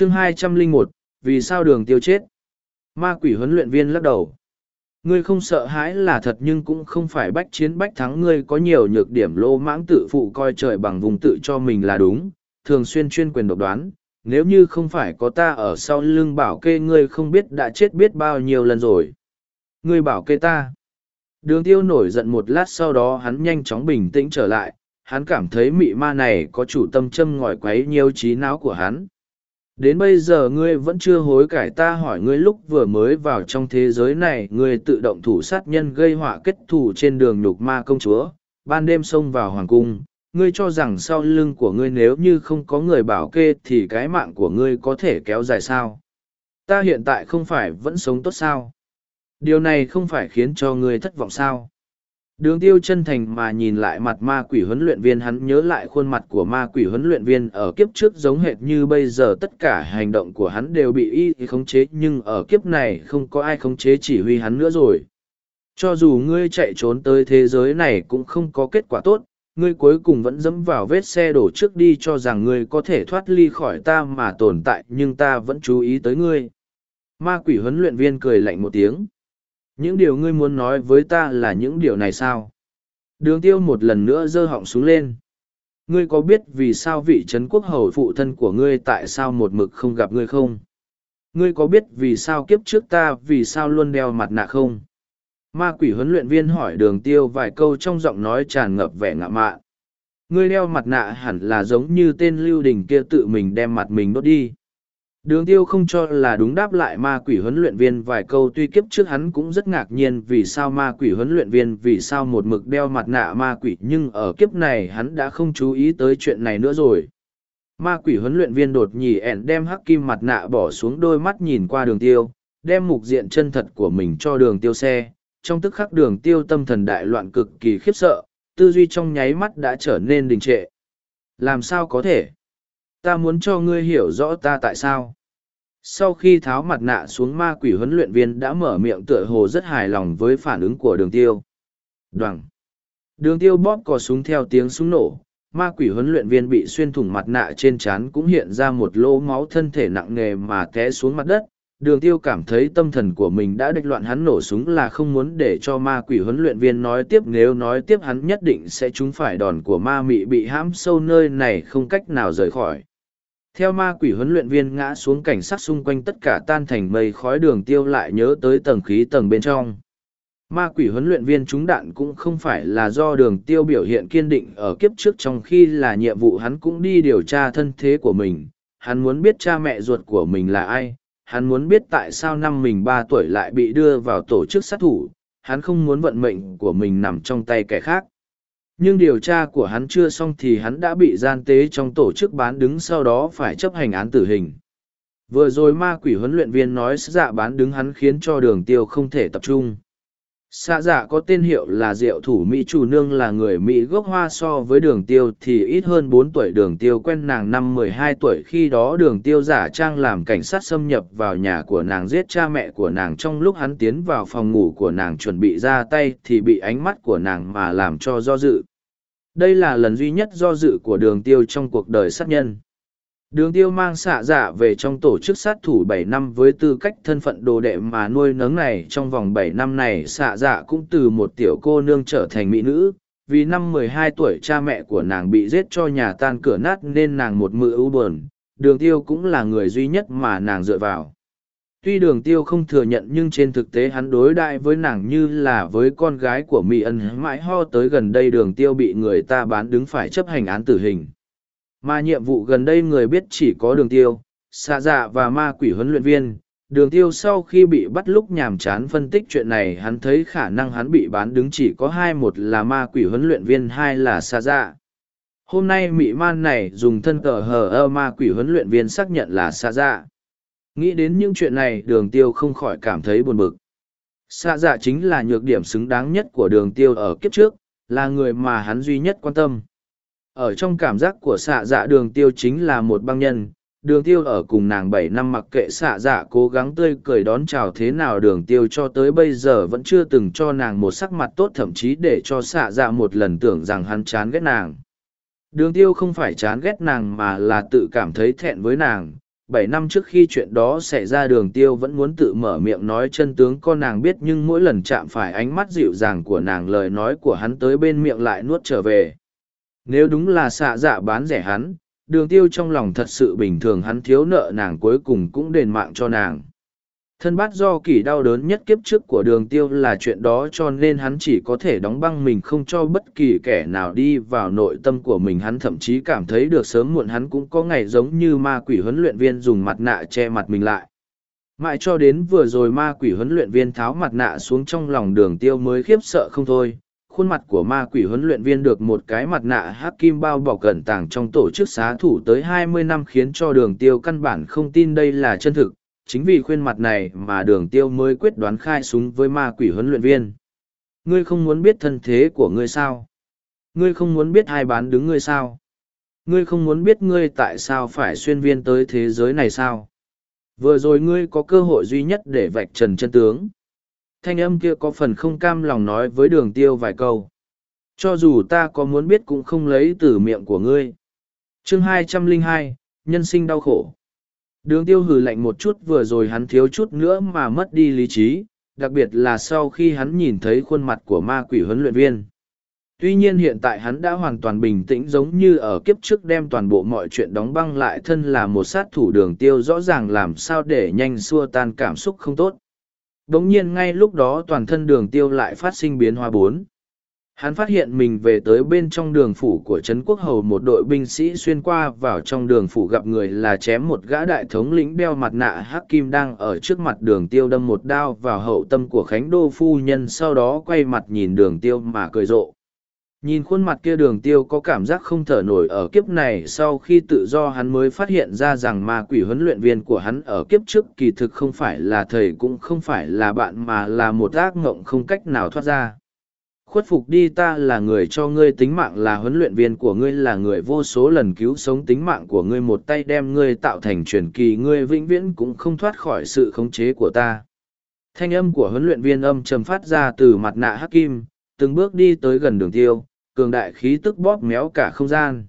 chương hai trăm linh một, vì sao đường tiêu chết? Ma quỷ huấn luyện viên lắc đầu. Ngươi không sợ hãi là thật nhưng cũng không phải bách chiến bách thắng, ngươi có nhiều nhược điểm lô mãng tự phụ coi trời bằng vùng tự cho mình là đúng, thường xuyên chuyên quyền độc đoán. Nếu như không phải có ta ở sau lưng bảo kê ngươi không biết đã chết biết bao nhiêu lần rồi. Ngươi bảo kê ta. Đường tiêu nổi giận một lát sau đó hắn nhanh chóng bình tĩnh trở lại, hắn cảm thấy mị ma này có chủ tâm châm ngòi quấy nhiều trí não của hắn đến bây giờ ngươi vẫn chưa hối cải ta hỏi ngươi lúc vừa mới vào trong thế giới này, ngươi tự động thủ sát nhân gây họa kết thù trên đường nhục ma công chúa, ban đêm xông vào hoàng cung, ngươi cho rằng sau lưng của ngươi nếu như không có người bảo kê thì cái mạng của ngươi có thể kéo dài sao? Ta hiện tại không phải vẫn sống tốt sao? Điều này không phải khiến cho ngươi thất vọng sao? Đường tiêu chân thành mà nhìn lại mặt ma quỷ huấn luyện viên hắn nhớ lại khuôn mặt của ma quỷ huấn luyện viên ở kiếp trước giống hệt như bây giờ tất cả hành động của hắn đều bị y khống chế nhưng ở kiếp này không có ai khống chế chỉ huy hắn nữa rồi. Cho dù ngươi chạy trốn tới thế giới này cũng không có kết quả tốt, ngươi cuối cùng vẫn dẫm vào vết xe đổ trước đi cho rằng ngươi có thể thoát ly khỏi ta mà tồn tại nhưng ta vẫn chú ý tới ngươi. Ma quỷ huấn luyện viên cười lạnh một tiếng những điều ngươi muốn nói với ta là những điều này sao? Đường tiêu một lần nữa giơ họng xuống lên. Ngươi có biết vì sao vị trấn quốc hầu phụ thân của ngươi tại sao một mực không gặp ngươi không? Ngươi có biết vì sao kiếp trước ta vì sao luôn đeo mặt nạ không? Ma quỷ huấn luyện viên hỏi đường tiêu vài câu trong giọng nói tràn ngập vẻ ngạo mạ ngươi đeo mặt nạ hẳn là giống như tên lưu đình kia tự mình đem mặt mình đốt đi. Đường tiêu không cho là đúng đáp lại ma quỷ huấn luyện viên vài câu tuy kiếp trước hắn cũng rất ngạc nhiên vì sao ma quỷ huấn luyện viên vì sao một mực đeo mặt nạ ma quỷ nhưng ở kiếp này hắn đã không chú ý tới chuyện này nữa rồi. Ma quỷ huấn luyện viên đột nhì ẻn đem hắc kim mặt nạ bỏ xuống đôi mắt nhìn qua đường tiêu, đem mục diện chân thật của mình cho đường tiêu xe, trong tức khắc đường tiêu tâm thần đại loạn cực kỳ khiếp sợ, tư duy trong nháy mắt đã trở nên đình trệ. Làm sao có thể? Ta muốn cho ngươi hiểu rõ ta tại sao. Sau khi tháo mặt nạ xuống ma quỷ huấn luyện viên đã mở miệng tựa hồ rất hài lòng với phản ứng của đường tiêu. Đoằng đường tiêu bóp cò súng theo tiếng súng nổ, ma quỷ huấn luyện viên bị xuyên thủng mặt nạ trên trán cũng hiện ra một lỗ máu thân thể nặng nề mà té xuống mặt đất. Đường tiêu cảm thấy tâm thần của mình đã địch loạn hắn nổ súng là không muốn để cho ma quỷ huấn luyện viên nói tiếp, nếu nói tiếp hắn nhất định sẽ trúng phải đòn của ma mị bị hãm sâu nơi này không cách nào rời khỏi theo ma quỷ huấn luyện viên ngã xuống cảnh sát xung quanh tất cả tan thành mây khói đường tiêu lại nhớ tới tầng khí tầng bên trong. Ma quỷ huấn luyện viên trúng đạn cũng không phải là do đường tiêu biểu hiện kiên định ở kiếp trước trong khi là nhiệm vụ hắn cũng đi điều tra thân thế của mình. Hắn muốn biết cha mẹ ruột của mình là ai, hắn muốn biết tại sao năm mình ba tuổi lại bị đưa vào tổ chức sát thủ, hắn không muốn vận mệnh của mình nằm trong tay kẻ khác nhưng điều tra của hắn chưa xong thì hắn đã bị gian tế trong tổ chức bán đứng sau đó phải chấp hành án tử hình. Vừa rồi ma quỷ huấn luyện viên nói dạ bán đứng hắn khiến cho đường tiêu không thể tập trung. Xạ dạ có tên hiệu là diệu thủ mỹ chủ nương là người mỹ gốc hoa so với đường tiêu thì ít hơn bốn tuổi. Đường tiêu quen nàng năm mười hai tuổi. Khi đó đường tiêu giả trang làm cảnh sát xâm nhập vào nhà của nàng, giết cha mẹ của nàng. Trong lúc hắn tiến vào phòng ngủ của nàng chuẩn bị ra tay thì bị ánh mắt của nàng mà làm cho do dự đây là lần duy nhất do dự của đường tiêu trong cuộc đời sát nhân. Đường tiêu mang xạ dạ về trong tổ chức sát thủ bảy năm với tư cách thân phận đồ đệ mà nuôi nấng này. Trong vòng bảy năm này, xạ dạ cũng từ một tiểu cô nương trở thành mỹ nữ. Vì năm mười hai tuổi, cha mẹ của nàng bị giết cho nhà tan cửa nát nên nàng một mự ưu buồn. Đường tiêu cũng là người duy nhất mà nàng dựa vào tuy đường tiêu không thừa nhận nhưng trên thực tế hắn đối đại với nàng như là với con gái của mỹ ân mãi ho tới gần đây đường tiêu bị người ta bán đứng phải chấp hành án tử hình. Mà nhiệm vụ gần đây người biết chỉ có đường tiêu xạ dạ và ma quỷ huấn luyện viên. Đường tiêu sau khi bị bắt lúc nhàm chán phân tích chuyện này, hắn thấy khả năng hắn bị bán đứng chỉ có hai, một là ma quỷ huấn luyện viên, hai là xạ dạ. Hôm nay mỹ man này dùng thân cờ hờ ơ ma quỷ huấn luyện viên xác nhận là xạ dạ. Nghĩ đến những chuyện này đường tiêu không khỏi cảm thấy buồn bực. Xạ dạ chính là nhược điểm xứng đáng nhất của đường tiêu ở kiếp trước, là người mà hắn duy nhất quan tâm. Ở trong cảm giác của xạ dạ đường tiêu chính là một băng nhân, đường tiêu ở cùng nàng bảy năm mặc kệ xạ dạ cố gắng tươi cười đón chào thế nào đường tiêu cho tới bây giờ vẫn chưa từng cho nàng một sắc mặt tốt thậm chí để cho xạ dạ một lần tưởng rằng hắn chán ghét nàng. Đường tiêu không phải chán ghét nàng mà là tự cảm thấy thẹn với nàng, bảy năm trước khi chuyện đó xảy ra đường tiêu vẫn muốn tự mở miệng nói chân tướng con nàng biết nhưng mỗi lần chạm phải ánh mắt dịu dàng của nàng lời nói của hắn tới bên miệng lại nuốt trở về. Nếu đúng là xạ dạ bán rẻ hắn, đường tiêu trong lòng thật sự bình thường hắn thiếu nợ nàng cuối cùng cũng đền mạng cho nàng. Thân bát do kỷ đau đớn nhất kiếp trước của đường tiêu là chuyện đó cho nên hắn chỉ có thể đóng băng mình không cho bất kỳ kẻ nào đi vào nội tâm của mình hắn thậm chí cảm thấy được sớm muộn hắn cũng có ngày giống như ma quỷ huấn luyện viên dùng mặt nạ che mặt mình lại. Mãi cho đến vừa rồi ma quỷ huấn luyện viên tháo mặt nạ xuống trong lòng đường tiêu mới khiếp sợ không thôi. Khuôn mặt của ma quỷ huấn luyện viên được một cái mặt nạ hắc kim bao bọc cẩn tàng trong tổ chức xá thủ tới hai mươi năm khiến cho đường tiêu căn bản không tin đây là chân thực, chính vì khuyên mặt này mà đường tiêu mới quyết đoán khai súng với ma quỷ huấn luyện viên. Ngươi không muốn biết thân thế của ngươi sao? Ngươi không muốn biết ai bán đứng ngươi sao? Ngươi không muốn biết ngươi tại sao phải xuyên viên tới thế giới này sao? Vừa rồi ngươi có cơ hội duy nhất để vạch trần chân tướng. Thanh âm kia có phần không cam lòng nói với đường tiêu vài câu. Cho dù ta có muốn biết cũng không lấy từ miệng của ngươi. chương hai trăm linh hai, nhân sinh đau khổ. Đường tiêu hừ lạnh một chút vừa rồi hắn thiếu chút nữa mà mất đi lý trí, đặc biệt là sau khi hắn nhìn thấy khuôn mặt của ma quỷ huấn luyện viên. Tuy nhiên hiện tại hắn đã hoàn toàn bình tĩnh giống như ở kiếp trước đem toàn bộ mọi chuyện đóng băng lại thân là một sát thủ đường tiêu rõ ràng làm sao để nhanh xua tan cảm xúc không tốt. Đống nhiên ngay lúc đó toàn thân đường tiêu lại phát sinh biến hóa bốn. Hắn phát hiện mình về tới bên trong đường phủ của Trấn Quốc Hầu một đội binh sĩ xuyên qua vào trong đường phủ gặp người là chém một gã đại thống lĩnh đeo mặt nạ hắc kim đang ở trước mặt đường tiêu đâm một đao vào hậu tâm của Khánh Đô Phu Nhân, sau đó quay mặt nhìn đường tiêu mà cười rộ. Nhìn khuôn mặt kia đường tiêu có cảm giác không thở nổi ở kiếp này, sau khi tự do hắn mới phát hiện ra rằng ma quỷ huấn luyện viên của hắn ở kiếp trước kỳ thực không phải là thầy cũng không phải là bạn mà là một ác ngộng không cách nào thoát ra khuất phục đi ta là người cho ngươi tính mạng là huấn luyện viên của ngươi là người vô số lần cứu sống tính mạng của ngươi một tay đem ngươi tạo thành truyền kỳ, ngươi vĩnh viễn cũng không thoát khỏi sự khống chế của ta. Thanh âm của huấn luyện viên âm trầm phát ra từ mặt nạ hắc kim, từng bước đi tới gần đường tiêu, cường đại khí tức bóp méo cả không gian.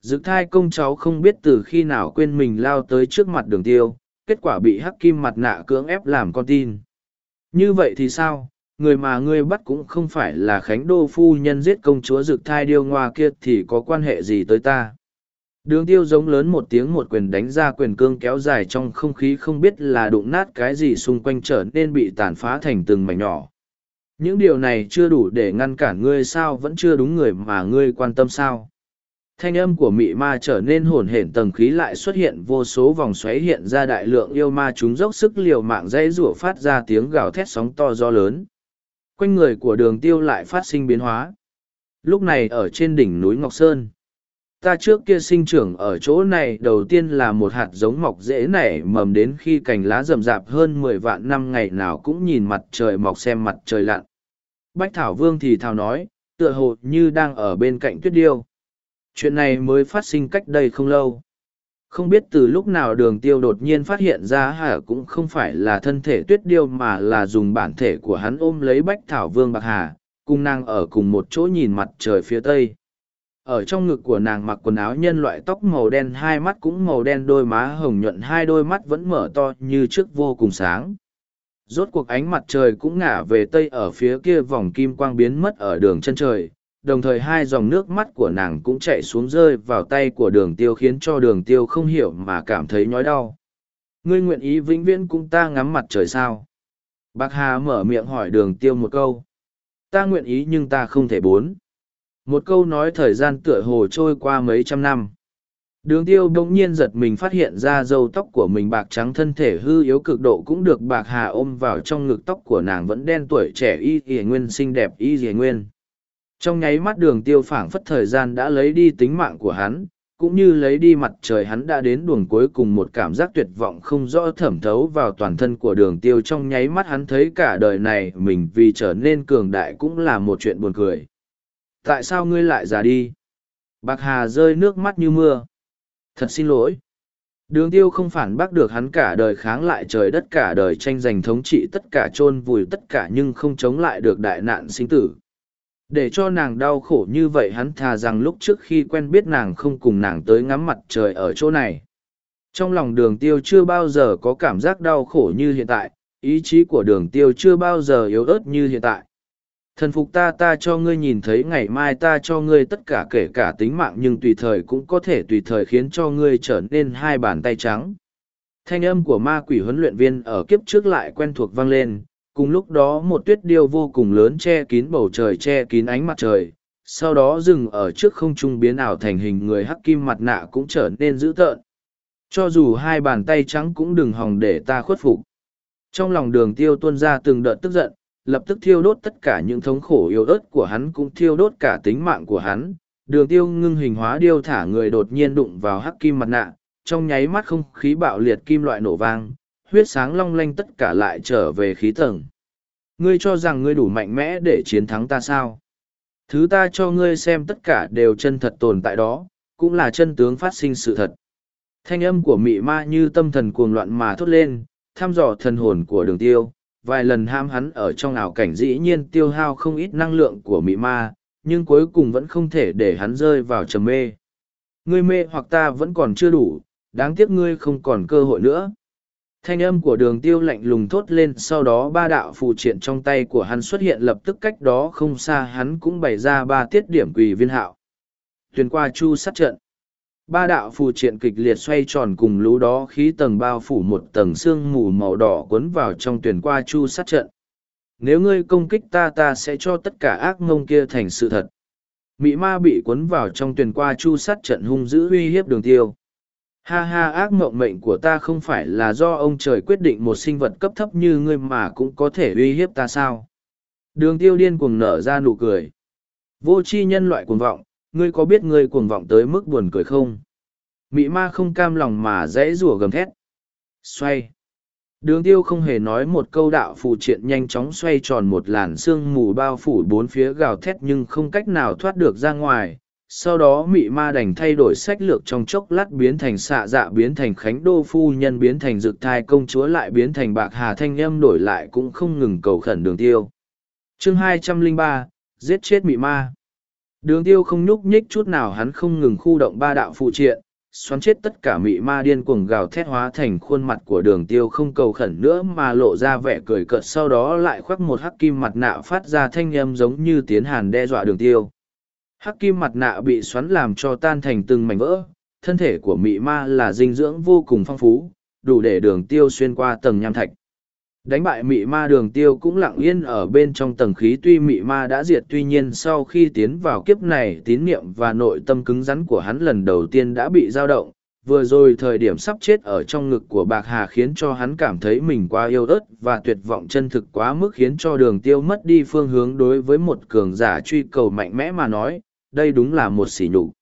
Dực thai công cháu không biết từ khi nào quên mình lao tới trước mặt đường tiêu, kết quả bị hắc kim mặt nạ cưỡng ép làm con tin. Như vậy thì sao? Người mà ngươi bắt cũng không phải là khánh đô phu nhân giết công chúa rực thai điêu ngoa kia thì có quan hệ gì tới ta? Đường tiêu giống lớn một tiếng một quyền đánh ra quyền cương kéo dài trong không khí không biết là đụng nát cái gì xung quanh trở nên bị tàn phá thành từng mảnh nhỏ. Những điều này chưa đủ để ngăn cản ngươi sao vẫn chưa đúng người mà ngươi quan tâm sao? Thanh âm của mị ma trở nên hổn hển tầng khí lại xuất hiện vô số vòng xoáy hiện ra đại lượng yêu ma chúng dốc sức liều mạng dãy rủa phát ra tiếng gào thét sóng to gió lớn quanh người của đường tiêu lại phát sinh biến hóa. Lúc này ở trên đỉnh núi Ngọc Sơn, ta trước kia sinh trưởng ở chỗ này đầu tiên là một hạt giống mọc dễ nảy mầm đến khi cành lá rậm rạp hơn mười vạn năm ngày nào cũng nhìn mặt trời mọc xem mặt trời lặn. Bách Thảo Vương thì thào nói, tựa hồ như đang ở bên cạnh tuyết điêu. Chuyện này mới phát sinh cách đây không lâu. Không biết từ lúc nào đường tiêu đột nhiên phát hiện ra hà cũng không phải là thân thể tuyết điêu mà là dùng bản thể của hắn ôm lấy bách thảo vương bạc hà, cùng nàng ở cùng một chỗ nhìn mặt trời phía tây. Ở trong ngực của nàng mặc quần áo nhân loại tóc màu đen hai mắt cũng màu đen đôi má hồng nhuận hai đôi mắt vẫn mở to như trước vô cùng sáng. Rốt cuộc ánh mặt trời cũng ngả về tây ở phía kia vòng kim quang biến mất ở đường chân trời, đồng thời hai dòng nước mắt của nàng cũng chạy xuống rơi vào tay của đường tiêu khiến cho đường tiêu không hiểu mà cảm thấy nhói đau. Ngươi nguyện ý vĩnh viễn cũng ta ngắm mặt trời sao? Bạc Hà mở miệng hỏi đường tiêu một câu. Ta nguyện ý nhưng ta không thể bốn. Một câu nói thời gian tựa hồ trôi qua mấy trăm năm. Đường tiêu bỗng nhiên giật mình phát hiện ra dâu tóc của mình bạc trắng thân thể hư yếu cực độ cũng được bạc hà ôm vào trong ngực tóc của nàng vẫn đen tuổi trẻ y y nguyên xinh đẹp y y nguyên. Trong nháy mắt đường tiêu phảng phất thời gian đã lấy đi tính mạng của hắn, cũng như lấy đi mặt trời hắn đã đến đường cuối cùng một cảm giác tuyệt vọng không rõ thẩm thấu vào toàn thân của đường tiêu trong nháy mắt hắn thấy cả đời này mình vì trở nên cường đại cũng là một chuyện buồn cười. Tại sao ngươi lại già đi? Bạc Hà rơi nước mắt như mưa. Thật xin lỗi. Đường tiêu không phản bác được hắn cả đời kháng lại trời đất cả đời tranh giành thống trị tất cả chôn vùi tất cả nhưng không chống lại được đại nạn sinh tử để cho nàng đau khổ như vậy hắn thà rằng lúc trước khi quen biết nàng không cùng nàng tới ngắm mặt trời ở chỗ này Trong lòng đường tiêu chưa bao giờ có cảm giác đau khổ như hiện tại, ý chí của đường tiêu chưa bao giờ yếu ớt như hiện tại. Thần phục ta ta cho ngươi nhìn thấy ngày mai ta cho ngươi tất cả kể cả tính mạng nhưng tùy thời cũng có thể tùy thời khiến cho ngươi trở nên hai bàn tay trắng. Thanh âm của ma quỷ huấn luyện viên ở kiếp trước lại quen thuộc vang lên, cùng lúc đó một tuyết điêu vô cùng lớn che kín bầu trời che kín ánh mặt trời, sau đó dừng ở trước không trung biến ảo thành hình người hắc kim mặt nạ cũng trở nên dữ tợn. Cho dù hai bàn tay trắng cũng đừng hòng để ta khuất phục. Trong lòng đường tiêu tuôn ra từng đợt tức giận, lập tức thiêu đốt tất cả những thống khổ yếu ớt của hắn cũng thiêu đốt cả tính mạng của hắn. Đường tiêu ngưng hình hóa điêu thả người đột nhiên đụng vào hắc kim mặt nạ, trong nháy mắt không khí bạo liệt kim loại nổ vang, huyết sáng long lanh tất cả lại trở về khí tầng. Ngươi cho rằng ngươi đủ mạnh mẽ để chiến thắng ta sao? Thứ ta cho ngươi xem tất cả đều chân thật tồn tại đó, cũng là chân tướng phát sinh sự thật. Thanh âm của mị ma như tâm thần cuồng loạn mà thốt lên, thăm dò thần hồn của đường tiêu. Vài lần ham hắn ở trong ảo cảnh dĩ nhiên tiêu hao không ít năng lượng của mị ma, nhưng cuối cùng vẫn không thể để hắn rơi vào trầm mê. Ngươi mê hoặc ta vẫn còn chưa đủ, đáng tiếc ngươi không còn cơ hội nữa. Thanh âm của đường tiêu lạnh lùng thốt lên, sau đó ba đạo phù triện trong tay của hắn xuất hiện lập tức cách đó không xa, hắn cũng bày ra ba tiết điểm quỳ viên hạo. Tuyền qua chu sát trận. Ba đạo phù triện kịch liệt xoay tròn cùng lũ đó, khí tầng bao phủ một tầng sương mù màu đỏ cuốn vào trong tuyển qua chu sát trận. Nếu ngươi công kích ta ta sẽ cho tất cả ác mông kia thành sự thật. Mị ma bị cuốn vào trong tuyển qua chu sát trận hung dữ uy hiếp đường tiêu. Ha ha ác mộng mệnh của ta không phải là do ông trời quyết định một sinh vật cấp thấp như ngươi mà cũng có thể uy hiếp ta sao. Đường tiêu điên cuồng nở ra nụ cười. Vô tri nhân loại cuồng vọng, ngươi có biết ngươi cuồng vọng tới mức buồn cười không? Mị ma không cam lòng mà dãy rủa gầm thét. Xoay. Đường tiêu không hề nói một câu đạo phù triện nhanh chóng xoay tròn một làn sương mù bao phủ bốn phía gào thét nhưng không cách nào thoát được ra ngoài. Sau đó mị ma đành thay đổi sách lược trong chốc lát biến thành xạ dạ biến thành khánh đô phu nhân biến thành dực thai công chúa lại biến thành bạc hà thanh âm đổi lại cũng không ngừng cầu khẩn đường tiêu. chương 203, giết chết mị ma. Đường tiêu không nhúc nhích chút nào hắn không ngừng khu động ba đạo phụ triện, xoắn chết tất cả mị ma điên cuồng gào thét hóa thành khuôn mặt của đường tiêu không cầu khẩn nữa mà lộ ra vẻ cười cợt sau đó lại khoác một hắc kim mặt nạ phát ra thanh âm giống như tiến hàn đe dọa đường tiêu. Hắc kim mặt nạ bị xoắn làm cho tan thành từng mảnh vỡ, thân thể của mị ma là dinh dưỡng vô cùng phong phú, đủ để đường tiêu xuyên qua tầng nham thạch. Đánh bại mị ma đường tiêu cũng lặng yên ở bên trong tầng khí tuy mị ma đã diệt tuy nhiên sau khi tiến vào kiếp này tín niệm và nội tâm cứng rắn của hắn lần đầu tiên đã bị dao động. Vừa rồi thời điểm sắp chết ở trong ngực của bạc hà khiến cho hắn cảm thấy mình quá yêu ớt và tuyệt vọng chân thực quá mức khiến cho đường tiêu mất đi phương hướng đối với một cường giả truy cầu mạnh mẽ mà nói, đây đúng là một sỉ nhục.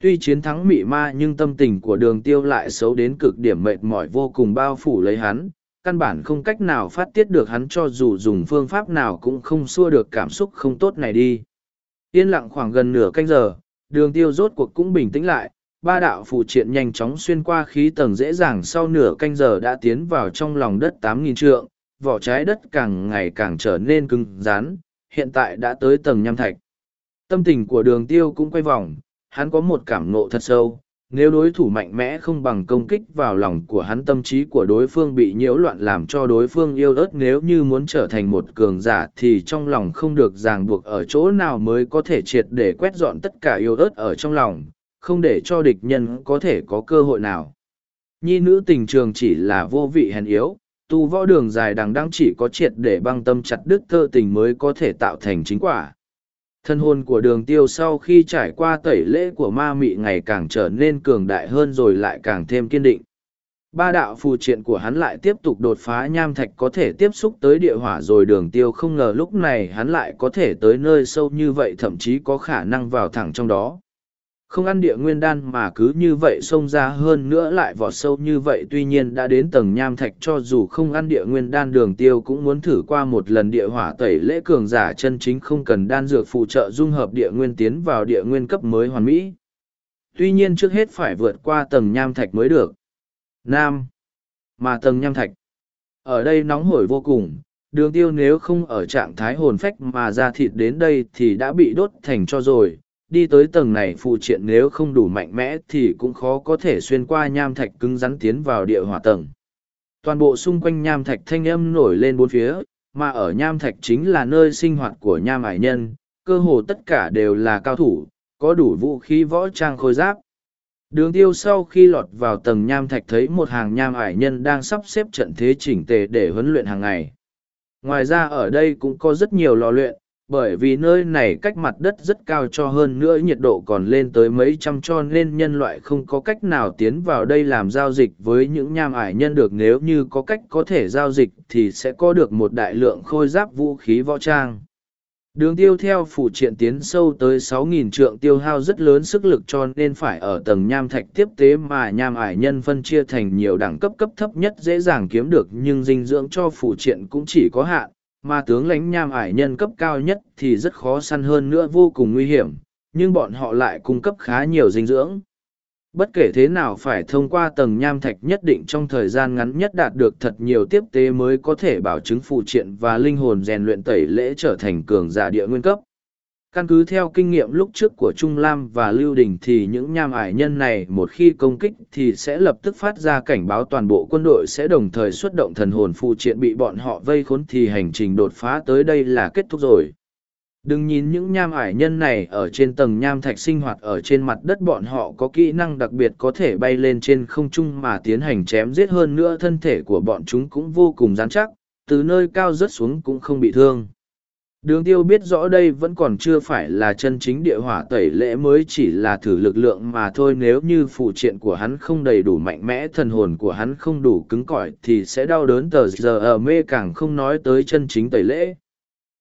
Tuy chiến thắng mị ma nhưng tâm tình của đường tiêu lại xấu đến cực điểm mệt mỏi vô cùng bao phủ lấy hắn, căn bản không cách nào phát tiết được hắn cho dù dùng phương pháp nào cũng không xua được cảm xúc không tốt này đi. Yên lặng khoảng gần nửa canh giờ, đường tiêu rốt cuộc cũng bình tĩnh lại, ba đạo phụ triện nhanh chóng xuyên qua khí tầng dễ dàng sau nửa canh giờ đã tiến vào trong lòng đất 8.000 trượng, vỏ trái đất càng ngày càng trở nên cứng rắn, hiện tại đã tới tầng nham thạch. Tâm tình của đường tiêu cũng quay vòng, hắn có một cảm ngộ thật sâu, nếu đối thủ mạnh mẽ không bằng công kích vào lòng của hắn tâm trí của đối phương bị nhiễu loạn làm cho đối phương yêu ớt nếu như muốn trở thành một cường giả thì trong lòng không được ràng buộc ở chỗ nào mới có thể triệt để quét dọn tất cả yêu ớt ở trong lòng không để cho địch nhân có thể có cơ hội nào. Nhi nữ tình trường chỉ là vô vị hèn yếu tu võ đường dài đằng đang chỉ có triệt để băng tâm chặt đứt thơ tình mới có thể tạo thành chính quả. Thân hồn của đường tiêu sau khi trải qua tẩy lễ của ma mị ngày càng trở nên cường đại hơn rồi lại càng thêm kiên định. Ba đạo phù triện của hắn lại tiếp tục đột phá nham thạch có thể tiếp xúc tới địa hỏa rồi đường tiêu không ngờ lúc này hắn lại có thể tới nơi sâu như vậy, thậm chí có khả năng vào thẳng trong đó. Không ăn địa nguyên đan mà cứ như vậy xông ra hơn nữa lại vọt sâu như vậy tuy nhiên đã đến tầng nham thạch cho dù không ăn địa nguyên đan đường tiêu cũng muốn thử qua một lần địa hỏa tẩy lễ cường giả chân chính không cần đan dược phụ trợ dung hợp địa nguyên tiến vào địa nguyên cấp mới hoàn mỹ. Tuy nhiên trước hết phải vượt qua tầng nham thạch mới được. Nam. Mà tầng nham thạch. Ở đây nóng hổi vô cùng, đường tiêu nếu không ở trạng thái hồn phách mà ra thịt đến đây thì đã bị đốt thành cho rồi đi tới tầng này phụ triện nếu không đủ mạnh mẽ thì cũng khó có thể xuyên qua nham thạch cứng rắn tiến vào địa hỏa tầng. Toàn bộ xung quanh nham thạch thanh âm nổi lên bốn phía, mà ở nham thạch chính là nơi sinh hoạt của nham ải nhân, cơ hồ tất cả đều là cao thủ, có đủ vũ khí võ trang khôi giáp. Đường tiêu sau khi lọt vào tầng nham thạch thấy một hàng nham ải nhân đang sắp xếp trận thế chỉnh tề để huấn luyện hàng ngày. Ngoài ra ở đây cũng có rất nhiều lò luyện, bởi vì nơi này cách mặt đất rất cao cho hơn nữa nhiệt độ còn lên tới mấy trăm cho nên nhân loại không có cách nào tiến vào đây làm giao dịch với những nham ải nhân được. Nếu như có cách có thể giao dịch thì sẽ có được một đại lượng khôi giáp vũ khí võ trang. Đường tiêu theo phủ triện tiến sâu tới 6.000 trượng tiêu hao rất lớn sức lực cho nên phải ở tầng nham thạch tiếp tế mà nham ải nhân phân chia thành nhiều đẳng cấp cấp thấp nhất dễ dàng kiếm được. Nhưng dinh dưỡng cho phủ triện cũng chỉ có hạn mà tướng lãnh nham ải nhân cấp cao nhất thì rất khó săn hơn nữa vô cùng nguy hiểm, nhưng bọn họ lại cung cấp khá nhiều dinh dưỡng. Bất kể thế nào phải thông qua tầng nham thạch nhất định trong thời gian ngắn nhất đạt được thật nhiều tiếp tế mới có thể bảo chứng phụ triện và linh hồn rèn luyện tẩy lễ trở thành cường giả địa nguyên cấp. Căn cứ theo kinh nghiệm lúc trước của Trung Lam và Lưu Đình thì những nham ải nhân này một khi công kích thì sẽ lập tức phát ra cảnh báo toàn bộ quân đội sẽ đồng thời xuất động thần hồn phụ triện bị bọn họ vây khốn thì hành trình đột phá tới đây là kết thúc rồi. Đừng nhìn những nham ải nhân này ở trên tầng nham thạch sinh hoạt ở trên mặt đất bọn họ có kỹ năng đặc biệt có thể bay lên trên không trung mà tiến hành chém giết hơn nữa thân thể của bọn chúng cũng vô cùng rắn chắc, từ nơi cao rớt xuống cũng không bị thương. Đường tiêu biết rõ đây vẫn còn chưa phải là chân chính địa hỏa tẩy lễ mới chỉ là thử lực lượng mà thôi. Nếu như phụ triện của hắn không đầy đủ mạnh mẽ thần hồn của hắn không đủ cứng cỏi thì sẽ đau đớn tờ giờ ở mê càng không nói tới chân chính tẩy lễ.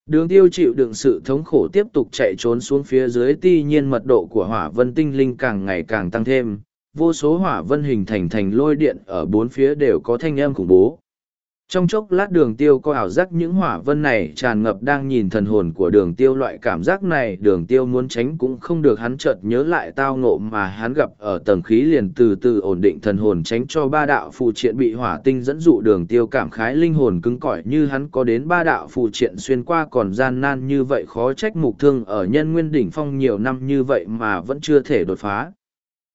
Đường tiêu chịu đựng sự thống khổ tiếp tục chạy trốn xuống phía dưới tuy nhiên mật độ của hỏa vân tinh linh càng ngày càng tăng thêm, vô số hỏa vân hình thành thành lôi điện ở bốn phía đều có thanh âm khủng bố trong chốc lát đường tiêu có ảo giác những hỏa vân này tràn ngập đang nhìn thần hồn của đường tiêu. Loại cảm giác này, đường tiêu muốn tránh cũng không được. Hắn chợt nhớ lại tao ngộ mà hắn gặp ở tầng khí liền từ từ ổn định thần hồn, tránh cho ba đạo phụ triện bị hỏa tinh dẫn dụ đường tiêu cảm khái linh hồn cứng cỏi như hắn có đến ba đạo phụ triện xuyên qua còn gian nan như vậy, khó trách mục thương ở nhân nguyên đỉnh phong nhiều năm như vậy mà vẫn chưa thể đột phá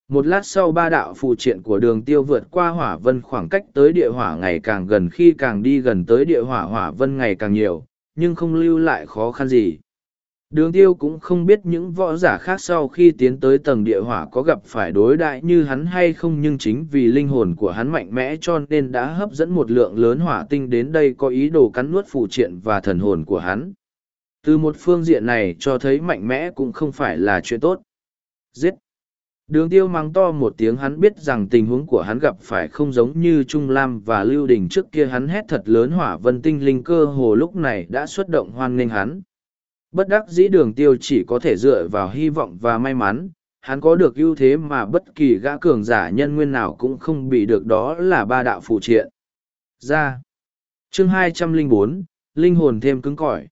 một lát sau ba đạo phù triện của đường tiêu vượt qua hỏa vân khoảng cách tới địa hỏa ngày càng gần khi càng đi gần tới địa hỏa hỏa vân ngày càng nhiều, nhưng không lưu lại khó khăn gì. Đường tiêu cũng không biết những võ giả khác sau khi tiến tới tầng địa hỏa có gặp phải đối đại như hắn hay không nhưng chính vì linh hồn của hắn mạnh mẽ cho nên đã hấp dẫn một lượng lớn hỏa tinh đến đây có ý đồ cắn nuốt phù triện và thần hồn của hắn. Từ một phương diện này cho thấy mạnh mẽ cũng không phải là chuyện tốt. Giết! Đường tiêu mắng to một tiếng hắn biết rằng tình huống của hắn gặp phải không giống như Trung Lam và Lưu Đình trước kia hắn hét thật lớn hỏa vân tinh linh cơ hồ lúc này đã xuất động hoan nghênh hắn. Bất đắc dĩ đường tiêu chỉ có thể dựa vào hy vọng và may mắn, hắn có được ưu thế mà bất kỳ gã cường giả nhân nguyên nào cũng không bị được đó là ba đạo phụ triện. Ra. Chương 204, Linh hồn thêm cứng cỏi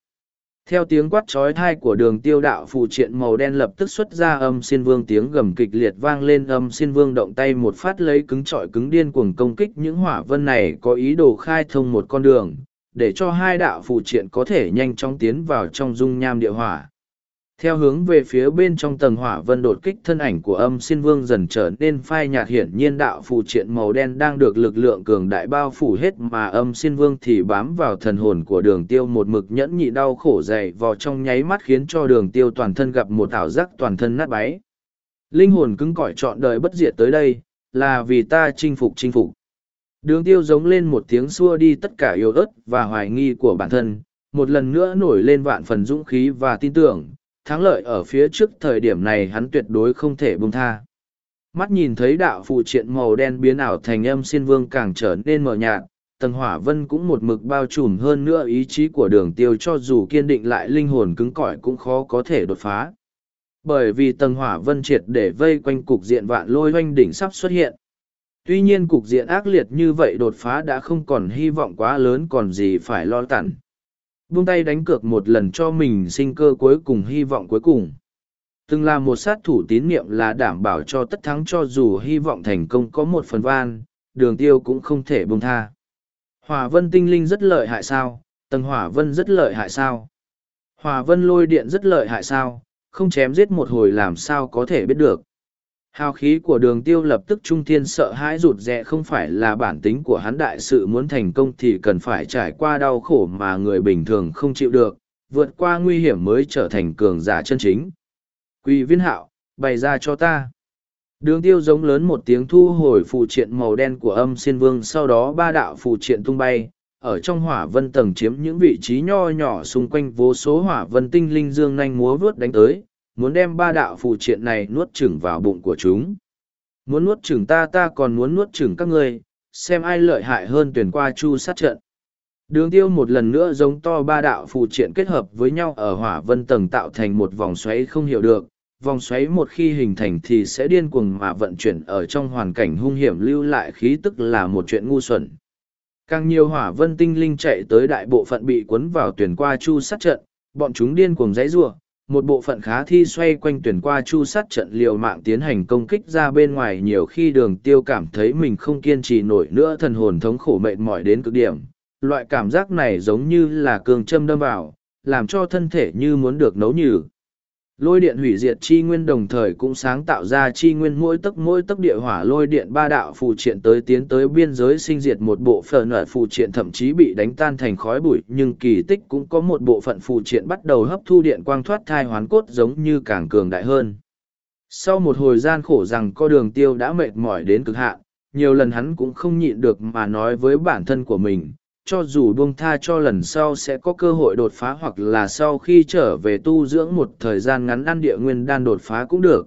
theo tiếng quát trói thai của đường tiêu đạo phụ triện màu đen lập tức xuất ra âm xin vương tiếng gầm kịch liệt vang lên, âm xin vương động tay một phát lấy cứng trọi cứng điên cuồng công kích những hỏa vân này có ý đồ khai thông một con đường, để cho hai đạo phụ triện có thể nhanh chóng tiến vào trong dung nham địa hỏa theo hướng về phía bên trong tầng hỏa vân đột kích thân ảnh của âm xin vương dần trở nên phai nhạt hiển nhiên đạo phù triện màu đen đang được lực lượng cường đại bao phủ hết mà âm xin vương thì bám vào thần hồn của đường tiêu một mực nhẫn nhị đau khổ dày vò trong nháy mắt khiến cho đường tiêu toàn thân gặp một ảo giác toàn thân nát bấy. Linh hồn cứng cỏi trọn đời bất diệt tới đây, là vì ta chinh phục chinh phục. Đường tiêu giống lên một tiếng xua đi tất cả yêu ớt và hoài nghi của bản thân, một lần nữa nổi lên vạn phần dũng khí và tin tưởng thắng lợi ở phía trước thời điểm này hắn tuyệt đối không thể buông tha. Mắt nhìn thấy đạo phụ triện màu đen biến ảo thành âm xin vương càng trở nên mờ nhạt, tầng hỏa vân cũng một mực bao trùm hơn nữa ý chí của đường tiêu cho dù kiên định lại linh hồn cứng cỏi cũng khó có thể đột phá. Bởi vì tầng hỏa vân triệt để vây quanh cục diện vạn lôi hoanh đỉnh sắp xuất hiện. Tuy nhiên cục diện ác liệt như vậy đột phá đã không còn hy vọng quá lớn còn gì phải lo tặn buông tay đánh cược một lần cho mình sinh cơ cuối cùng hy vọng cuối cùng. Từng là một sát thủ tín nhiệm là đảm bảo cho tất thắng cho dù hy vọng thành công có một phần van, đường tiêu cũng không thể buông tha. Hỏa vân tinh linh rất lợi hại sao, tầng hỏa vân rất lợi hại sao. Hỏa vân lôi điện rất lợi hại sao, không chém giết một hồi làm sao có thể biết được. Hào khí của đường tiêu lập tức trung thiên sợ hãi rụt rè không phải là bản tính của hắn đại sự muốn thành công thì cần phải trải qua đau khổ mà người bình thường không chịu được, vượt qua nguy hiểm mới trở thành cường giả chân chính. Quỳ viên hạo, bày ra cho ta. Đường tiêu giống lớn một tiếng thu hồi phù triện màu đen của âm xin vương sau đó ba đạo phù triện tung bay, ở trong hỏa vân tầng chiếm những vị trí nho nhỏ xung quanh vô số hỏa vân tinh linh dương nhanh múa vướt đánh tới, muốn đem ba đạo phụ triện này nuốt chửng vào bụng của chúng. Muốn nuốt chửng ta ta còn muốn nuốt chửng các ngươi, xem ai lợi hại hơn tuyển qua chu sát trận. Đường tiêu một lần nữa giống to ba đạo phụ triện kết hợp với nhau ở hỏa vân tầng tạo thành một vòng xoáy không hiểu được. Vòng xoáy một khi hình thành thì sẽ điên cuồng mà vận chuyển ở trong hoàn cảnh hung hiểm lưu lại khí tức là một chuyện ngu xuẩn. Càng nhiều hỏa vân tinh linh chạy tới đại bộ phận bị cuốn vào tuyển qua chu sát trận, bọn chúng điên cuồng giấy rua, một bộ phận khá thi xoay quanh tuyển qua chu sát trận liều mạng tiến hành công kích ra bên ngoài nhiều khi đường tiêu cảm thấy mình không kiên trì nổi nữa thần hồn thống khổ mệt mỏi đến cực điểm. Loại cảm giác này giống như là cường châm đâm vào, làm cho thân thể như muốn được nấu nhừ. Lôi điện hủy diệt chi nguyên đồng thời cũng sáng tạo ra chi nguyên mỗi tấc mỗi tấc địa hỏa lôi điện ba đạo phù triện tới tiến tới biên giới sinh diệt một bộ phận nở phù triện thậm chí bị đánh tan thành khói bụi nhưng kỳ tích cũng có một bộ phận phù triện bắt đầu hấp thu điện quang thoát thai hoán cốt giống như càng cường đại hơn. Sau một hồi gian khổ rằng co đường tiêu đã mệt mỏi đến cực hạn, nhiều lần hắn cũng không nhịn được mà nói với bản thân của mình, cho dù buông tha cho lần sau sẽ có cơ hội đột phá hoặc là sau khi trở về tu dưỡng một thời gian ngắn ăn địa nguyên đan đột phá cũng được.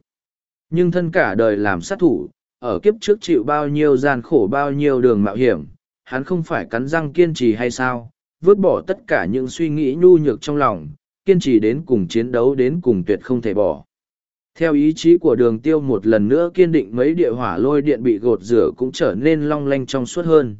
Nhưng thân cả đời làm sát thủ, ở kiếp trước chịu bao nhiêu gian khổ bao nhiêu đường mạo hiểm, hắn không phải cắn răng kiên trì hay sao, vứt bỏ tất cả những suy nghĩ nhu nhược trong lòng, kiên trì đến cùng chiến đấu đến cùng tuyệt không thể bỏ. Theo ý chí của đường tiêu một lần nữa kiên định mấy địa hỏa lôi điện bị gột rửa cũng trở nên long lanh trong suốt hơn.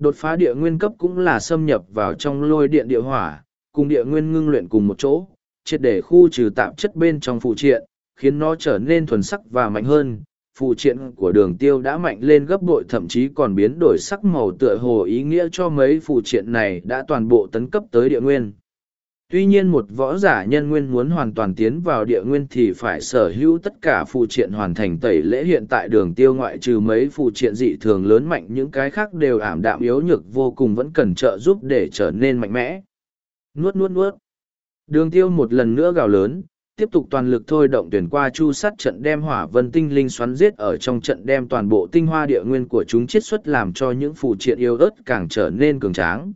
Đột phá địa nguyên cấp cũng là xâm nhập vào trong lôi điện địa hỏa, cùng địa nguyên ngưng luyện cùng một chỗ, triệt để khu trừ tạp chất bên trong phụ triện, khiến nó trở nên thuần sắc và mạnh hơn. Phụ triện của đường tiêu đã mạnh lên gấp bội thậm chí còn biến đổi sắc màu tựa hồ ý nghĩa cho mấy phụ triện này đã toàn bộ tấn cấp tới địa nguyên. Tuy nhiên một võ giả nhân nguyên muốn hoàn toàn tiến vào địa nguyên thì phải sở hữu tất cả phụ triện hoàn thành tẩy lễ hiện tại đường tiêu ngoại trừ mấy phụ triện dị thường lớn mạnh những cái khác đều ảm đạm yếu nhược vô cùng vẫn cần trợ giúp để trở nên mạnh mẽ. Nuốt nuốt nuốt. Đường tiêu một lần nữa gào lớn, tiếp tục toàn lực thôi động tuyển qua chu sắt trận đem hỏa vân tinh linh xoắn giết ở trong trận đem toàn bộ tinh hoa địa nguyên của chúng chiết xuất làm cho những phụ triện yếu ớt càng trở nên cường tráng.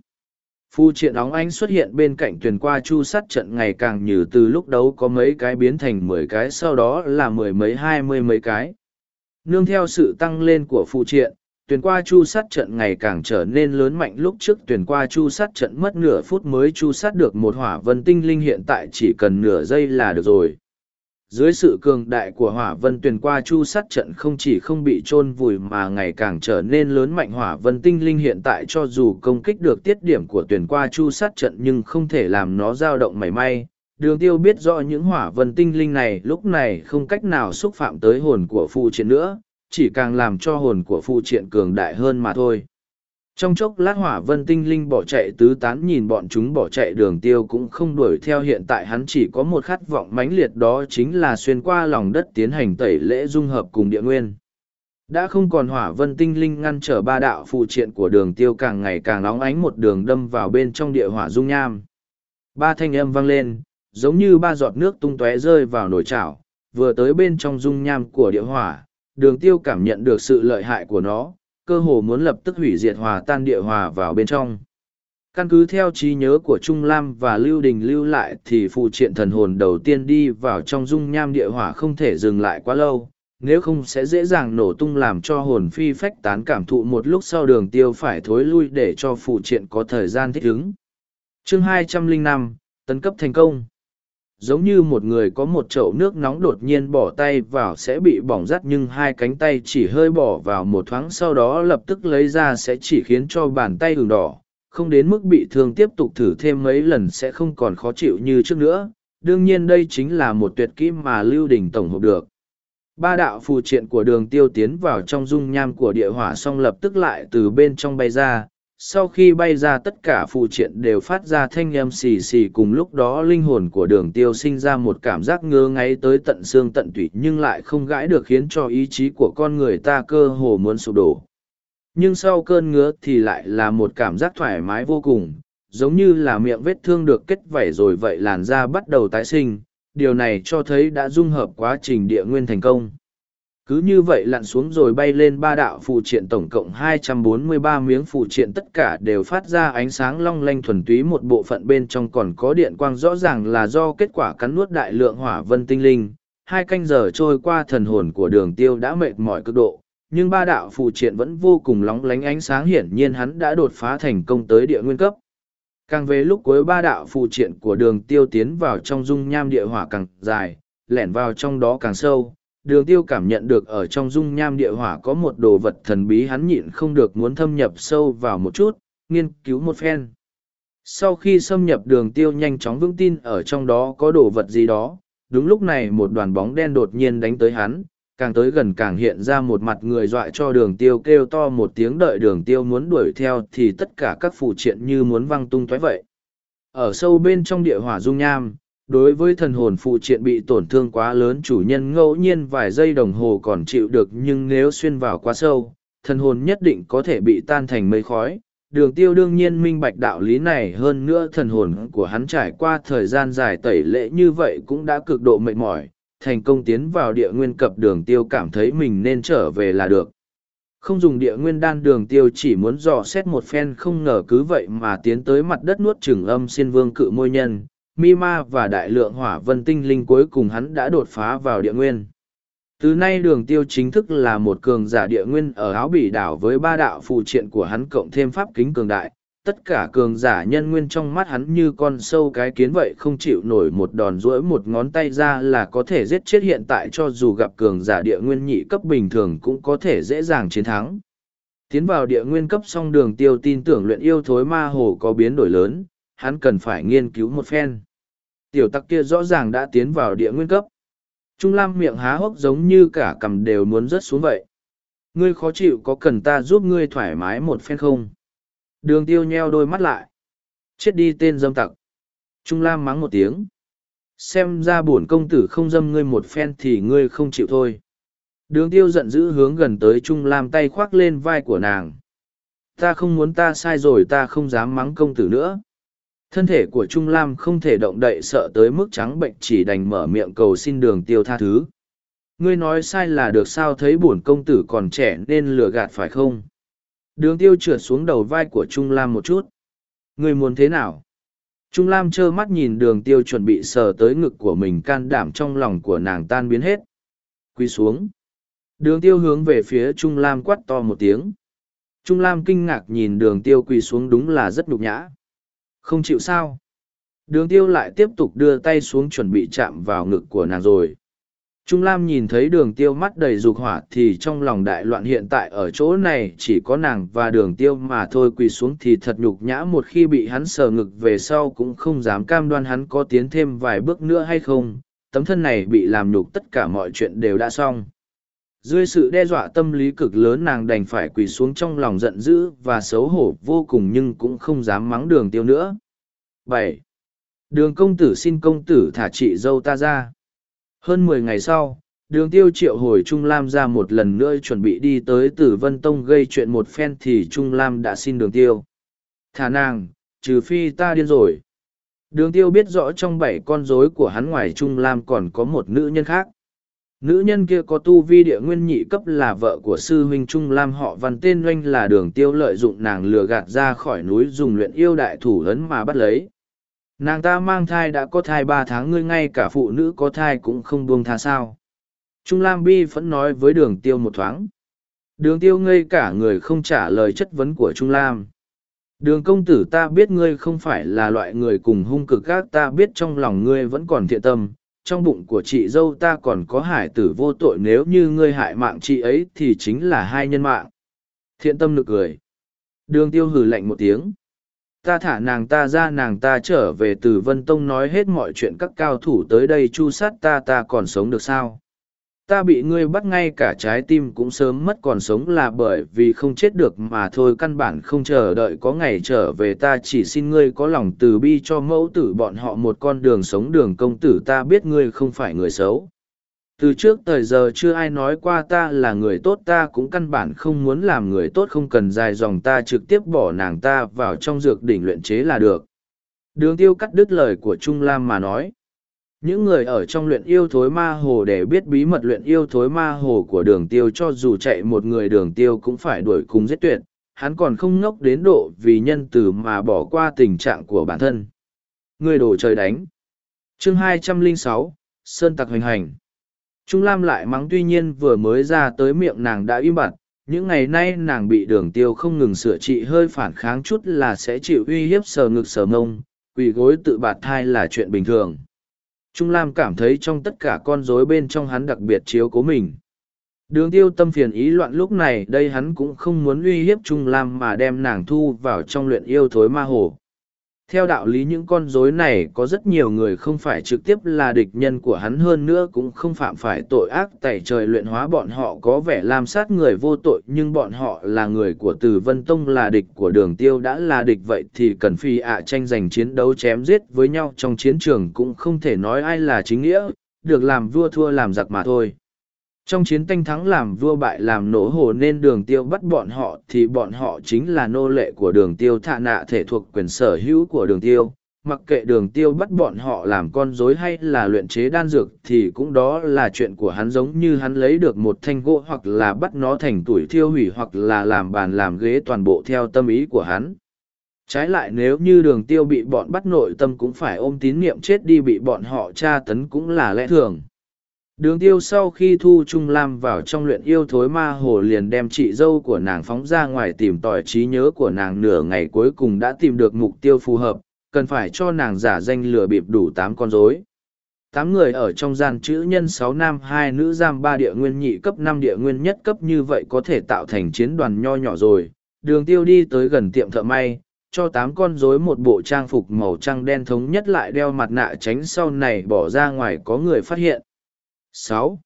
Phu triện óng ánh xuất hiện bên cạnh tuyển qua chu sắt trận ngày càng như từ lúc đấu có mấy cái biến thành mười cái sau đó là mười mấy hai mươi mấy cái. Nương theo sự tăng lên của phụ triện, tuyển qua chu sắt trận ngày càng trở nên lớn mạnh lúc trước tuyển qua chu sắt trận mất nửa phút mới chu sắt được một hỏa vân tinh linh hiện tại chỉ cần nửa giây là được rồi dưới sự cường đại của hỏa vân tuyền qua chu sát trận không chỉ không bị chôn vùi mà ngày càng trở nên lớn mạnh. Hỏa vân tinh linh hiện tại cho dù công kích được tiết điểm của tuyển qua chu sát trận nhưng không thể làm nó dao động mảy may. Đường tiêu biết rõ những hỏa vân tinh linh này lúc này không cách nào xúc phạm tới hồn của phụ triện nữa, chỉ càng làm cho hồn của phụ triện cường đại hơn mà thôi trong chốc lát hỏa vân tinh linh bỏ chạy tứ tán nhìn bọn chúng bỏ chạy đường tiêu cũng không đuổi theo hiện tại hắn chỉ có một khát vọng mãnh liệt đó chính là xuyên qua lòng đất tiến hành tẩy lễ dung hợp cùng địa nguyên. Đã không còn hỏa vân tinh linh ngăn trở ba đạo phụ triện của đường tiêu càng ngày càng nóng ánh một đường đâm vào bên trong địa hỏa dung nham. Ba thanh âm vang lên, giống như ba giọt nước tung tóe rơi vào nồi chảo, vừa tới bên trong dung nham của địa hỏa, đường tiêu cảm nhận được sự lợi hại của nó, cơ hồ muốn lập tức hủy diệt hòa tan địa hòa vào bên trong. Căn cứ theo trí nhớ của Trung Lam và Lưu Đình lưu lại thì phụ triện thần hồn đầu tiên đi vào trong dung nham địa hỏa không thể dừng lại quá lâu, nếu không sẽ dễ dàng nổ tung làm cho hồn phi phách tán cảm thụ một lúc sau đường tiêu phải thối lui để cho phụ triện có thời gian thích ứng. Chương 205, tấn cấp thành công giống như một người có một chậu nước nóng đột nhiên bỏ tay vào sẽ bị bỏng rắt nhưng hai cánh tay chỉ hơi bỏ vào một thoáng sau đó lập tức lấy ra sẽ chỉ khiến cho bàn tay ửng đỏ. Không đến mức bị thương tiếp tục thử thêm mấy lần sẽ không còn khó chịu như trước nữa. Đương nhiên đây chính là một tuyệt kỹ mà lưu đình tổng hợp được. Ba đạo phù triện của đường tiêu tiến vào trong dung nham của địa hỏa xong lập tức lại từ bên trong bay ra sau khi bay ra tất cả phụ triện đều phát ra thanh âm xì xì cùng lúc đó linh hồn của đường tiêu sinh ra một cảm giác ngơ ngáy tới tận xương tận tủy nhưng lại không gãi được khiến cho ý chí của con người ta cơ hồ muốn sụp đổ. Nhưng sau cơn ngứa thì lại là một cảm giác thoải mái vô cùng, giống như là miệng vết thương được kết vảy rồi vậy làn da bắt đầu tái sinh, điều này cho thấy đã dung hợp quá trình địa nguyên thành công cứ như vậy lặn xuống rồi bay lên ba đạo phụ triện tổng cộng 243 miếng phụ triện tất cả đều phát ra ánh sáng long lanh thuần túy một bộ phận bên trong còn có điện quang rõ ràng là do kết quả cắn nuốt đại lượng hỏa vân tinh linh. Hai canh giờ trôi qua thần hồn của đường tiêu đã mệt mỏi cực độ, nhưng ba đạo phụ triện vẫn vô cùng lóng lánh ánh sáng hiển nhiên hắn đã đột phá thành công tới địa nguyên cấp. Càng về lúc cuối ba đạo phụ triện của đường tiêu tiến vào trong dung nham địa hỏa càng dài, lẻn vào trong đó càng sâu, đường tiêu cảm nhận được ở trong dung nham địa hỏa có một đồ vật thần bí hắn nhịn không được muốn thâm nhập sâu vào một chút, nghiên cứu một phen. Sau khi xâm nhập đường tiêu nhanh chóng vững tin ở trong đó có đồ vật gì đó, đúng lúc này một đoàn bóng đen đột nhiên đánh tới hắn, càng tới gần càng hiện ra một mặt người dọa cho đường tiêu kêu to một tiếng đợi đường tiêu muốn đuổi theo thì tất cả các phụ triện như muốn văng tung tói vậy. Ở sâu bên trong địa hỏa dung nham, đối với thần hồn phụ triện bị tổn thương quá lớn, chủ nhân ngẫu nhiên vài giây đồng hồ còn chịu được, nhưng nếu xuyên vào quá sâu, thần hồn nhất định có thể bị tan thành mây khói. Đường tiêu đương nhiên minh bạch đạo lý này, hơn nữa thần hồn của hắn trải qua thời gian dài tẩy lễ như vậy cũng đã cực độ mệt mỏi. Thành công tiến vào địa nguyên cập đường tiêu cảm thấy mình nên trở về là được. Không dùng địa nguyên đan, đường tiêu chỉ muốn dò xét một phen, không ngờ cứ vậy mà tiến tới mặt đất nuốt trừng âm xin vương cự môi nhân mi ma và đại lượng hỏa vân tinh linh cuối cùng hắn đã đột phá vào địa nguyên. Từ nay đường tiêu chính thức là một cường giả địa nguyên ở áo bỉ đảo với ba đạo phụ triện của hắn cộng thêm pháp kính cường đại. Tất cả cường giả nhân nguyên trong mắt hắn như con sâu cái kiến vậy không chịu nổi một đòn rỗi một ngón tay ra là có thể giết chết hiện tại cho dù gặp cường giả địa nguyên nhị cấp bình thường cũng có thể dễ dàng chiến thắng. Tiến vào địa nguyên cấp song đường tiêu tin tưởng luyện yêu thối ma hồ có biến đổi lớn, hắn cần phải nghiên cứu một phen. Tiểu tặc kia rõ ràng đã tiến vào địa nguyên cấp. Trung Lam miệng há hốc giống như cả cầm đều muốn rớt xuống vậy. Ngươi khó chịu có cần ta giúp ngươi thoải mái một phen không? Đường tiêu nheo đôi mắt lại. Chết đi tên dâm tặc. Trung Lam mắng một tiếng. Xem ra bổn công tử không dâm ngươi một phen thì ngươi không chịu thôi. Đường tiêu giận dữ hướng gần tới Trung Lam tay khoác lên vai của nàng. Ta không muốn ta sai rồi, ta không dám mắng công tử nữa thân thể của trung lam không thể động đậy sợ tới mức trắng bệnh chỉ đành mở miệng cầu xin đường tiêu tha thứ. Ngươi nói sai là được sao thấy bổn công tử còn trẻ nên lừa gạt phải không? Đường tiêu trượt xuống đầu vai của trung lam một chút. Ngươi muốn thế nào? Trung lam trơ mắt nhìn đường tiêu chuẩn bị sờ tới ngực của mình can đảm trong lòng của nàng tan biến hết. Quy xuống. Đường tiêu hướng về phía trung lam quắt to một tiếng. Trung lam kinh ngạc nhìn đường tiêu quỳ xuống đúng là rất nhục nhã không chịu sao? Đường tiêu lại tiếp tục đưa tay xuống chuẩn bị chạm vào ngực của nàng rồi. Trung Lam nhìn thấy đường tiêu mắt đầy dục hỏa thì trong lòng đại loạn hiện tại ở chỗ này chỉ có nàng và đường tiêu mà thôi quỳ xuống thì thật nhục nhã một khi bị hắn sờ ngực về sau cũng không dám cam đoan hắn có tiến thêm vài bước nữa hay không. Tấm thân này bị làm nhục tất cả mọi chuyện đều đã xong. Dưới sự đe dọa tâm lý cực lớn nàng đành phải quỳ xuống trong lòng giận dữ và xấu hổ vô cùng nhưng cũng không dám mắng đường tiêu nữa. bảy Đường công tử xin công tử thả chị dâu ta ra. Hơn mười ngày sau, đường tiêu triệu hồi Trung Lam ra một lần nữa chuẩn bị đi tới tử vân tông gây chuyện một phen thì Trung Lam đã xin đường tiêu. Thả nàng, trừ phi ta điên rồi. Đường tiêu biết rõ trong bảy con rối của hắn ngoài Trung Lam còn có một nữ nhân khác. Nữ nhân kia có tu vi địa nguyên nhị cấp là vợ của sư huynh Trung Lam họ văn tên doanh là đường tiêu lợi dụng nàng lừa gạt ra khỏi núi dùng luyện yêu đại thủ lớn mà bắt lấy. Nàng ta mang thai đã có thai ba tháng ngươi ngay cả phụ nữ có thai cũng không buông tha sao. Trung Lam bi vẫn nói với đường tiêu một thoáng. Đường tiêu ngây cả người không trả lời chất vấn của Trung Lam. Đường công tử ta biết ngươi không phải là loại người cùng hung cực các ta biết trong lòng ngươi vẫn còn thiện tâm, trong bụng của chị dâu ta còn có hải tử vô tội nếu như ngươi hại mạng chị ấy thì chính là hai nhân mạng. Thiện tâm nực cười. Đường tiêu hừ lạnh một tiếng. Ta thả nàng ta ra, nàng ta trở về từ Vân Tông nói hết mọi chuyện các cao thủ tới đây chu sát ta ta còn sống được sao ta bị ngươi bắt ngay cả trái tim cũng sớm mất còn sống là bởi vì không chết được mà thôi, căn bản không chờ đợi có ngày trở về ta, chỉ xin ngươi có lòng từ bi cho mẫu tử bọn họ một con đường sống đường công tử, ta biết ngươi không phải người xấu. Từ trước thời giờ chưa ai nói qua ta là người tốt, ta cũng căn bản không muốn làm người tốt, không cần dài dòng ta trực tiếp bỏ nàng ta vào trong dược đỉnh luyện chế là được. Đường tiêu cắt đứt lời của trung lam mà nói những người ở trong luyện yêu thối ma hồ để biết bí mật luyện yêu thối ma hồ của đường tiêu cho dù chạy một người đường tiêu cũng phải đuổi cùng giết tuyệt. Hắn còn không ngốc đến độ vì nhân từ mà bỏ qua tình trạng của bản thân. Người đổ trời đánh. Chương 206, sơn tặc hoành hành. Trung lam lại mắng tuy nhiên vừa mới ra tới miệng nàng đã im bặt. Những ngày nay nàng bị đường tiêu không ngừng sửa trị hơi phản kháng chút là sẽ chịu uy hiếp sờ ngực sờ mông quỳ gối tự bạt thai là chuyện bình thường. Trung Lam cảm thấy trong tất cả con rối bên trong hắn đặc biệt chiếu cố mình. Đường tiêu tâm phiền ý loạn lúc này, đây hắn cũng không muốn uy hiếp Trung Lam mà đem nàng thu vào trong luyện yêu thối ma hồ. Theo đạo lý những con rối này có rất nhiều người không phải trực tiếp là địch nhân của hắn hơn nữa cũng không phạm phải tội ác tẩy trời luyện hóa bọn họ có vẻ làm sát người vô tội nhưng bọn họ là người của Từ Vân Tông là địch của đường tiêu đã là địch vậy thì cần phi ạ tranh giành chiến đấu chém giết với nhau trong chiến trường cũng không thể nói ai là chính nghĩa, được làm vua thua làm giặc mà thôi. Trong chiến tranh thắng làm vua bại làm nổ hồ nên đường tiêu bắt bọn họ thì bọn họ chính là nô lệ của đường tiêu, thạ nạ thể thuộc quyền sở hữu của đường tiêu. Mặc kệ đường tiêu bắt bọn họ làm con rối hay là luyện chế đan dược thì cũng đó là chuyện của hắn, giống như hắn lấy được một thanh gỗ hoặc là bắt nó thành tuổi thiêu hủy hoặc là làm bàn làm ghế toàn bộ theo tâm ý của hắn. Trái lại nếu như đường tiêu bị bọn bắt nội tâm cũng phải ôm tín niệm chết đi bị bọn họ tra tấn cũng là lẽ thường. Đường tiêu sau khi thu Trung Lam vào trong luyện yêu thối ma hồ liền đem chị dâu của nàng phóng ra ngoài tìm tòi trí nhớ của nàng nửa ngày cuối cùng đã tìm được mục tiêu phù hợp, cần phải cho nàng giả danh lừa bịp đủ tám con rối. Tám người ở trong gian chữ nhân sáu nam hai nữ giam ba địa nguyên nhị cấp năm địa nguyên nhất cấp như vậy có thể tạo thành chiến đoàn nho nhỏ rồi. Đường tiêu đi tới gần tiệm thợ may, cho tám con rối một bộ trang phục màu trăng đen thống nhất lại đeo mặt nạ tránh sau này bỏ ra ngoài có người phát hiện sáu.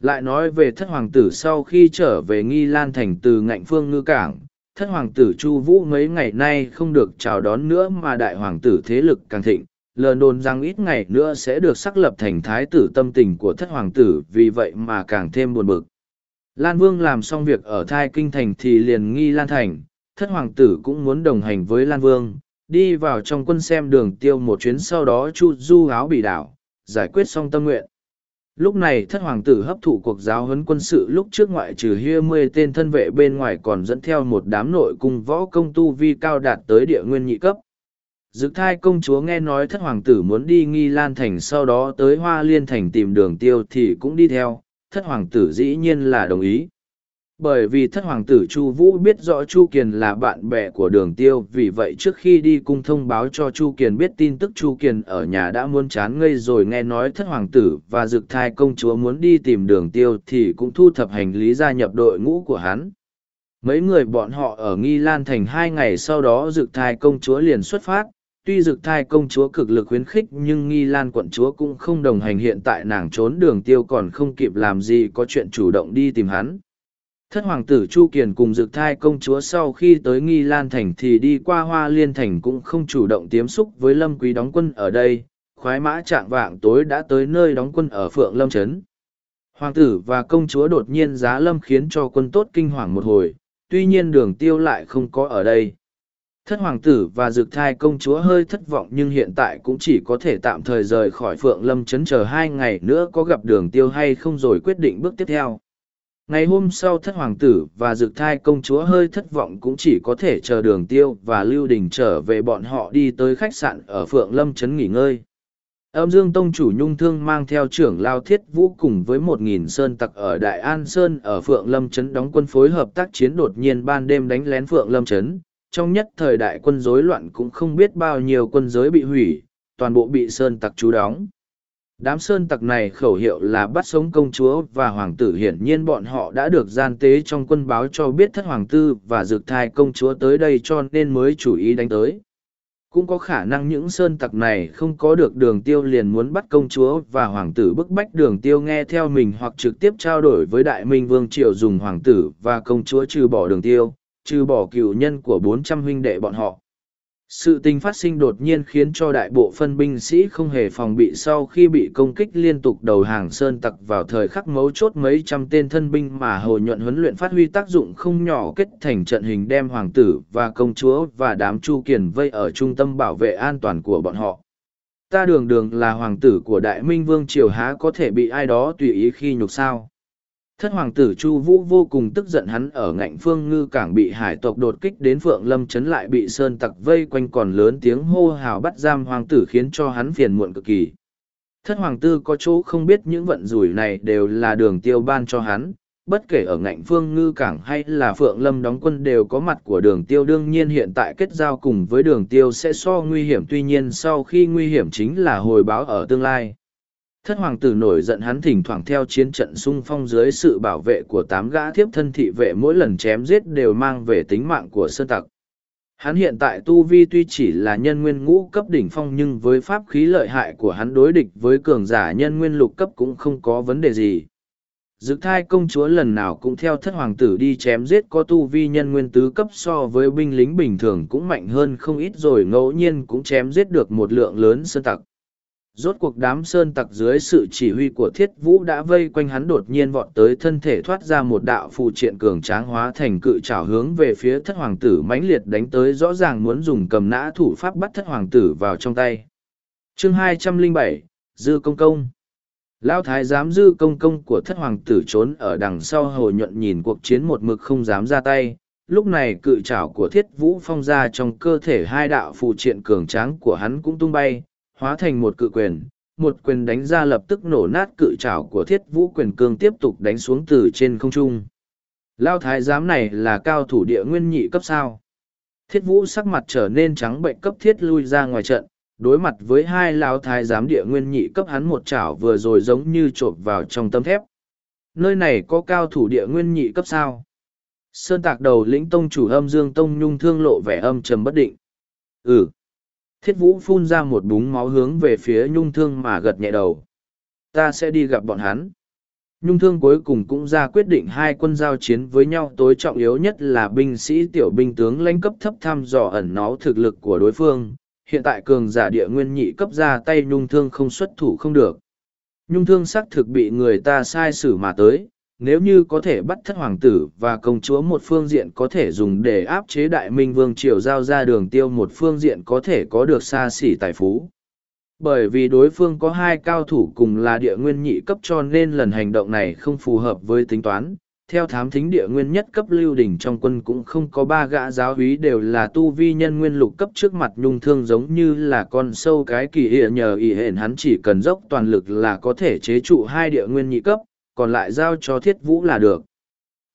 Lại nói về thất hoàng tử sau khi trở về nghi lan thành từ ngạnh phương ngư cảng, thất hoàng tử chu vũ mấy ngày nay không được chào đón nữa mà đại hoàng tử thế lực càng thịnh lờ đồn rằng ít ngày nữa sẽ được xác lập thành thái tử tâm tình của thất hoàng tử, vì vậy mà càng thêm buồn bực. Lan vương làm xong việc ở thai kinh thành thì liền nghi lan thành, thất hoàng tử cũng muốn đồng hành với lan vương, đi vào trong quân xem đường tiêu một chuyến sau đó chu du áo bị đảo, giải quyết xong tâm nguyện. Lúc này thất hoàng tử hấp thụ cuộc giáo huấn quân sự lúc trước ngoại trừ hia mươi tên thân vệ bên ngoài còn dẫn theo một đám nội cung võ công tu vi cao đạt tới địa nguyên nhị cấp. Dực thai công chúa nghe nói thất hoàng tử muốn đi nghi lan thành sau đó tới hoa liên thành tìm đường tiêu thì cũng đi theo, thất hoàng tử dĩ nhiên là đồng ý bởi vì thất hoàng tử chu vũ biết rõ chu kiền là bạn bè của đường tiêu, vì vậy trước khi đi cung thông báo cho chu kiền biết tin tức chu kiền ở nhà đã muốn chán ngây rồi nghe nói thất hoàng tử và dực thai công chúa muốn đi tìm đường tiêu thì cũng thu thập hành lý gia nhập đội ngũ của hắn. Mấy người bọn họ ở nghi lan thành hai ngày sau đó dực thai công chúa liền xuất phát. Tuy dực thai công chúa cực lực khuyến khích nhưng nghi lan quận chúa cũng không đồng hành hiện tại, nàng trốn đường tiêu còn không kịp làm gì có chuyện chủ động đi tìm hắn. Thất hoàng tử Chu Kiền cùng dược thai công chúa sau khi tới Nghi Lan Thành thì đi qua Hoa Liên Thành cũng không chủ động tiếp xúc với Lâm Quý đóng quân ở đây, khoái mã trạng vạng tối đã tới nơi đóng quân ở Phượng Lâm Trấn. Hoàng tử và công chúa đột nhiên giá lâm khiến cho quân tốt kinh hoàng một hồi, tuy nhiên đường tiêu lại không có ở đây. Thất hoàng tử và dược thai công chúa hơi thất vọng nhưng hiện tại cũng chỉ có thể tạm thời rời khỏi Phượng Lâm Trấn chờ hai ngày nữa có gặp đường tiêu hay không rồi quyết định bước tiếp theo. Ngày hôm sau thất hoàng tử và dực thai công chúa hơi thất vọng cũng chỉ có thể chờ đường tiêu và Lưu Đình trở về bọn họ đi tới khách sạn ở Phượng Lâm Trấn nghỉ ngơi. Âm Dương Tông chủ Nhung Thương mang theo trưởng Lao Thiết Vũ cùng với một nghìn sơn tặc ở Đại An Sơn ở Phượng Lâm Trấn đóng quân phối hợp tác chiến đột nhiên ban đêm đánh lén Phượng Lâm Trấn. Trong nhất thời đại quân rối loạn cũng không biết bao nhiêu quân giới bị hủy, toàn bộ bị sơn tặc chú đóng. Đám sơn tặc này khẩu hiệu là bắt sống công chúa và hoàng tử hiển nhiên bọn họ đã được gian tế trong quân báo cho biết thất hoàng tư và dược thai công chúa tới đây cho nên mới chủ ý đánh tới. cũng có khả năng những sơn tặc này không có được đường tiêu liền muốn bắt công chúa và hoàng tử bức bách đường tiêu nghe theo mình hoặc trực tiếp trao đổi với đại minh vương triều dùng hoàng tử và công chúa trừ bỏ đường tiêu, trừ bỏ cựu nhân của bốn trăm huynh đệ bọn họ. Sự tình phát sinh đột nhiên khiến cho đại bộ phân binh sĩ không hề phòng bị sau khi bị công kích liên tục đầu hàng sơn tặc vào thời khắc mấu chốt mấy trăm tên thân binh mà hồ nhuận huấn luyện phát huy tác dụng không nhỏ kết thành trận hình đem hoàng tử và công chúa và đám chu kiền vây ở trung tâm bảo vệ an toàn của bọn họ. Ta đường đường là hoàng tử của đại minh vương triều há có thể bị ai đó tùy ý khi nhục sao. Thất hoàng tử Chu Vũ vô cùng tức giận hắn ở ngạnh phương ngư cảng bị hải tộc đột kích đến Phượng Lâm Trấn lại bị sơn tặc vây quanh còn lớn tiếng hô hào bắt giam hoàng tử khiến cho hắn phiền muộn cực kỳ. Thất hoàng tử có chỗ không biết những vận rủi này đều là đường tiêu ban cho hắn, bất kể ở ngạnh phương ngư cảng hay là Phượng Lâm đóng quân đều có mặt của đường tiêu đương nhiên hiện tại kết giao cùng với đường tiêu sẽ so nguy hiểm tuy nhiên sau khi nguy hiểm chính là hồi báo ở tương lai. Thất hoàng tử nổi giận hắn thỉnh thoảng theo chiến trận xung phong dưới sự bảo vệ của tám gã thiếp thân thị vệ mỗi lần chém giết đều mang về tính mạng của sơn tặc. Hắn hiện tại tu vi tuy chỉ là nhân nguyên ngũ cấp đỉnh phong nhưng với pháp khí lợi hại của hắn đối địch với cường giả nhân nguyên lục cấp cũng không có vấn đề gì. Dực thai công chúa lần nào cũng theo thất hoàng tử đi chém giết có tu vi nhân nguyên tứ cấp so với binh lính bình thường cũng mạnh hơn không ít rồi ngẫu nhiên cũng chém giết được một lượng lớn sơn tặc rốt cuộc đám sơn tặc dưới sự chỉ huy của thiết vũ đã vây quanh hắn đột nhiên vọt tới thân thể thoát ra một đạo phù triện cường tráng hóa thành cự trảo hướng về phía thất hoàng tử mãnh liệt đánh tới rõ ràng muốn dùng cầm nã thủ pháp bắt thất hoàng tử vào trong tay. Chương hai trăm lẻ bảy, dư công công. Lão thái giám dư công công của thất hoàng tử trốn ở đằng sau hồ nhuận nhìn cuộc chiến một mực không dám ra tay. Lúc này cự trảo của thiết vũ phong ra trong cơ thể hai đạo phù triện cường tráng của hắn cũng tung bay hóa thành một cự quyền, một quyền đánh ra lập tức nổ nát cự trảo của thiết vũ quyền cương tiếp tục đánh xuống từ trên không trung. Lao thái giám này là cao thủ địa nguyên nhị cấp sao. Thiết vũ sắc mặt trở nên trắng bệnh cấp thiết lui ra ngoài trận, đối mặt với hai lao thái giám địa nguyên nhị cấp hắn một chảo vừa rồi giống như trộm vào trong tấm thép. Nơi này có cao thủ địa nguyên nhị cấp sao? Sơn tạc đầu lĩnh tông chủ âm dương tông nhung thương lộ vẻ âm trầm bất định. Ừ. Thiết vũ phun ra một búng máu hướng về phía nhung thương mà gật nhẹ đầu. Ta sẽ đi gặp bọn hắn. Nhung thương cuối cùng cũng ra quyết định hai quân giao chiến với nhau tối trọng yếu nhất là binh sĩ tiểu binh tướng lãnh cấp thấp thăm dò ẩn náu thực lực của đối phương. Hiện tại cường giả địa nguyên nhị cấp ra tay nhung thương không xuất thủ không được. Nhung thương xác thực bị người ta sai xử mà tới, nếu như có thể bắt thất hoàng tử và công chúa một phương diện có thể dùng để áp chế đại minh vương triều giao ra đường tiêu một phương diện có thể có được xa xỉ tài phú. Bởi vì đối phương có hai cao thủ cùng là địa nguyên nhị cấp cho nên lần hành động này không phù hợp với tính toán. Theo thám thính địa nguyên nhất cấp lưu đỉnh trong quân cũng không có ba gã giáo úy đều là tu vi nhân nguyên lục cấp trước mặt nhung thương giống như là con sâu cái kỳ hiện nhờ ý hển hắn chỉ cần dốc toàn lực là có thể chế trụ hai địa nguyên nhị cấp, còn lại giao cho thiết vũ là được.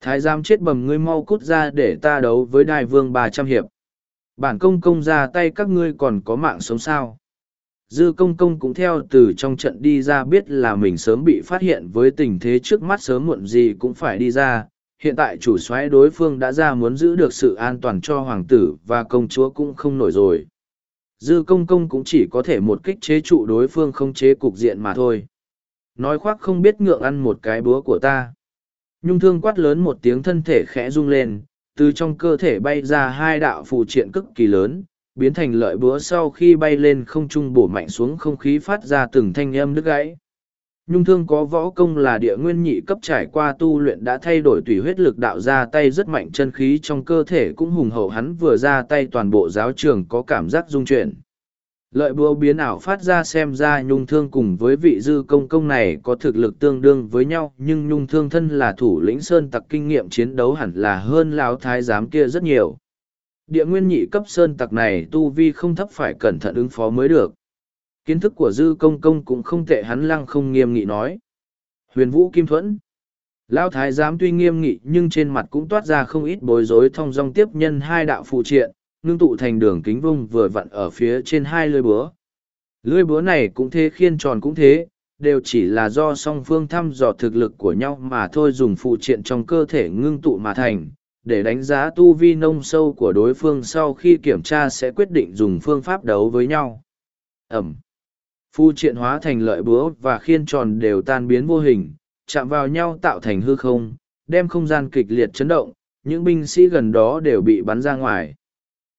Thái giám chết bầm ngươi mau cút ra để ta đấu với đại vương ba trăm hiệp. Bản công công ra tay các ngươi còn có mạng sống sao. Dư công công cũng theo từ trong trận đi ra biết là mình sớm bị phát hiện với tình thế trước mắt sớm muộn gì cũng phải đi ra. Hiện tại chủ soái đối phương đã ra muốn giữ được sự an toàn cho hoàng tử và công chúa cũng không nổi rồi. Dư công công cũng chỉ có thể một kích chế trụ đối phương không chế cục diện mà thôi nói khoác không biết ngượng ăn một cái búa của ta. Nhung thương quát lớn một tiếng thân thể khẽ rung lên, từ trong cơ thể bay ra hai đạo phù triện cực kỳ lớn, biến thành lợi búa sau khi bay lên không trung bổ mạnh xuống không khí phát ra từng thanh âm đứt gãy. Nhung thương có võ công là địa nguyên nhị cấp trải qua tu luyện đã thay đổi tùy huyết lực đạo ra tay rất mạnh chân khí trong cơ thể cũng hùng hậu hắn vừa ra tay toàn bộ giáo trường có cảm giác rung chuyển. Lợi búa biến ảo phát ra xem ra nhung thương cùng với vị dư công công này có thực lực tương đương với nhau nhưng nhung thương thân là thủ lĩnh sơn tặc kinh nghiệm chiến đấu hẳn là hơn lão thái giám kia rất nhiều. Địa nguyên nhị cấp sơn tặc này tu vi không thấp phải cẩn thận ứng phó mới được. Kiến thức của dư công công cũng không tệ hắn lăng không nghiêm nghị nói. Huyền vũ kim thuẫn. Lão thái giám tuy nghiêm nghị nhưng trên mặt cũng toát ra không ít bối rối thông dong tiếp nhân hai đạo phụ triện, ngưng tụ thành đường kính vung vừa vặn ở phía trên hai lưỡi búa. Lưỡi búa này cũng thế khiên tròn cũng thế, đều chỉ là do song phương thăm dò thực lực của nhau mà thôi dùng phụ triện trong cơ thể ngưng tụ mà thành. để đánh giá tu vi nông sâu của đối phương sau khi kiểm tra sẽ quyết định dùng phương pháp đấu với nhau. Ẩm. Phu triện hóa thành lợi búa và khiên tròn đều tan biến vô hình, chạm vào nhau tạo thành hư không, đem không gian kịch liệt chấn động, những binh sĩ gần đó đều bị bắn ra ngoài.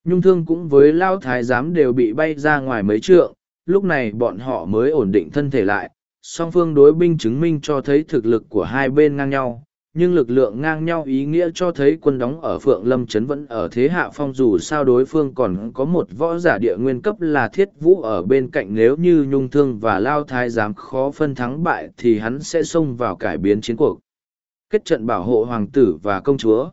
Nhung thương cũng với Lao Thái giám đều bị bay ra ngoài mấy trượng, lúc này bọn họ mới ổn định thân thể lại, song phương đối binh chứng minh cho thấy thực lực của hai bên ngang nhau, nhưng lực lượng ngang nhau ý nghĩa cho thấy quân đóng ở Phượng Lâm Trấn vẫn ở thế hạ phong dù sao đối phương còn có một võ giả địa nguyên cấp là thiết vũ ở bên cạnh nếu như nhung thương và lao thái giám khó phân thắng bại thì hắn sẽ xông vào cải biến chiến cuộc. Kết trận bảo hộ hoàng tử và công chúa.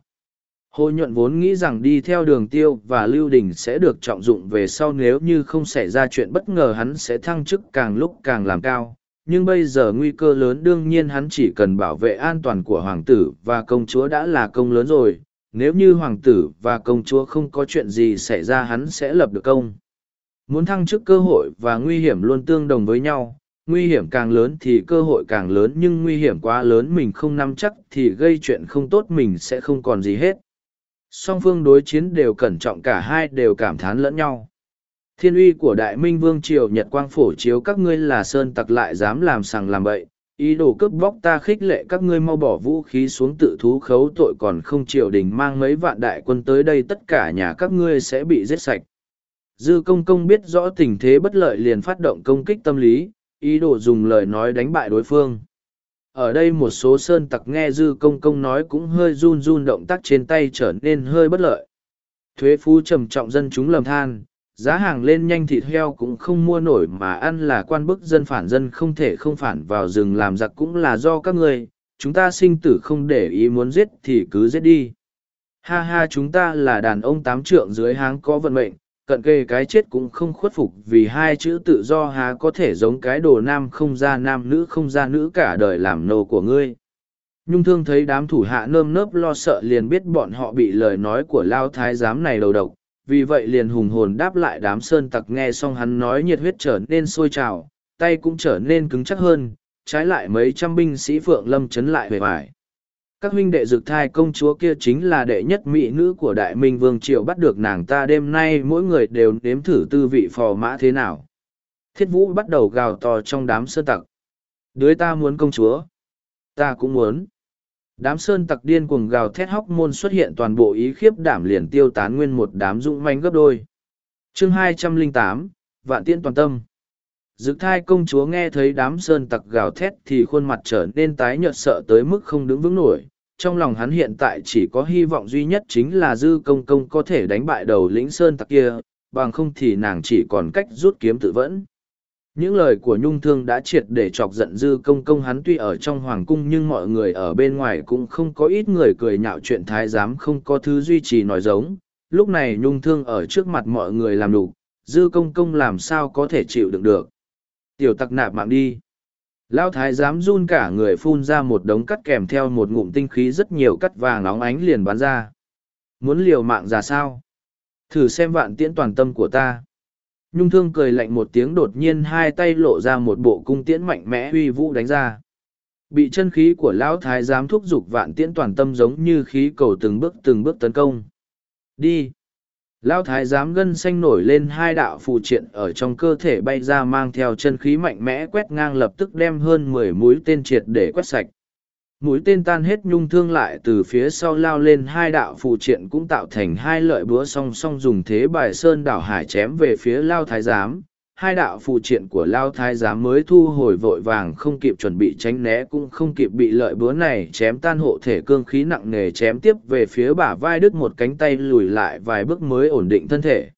Hồ nhuận vốn nghĩ rằng đi theo đường tiêu và lưu đình sẽ được trọng dụng về sau nếu như không xảy ra chuyện bất ngờ hắn sẽ thăng chức càng lúc càng làm cao. Nhưng bây giờ nguy cơ lớn đương nhiên hắn chỉ cần bảo vệ an toàn của hoàng tử và công chúa đã là công lớn rồi. Nếu như hoàng tử và công chúa không có chuyện gì xảy ra hắn sẽ lập được công. Muốn thăng chức cơ hội và nguy hiểm luôn tương đồng với nhau. Nguy hiểm càng lớn thì cơ hội càng lớn nhưng nguy hiểm quá lớn mình không nắm chắc thì gây chuyện không tốt mình sẽ không còn gì hết song phương đối chiến đều cẩn trọng cả hai đều cảm thán lẫn nhau Thiên uy của Đại Minh Vương Triều Nhật Quang phổ chiếu các ngươi là sơn tặc lại dám làm sằng làm bậy, ý đồ cướp bóc ta khích lệ các ngươi mau bỏ vũ khí xuống tự thú khấu tội còn không triều đình mang mấy vạn đại quân tới đây tất cả nhà các ngươi sẽ bị giết sạch. Dư công công biết rõ tình thế bất lợi liền phát động công kích tâm lý, ý đồ dùng lời nói đánh bại đối phương. Ở đây một số sơn tặc nghe dư công công nói cũng hơi run run động tác trên tay trở nên hơi bất lợi. Thuế phú trầm trọng dân chúng lầm than, giá hàng lên nhanh thịt heo cũng không mua nổi mà ăn là quan bức dân phản dân không thể không phản vào rừng làm giặc cũng là do các ngươi chúng ta sinh tử không để ý muốn giết thì cứ giết đi ha ha chúng ta là đàn ông tám trượng dưới háng có vận mệnh cận kề cái chết cũng không khuất phục vì hai chữ tự do há có thể giống cái đồ nam không ra nam nữ không ra nữ cả đời làm nô của ngươi. Nhung thương thấy đám thủ hạ nơm nớp lo sợ liền biết bọn họ bị lời nói của lao thái giám này đầu độc, vì vậy liền hùng hồn đáp lại đám sơn tặc nghe xong hắn nói nhiệt huyết trở nên sôi trào, tay cũng trở nên cứng chắc hơn, trái lại mấy trăm binh sĩ phượng lâm chấn lại về vải các huynh đệ dược thai công chúa kia chính là đệ nhất mỹ nữ của đại minh vương triều bắt được nàng ta đêm nay, mỗi người đều nếm thử tư vị phò mã thế nào. Thiết vũ bắt đầu gào to trong đám sơn tặc. Đứa ta muốn công chúa. Ta cũng muốn. Đám sơn tặc điên cuồng gào thét hóc môn xuất hiện toàn bộ ý khiếp đảm liền tiêu tán nguyên một đám dũng manh gấp đôi. chương hai trăm linh tám, Vạn Tiên Toàn Tâm. Dực thai công chúa nghe thấy đám sơn tặc gào thét thì khuôn mặt trở nên tái nhợt sợ tới mức không đứng vững nổi. Trong lòng hắn hiện tại chỉ có hy vọng duy nhất chính là dư công công có thể đánh bại đầu lĩnh sơn tặc kia, bằng không thì nàng chỉ còn cách rút kiếm tự vẫn. Những lời của Nhung Thương đã triệt để chọc giận dư công công hắn tuy ở trong hoàng cung nhưng mọi người ở bên ngoài cũng không có ít người cười nhạo chuyện thái giám không có thứ duy trì nói giống. Lúc này Nhung Thương ở trước mặt mọi người làm đủ, dư công công làm sao có thể chịu đựng được. Tiểu tặc nạp mạng đi. Lão thái giám run cả người phun ra một đống cắt kèm theo một ngụm tinh khí rất nhiều cắt vàng óng ánh liền bắn ra. Muốn liều mạng ra sao? Thử xem vạn tiễn toàn tâm của ta. Nhung thương cười lạnh một tiếng đột nhiên hai tay lộ ra một bộ cung tiễn mạnh mẽ uy vũ đánh ra. Bị chân khí của lão thái giám thúc giục vạn tiễn toàn tâm giống như khí cầu từng bước từng bước tấn công. Đi! Lão thái giám gân xanh nổi lên hai đạo phù triện ở trong cơ thể bay ra mang theo chân khí mạnh mẽ quét ngang lập tức đem hơn mười mũi tên triệt để quét sạch. Mũi tên tan hết nhung thương lại từ phía sau lao lên hai đạo phụ triện cũng tạo thành hai lợi búa song song dùng thế bài sơn đảo hải chém về phía lao thái giám hai đạo phụ triện của lao thái giám mới thu hồi vội vàng không kịp chuẩn bị tránh né cũng không kịp bị lợi búa này chém tan hộ thể cương khí nặng nề chém tiếp về phía bả vai đứt một cánh tay lùi lại vài bước mới ổn định thân thể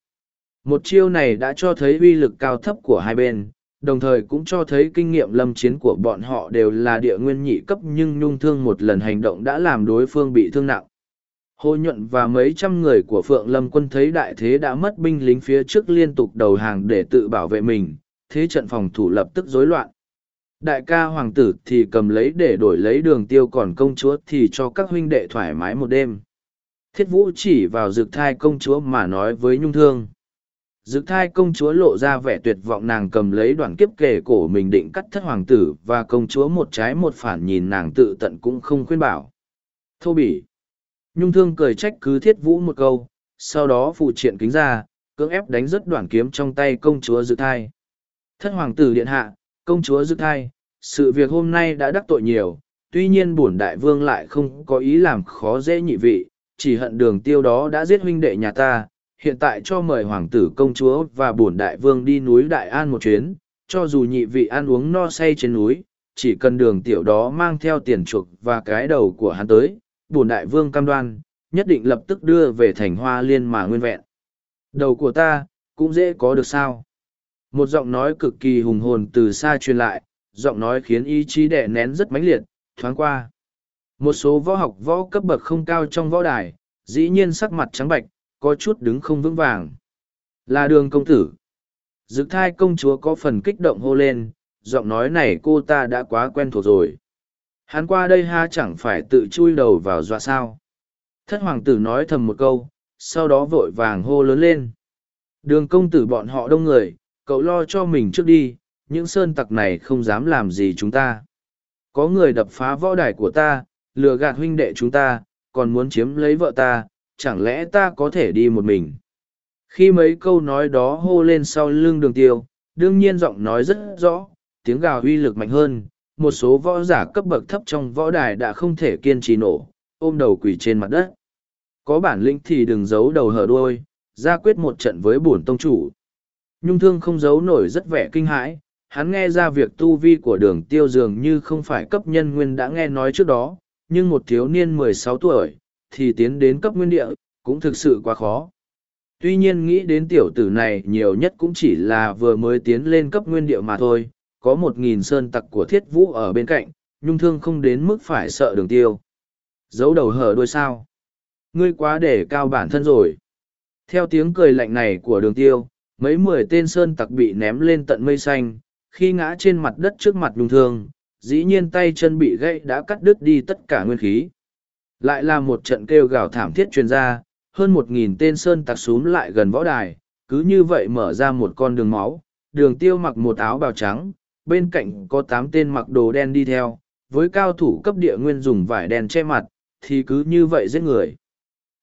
một chiêu này đã cho thấy uy lực cao thấp của hai bên, đồng thời cũng cho thấy kinh nghiệm lâm chiến của bọn họ đều là địa nguyên nhị cấp nhưng nhung thương một lần hành động đã làm đối phương bị thương nặng. Hồ nhuận và mấy trăm người của Phượng Lâm quân thấy đại thế đã mất binh lính phía trước liên tục đầu hàng để tự bảo vệ mình, thế trận phòng thủ lập tức rối loạn. Đại ca hoàng tử thì cầm lấy để đổi lấy đường tiêu còn công chúa thì cho các huynh đệ thoải mái một đêm. Thiết vũ chỉ vào rực thai công chúa mà nói với nhung thương. Dực thai công chúa lộ ra vẻ tuyệt vọng nàng cầm lấy đoạn kiếp kể cổ mình định cắt thất hoàng tử và công chúa một trái một phản nhìn nàng tự tận cũng không khuyên bảo. Thô bỉ. Nhung thương cười trách cứ thiết vũ một câu, sau đó phụ triện kính ra, cưỡng ép đánh rất đoạn kiếm trong tay công chúa dự thai. Thất hoàng tử điện hạ, công chúa dự thai, sự việc hôm nay đã đắc tội nhiều, tuy nhiên bổn đại vương lại không có ý làm khó dễ nhị vị, chỉ hận đường tiêu đó đã giết huynh đệ nhà ta, hiện tại cho mời hoàng tử công chúa và bổn đại vương đi núi Đại An một chuyến, cho dù nhị vị ăn uống no say trên núi, chỉ cần đường tiểu đó mang theo tiền chuộc và cái đầu của hắn tới, bổn đại vương cam đoan, nhất định lập tức đưa về thành hoa liên mà nguyên vẹn. Đầu của ta, cũng dễ có được sao? Một giọng nói cực kỳ hùng hồn từ xa truyền lại, giọng nói khiến ý chí đẻ nén rất mãnh liệt, thoáng qua. Một số võ học võ cấp bậc không cao trong võ đài, dĩ nhiên sắc mặt trắng bạch, có chút đứng không vững vàng. Là đường công tử. Dực thai công chúa có phần kích động hô lên, giọng nói này cô ta đã quá quen thuộc rồi. Hắn qua đây ha chẳng phải tự chui đầu vào dọa sao. Thất hoàng tử nói thầm một câu, sau đó vội vàng hô lớn lên. Đường công tử bọn họ đông người, cậu lo cho mình trước đi, những sơn tặc này không dám làm gì chúng ta. Có người đập phá võ đài của ta, lừa gạt huynh đệ chúng ta, còn muốn chiếm lấy vợ ta, chẳng lẽ ta có thể đi một mình. Khi mấy câu nói đó hô lên sau lưng đường tiêu, đương nhiên giọng nói rất rõ, tiếng gào uy lực mạnh hơn, một số võ giả cấp bậc thấp trong võ đài đã không thể kiên trì nổ, ôm đầu quỷ trên mặt đất. Có bản lĩnh thì đừng giấu đầu hở đuôi, ra quyết một trận với bổn tông chủ. Nhung thương không giấu nổi rất vẻ kinh hãi, hắn nghe ra việc tu vi của đường tiêu dường như không phải cấp nhân nguyên đã nghe nói trước đó, nhưng một thiếu niên mười sáu tuổi, thì tiến đến cấp nguyên địa, cũng thực sự quá khó. Tuy nhiên nghĩ đến tiểu tử này nhiều nhất cũng chỉ là vừa mới tiến lên cấp nguyên địa mà thôi, có một nghìn sơn tặc của thiết vũ ở bên cạnh, nhung thương không đến mức phải sợ đường tiêu. Giấu đầu hở đuôi sao. Ngươi quá để cao bản thân rồi. Theo tiếng cười lạnh này của đường tiêu, mấy mười tên sơn tặc bị ném lên tận mây xanh, khi ngã trên mặt đất trước mặt nhung thương, dĩ nhiên tay chân bị gãy đã cắt đứt đi tất cả nguyên khí. Lại là một trận kêu gào thảm thiết truyền ra, hơn một nghìn tên sơn tặc xuống lại gần võ đài, cứ như vậy mở ra một con đường máu, đường tiêu mặc một áo bào trắng, bên cạnh có tám tên mặc đồ đen đi theo, với cao thủ cấp địa nguyên dùng vải đen che mặt, thì cứ như vậy giết người.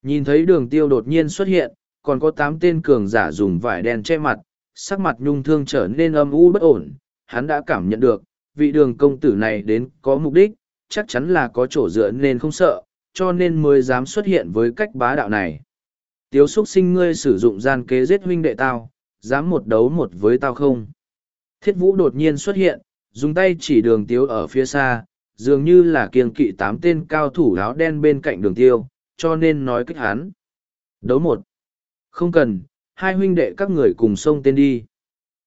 Nhìn thấy đường tiêu đột nhiên xuất hiện, còn có tám tên cường giả dùng vải đen che mặt, sắc mặt nhung thương trở nên âm u bất ổn, hắn đã cảm nhận được, vị đường công tử này đến có mục đích, chắc chắn là có chỗ dựa nên không sợ, cho nên mới dám xuất hiện với cách bá đạo này. Tiếu xúc sinh ngươi sử dụng gian kế giết huynh đệ tao, dám một đấu một với tao không? Thiết vũ đột nhiên xuất hiện, dùng tay chỉ đường tiếu ở phía xa, dường như là kiêng kỵ tám tên cao thủ áo đen bên cạnh đường tiêu, cho nên nói kích hắn. Đấu một. Không cần, hai huynh đệ các người cùng xông tên đi.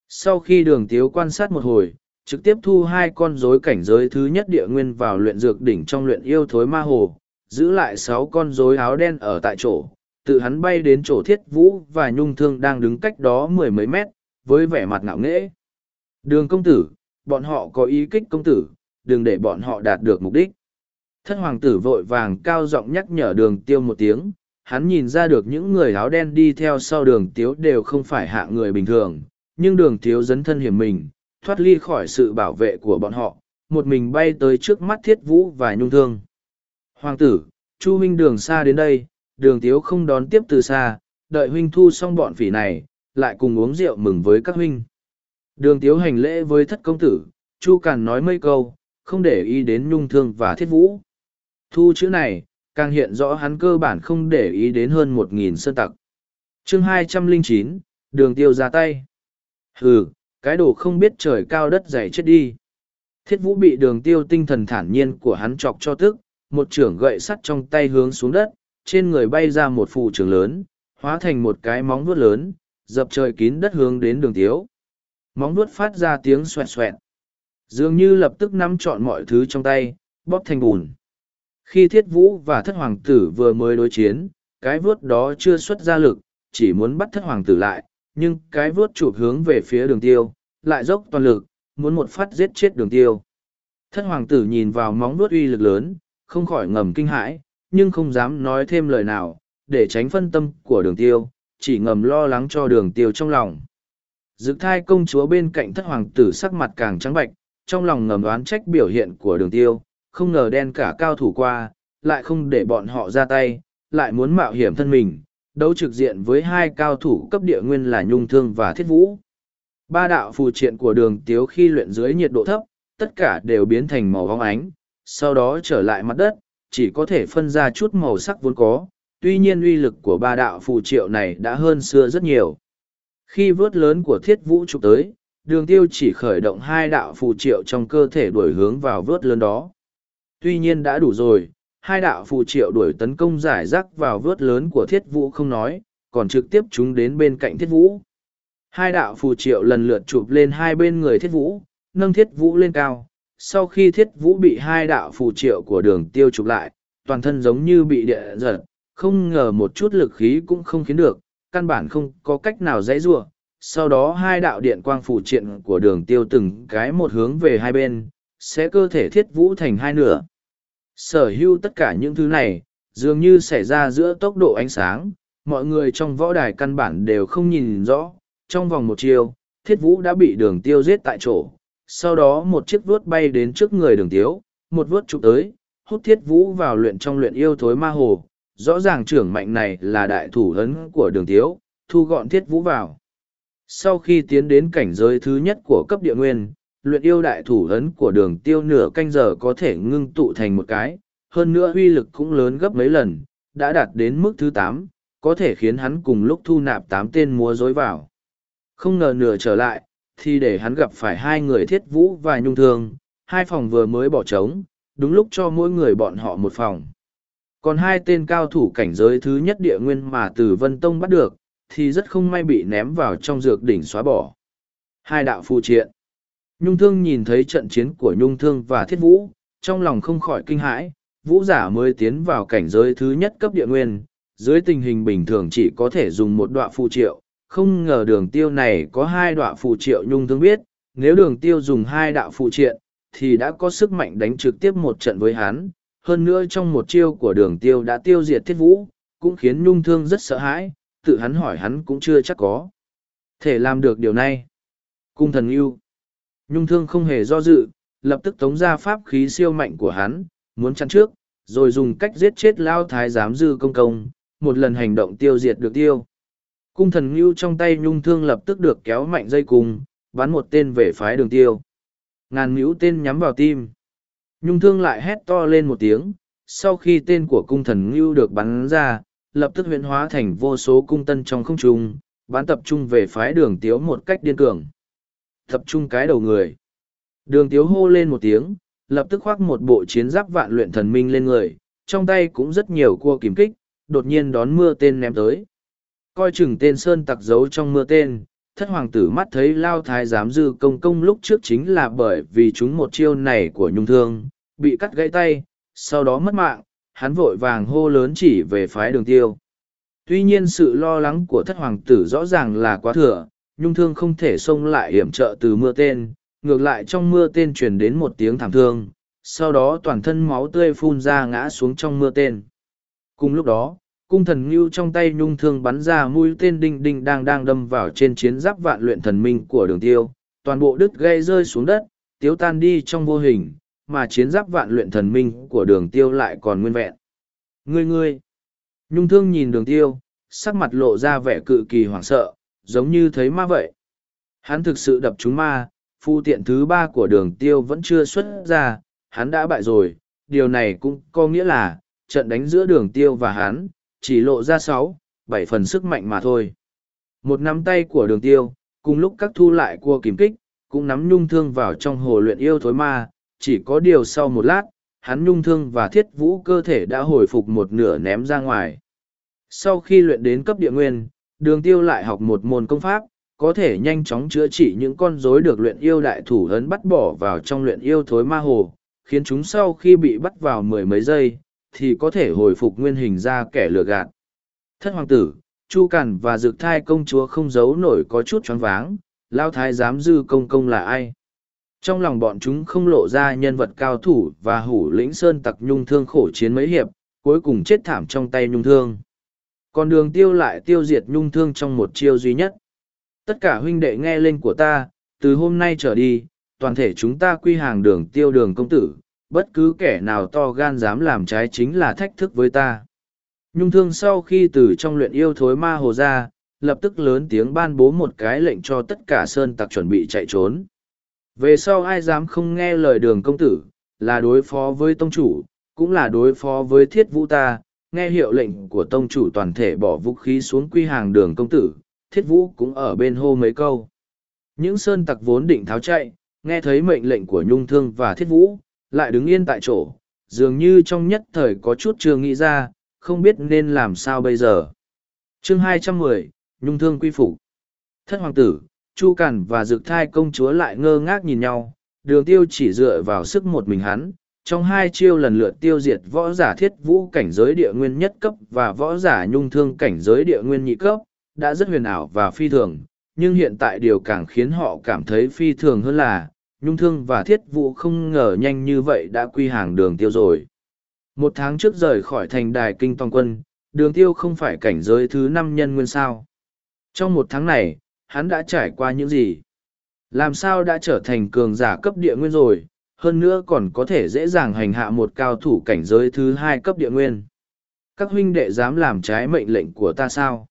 Sau khi đường tiếu quan sát một hồi, trực tiếp thu hai con rối cảnh giới thứ nhất địa nguyên vào luyện dược đỉnh trong luyện yêu thối ma hồ, giữ lại sáu con rối áo đen ở tại chỗ, tự hắn bay đến chỗ thiết vũ và nhung thương đang đứng cách đó mười mấy mét, với vẻ mặt ngạo nghễ. Đường công tử, bọn họ có ý kích công tử, đừng để bọn họ đạt được mục đích. Thất hoàng tử vội vàng cao giọng nhắc nhở đường tiêu một tiếng, hắn nhìn ra được những người áo đen đi theo sau đường tiếu đều không phải hạ người bình thường, nhưng đường tiếu dấn thân hiểm mình, thoát ly khỏi sự bảo vệ của bọn họ, một mình bay tới trước mắt thiết vũ và nhung thương. Hoàng tử, Chu huynh đường xa đến đây, đường tiếu không đón tiếp từ xa, đợi huynh thu xong bọn phỉ này, lại cùng uống rượu mừng với các huynh. Đường tiếu hành lễ với thất công tử, Chu Càn nói mấy câu, không để ý đến nhung thương và thiết vũ. Thu chữ này, càng hiện rõ hắn cơ bản không để ý đến hơn một nghìn sơn tặc. chương hai trăm linh chín đường tiêu ra tay. Hừ, cái đồ không biết trời cao đất dày chết đi. Thiết vũ bị đường tiêu tinh thần thản nhiên của hắn chọc cho tức, một trưởng gậy sắt trong tay hướng xuống đất, trên người bay ra một phụ trường lớn, hóa thành một cái móng vuốt lớn, dập trời kín đất hướng đến đường tiếu. Móng nuốt phát ra tiếng xoẹt xoẹt. Dường như lập tức nắm trọn mọi thứ trong tay, bóp thành bùn. Khi thiết vũ và thất hoàng tử vừa mới đối chiến, cái vuốt đó chưa xuất ra lực, chỉ muốn bắt thất hoàng tử lại, nhưng cái vuốt chụp hướng về phía đường tiêu, lại dốc toàn lực, muốn một phát giết chết đường tiêu. Thất hoàng tử nhìn vào móng vuốt uy lực lớn, không khỏi ngầm kinh hãi, nhưng không dám nói thêm lời nào, để tránh phân tâm của đường tiêu, chỉ ngầm lo lắng cho đường tiêu trong lòng. Dực thai công chúa bên cạnh thất hoàng tử sắc mặt càng trắng bạch, trong lòng ngầm đoán trách biểu hiện của đường tiêu, không ngờ đen cả cao thủ qua, lại không để bọn họ ra tay, lại muốn mạo hiểm thân mình, đấu trực diện với hai cao thủ cấp địa nguyên là Nhung Thương và Thiết Vũ. Ba đạo phù triện của đường tiếu khi luyện dưới nhiệt độ thấp, tất cả đều biến thành màu vong ánh, sau đó trở lại mặt đất, chỉ có thể phân ra chút màu sắc vốn có, tuy nhiên uy lực của ba đạo phù triệu này đã hơn xưa rất nhiều. Khi vớt lớn của thiết vũ trục tới, đường tiêu chỉ khởi động hai đạo phù triệu trong cơ thể đuổi hướng vào vớt lớn đó. Tuy nhiên đã đủ rồi, hai đạo phù triệu đuổi tấn công giải rác vào vớt lớn của thiết vũ không nói, còn trực tiếp chúng đến bên cạnh thiết vũ. Hai đạo phù triệu lần lượt chụp lên hai bên người thiết vũ, nâng thiết vũ lên cao. Sau khi thiết vũ bị hai đạo phù triệu của đường tiêu chụp lại, toàn thân giống như bị địa giật, không ngờ một chút lực khí cũng không khiến được, căn bản không có cách nào dãy rua. Sau đó hai đạo điện quang phủ triện của đường tiêu từng cái một hướng về hai bên, sẽ cơ thể thiết vũ thành hai nửa. Sở hữu tất cả những thứ này, dường như xảy ra giữa tốc độ ánh sáng, mọi người trong võ đài căn bản đều không nhìn rõ. Trong vòng một chiều, thiết vũ đã bị đường tiêu giết tại chỗ. Sau đó một chiếc vuốt bay đến trước người đường tiêu, một vuốt chụp tới, hút thiết vũ vào luyện trong luyện yêu thối ma hồ, rõ ràng trưởng mạnh này là đại thủ ấn của đường tiếu, thu gọn thiết vũ vào. Sau khi tiến đến cảnh giới thứ nhất của cấp địa nguyên, luyện yêu đại thủ ấn của đường tiêu nửa canh giờ có thể ngưng tụ thành một cái, hơn nữa uy lực cũng lớn gấp mấy lần, đã đạt đến mức thứ tám, có thể khiến hắn cùng lúc thu nạp tám tên múa dối vào. Không ngờ nửa trở lại, thì để hắn gặp phải hai người thiết vũ và nhung thương, hai phòng vừa mới bỏ trống, đúng lúc cho mỗi người bọn họ một phòng. Còn hai tên cao thủ cảnh giới thứ nhất địa nguyên mà từ Vân Tông bắt được, thì rất không may bị ném vào trong dược đỉnh xóa bỏ. Hai đạo phù triện. Nhung Thương nhìn thấy trận chiến của Nhung Thương và Thiết Vũ, trong lòng không khỏi kinh hãi, Vũ giả mới tiến vào cảnh giới thứ nhất cấp địa nguyên, dưới tình hình bình thường chỉ có thể dùng một đoạn phù triệu, không ngờ đường tiêu này có hai đoạn phù triệu Nhung Thương biết, nếu đường tiêu dùng hai đạo phù triện, thì đã có sức mạnh đánh trực tiếp một trận với hắn, hơn nữa trong một chiêu của đường tiêu đã tiêu diệt thiết vũ, cũng khiến nhung thương rất sợ hãi, tự hắn hỏi hắn cũng chưa chắc có. Thể làm được điều này. Cung thần yêu. Nhung thương không hề do dự, lập tức tống ra pháp khí siêu mạnh của hắn, muốn chắn trước, rồi dùng cách giết chết lao thái giám dư công công, một lần hành động tiêu diệt được tiêu. Cung thần ngưu trong tay nhung thương lập tức được kéo mạnh dây cung, bắn một tên về phái đường tiêu. Ngàn nữ tên nhắm vào tim. Nhung thương lại hét to lên một tiếng, sau khi tên của cung thần ngưu được bắn ra, lập tức huyễn hóa thành vô số cung tân trong không trung, bắn tập trung về phái đường tiếu một cách điên cường. Tập trung cái đầu người. Đường tiếu hô lên một tiếng, lập tức khoác một bộ chiến giáp vạn luyện thần minh lên người, trong tay cũng rất nhiều cua kìm kích, đột nhiên đón mưa tên ném tới. Coi chừng tên sơn tặc giấu trong mưa tên, thất hoàng tử mắt thấy lao thái giám dư công công lúc trước chính là bởi vì chúng một chiêu này của nhung thương, bị cắt gãy tay, sau đó mất mạng, hắn vội vàng hô lớn chỉ về phái đường tiêu. Tuy nhiên sự lo lắng của thất hoàng tử rõ ràng là quá thừa, nhung thương không thể xông lại hiểm trợ từ mưa tên, ngược lại trong mưa tên truyền đến một tiếng thảm thương, sau đó toàn thân máu tươi phun ra ngã xuống trong mưa tên. Cùng lúc đó, cung thần ngưu trong tay nhung thương bắn ra mũi tên đinh đinh đang đang đâm vào trên chiến giáp vạn luyện thần minh của đường tiêu, toàn bộ đứt gây rơi xuống đất, tiếu tan đi trong vô hình, mà chiến giáp vạn luyện thần minh của đường tiêu lại còn nguyên vẹn. Ngươi ngươi! Nhung thương nhìn đường tiêu, sắc mặt lộ ra vẻ cự kỳ hoảng sợ, giống như thấy ma vậy. Hắn thực sự đập trúng ma, phu tiện thứ ba của đường tiêu vẫn chưa xuất ra, hắn đã bại rồi, điều này cũng có nghĩa là, trận đánh giữa đường tiêu và hắn, chỉ lộ ra sáu, bảy phần sức mạnh mà thôi. Một nắm tay của đường tiêu, cùng lúc các thu lại cua kìm kích, cũng nắm nhung thương vào trong hồ luyện yêu thối ma, chỉ có điều sau một lát, hắn nhung thương và thiết vũ cơ thể đã hồi phục một nửa ném ra ngoài. Sau khi luyện đến cấp địa nguyên, đường tiêu lại học một môn công pháp, có thể nhanh chóng chữa trị những con rối được luyện yêu đại thủ ấn bắt bỏ vào trong luyện yêu thối ma hồ, khiến chúng sau khi bị bắt vào mười mấy giây, thì có thể hồi phục nguyên hình ra kẻ lừa gạt. Thất hoàng tử, Chu Cản và Dực Thai công chúa không giấu nổi có chút choáng váng, Lao Thái giám dư công công là ai? Trong lòng bọn chúng không lộ ra nhân vật cao thủ và hủ lĩnh sơn tặc nhung thương khổ chiến mấy hiệp, cuối cùng chết thảm trong tay nhung thương. Còn đường tiêu lại tiêu diệt nhung thương trong một chiêu duy nhất. Tất cả huynh đệ nghe lên của ta, từ hôm nay trở đi, toàn thể chúng ta quy hàng đường tiêu đường công tử, bất cứ kẻ nào to gan dám làm trái chính là thách thức với ta. Nhung thương sau khi từ trong luyện yêu thối ma hồ ra, lập tức lớn tiếng ban bố một cái lệnh cho tất cả sơn tặc chuẩn bị chạy trốn. Về sau ai dám không nghe lời đường công tử, là đối phó với tông chủ, cũng là đối phó với thiết vũ ta, nghe hiệu lệnh của tông chủ toàn thể bỏ vũ khí xuống quy hàng đường công tử, thiết vũ cũng ở bên hô mấy câu. Những sơn tặc vốn định tháo chạy, nghe thấy mệnh lệnh của nhung thương và thiết vũ, lại đứng yên tại chỗ, dường như trong nhất thời có chút chưa nghĩ ra, không biết nên làm sao bây giờ. chương 210, nhung thương quy phục Thất hoàng tử, Chu Cản và dược Thai công chúa lại ngơ ngác nhìn nhau, đường tiêu chỉ dựa vào sức một mình hắn, trong hai chiêu lần lượt tiêu diệt võ giả thiết vũ cảnh giới địa nguyên nhất cấp và võ giả nhung thương cảnh giới địa nguyên nhị cấp, đã rất huyền ảo và phi thường, nhưng hiện tại điều càng khiến họ cảm thấy phi thường hơn là, nhung thương và thiết Vụ không ngờ nhanh như vậy đã quy hàng đường tiêu rồi. Một tháng trước rời khỏi thành đài kinh toàn quân, đường tiêu không phải cảnh giới thứ năm nhân nguyên sao. Trong một tháng này, hắn đã trải qua những gì? Làm sao đã trở thành cường giả cấp địa nguyên rồi, hơn nữa còn có thể dễ dàng hành hạ một cao thủ cảnh giới thứ hai cấp địa nguyên. Các huynh đệ dám làm trái mệnh lệnh của ta sao?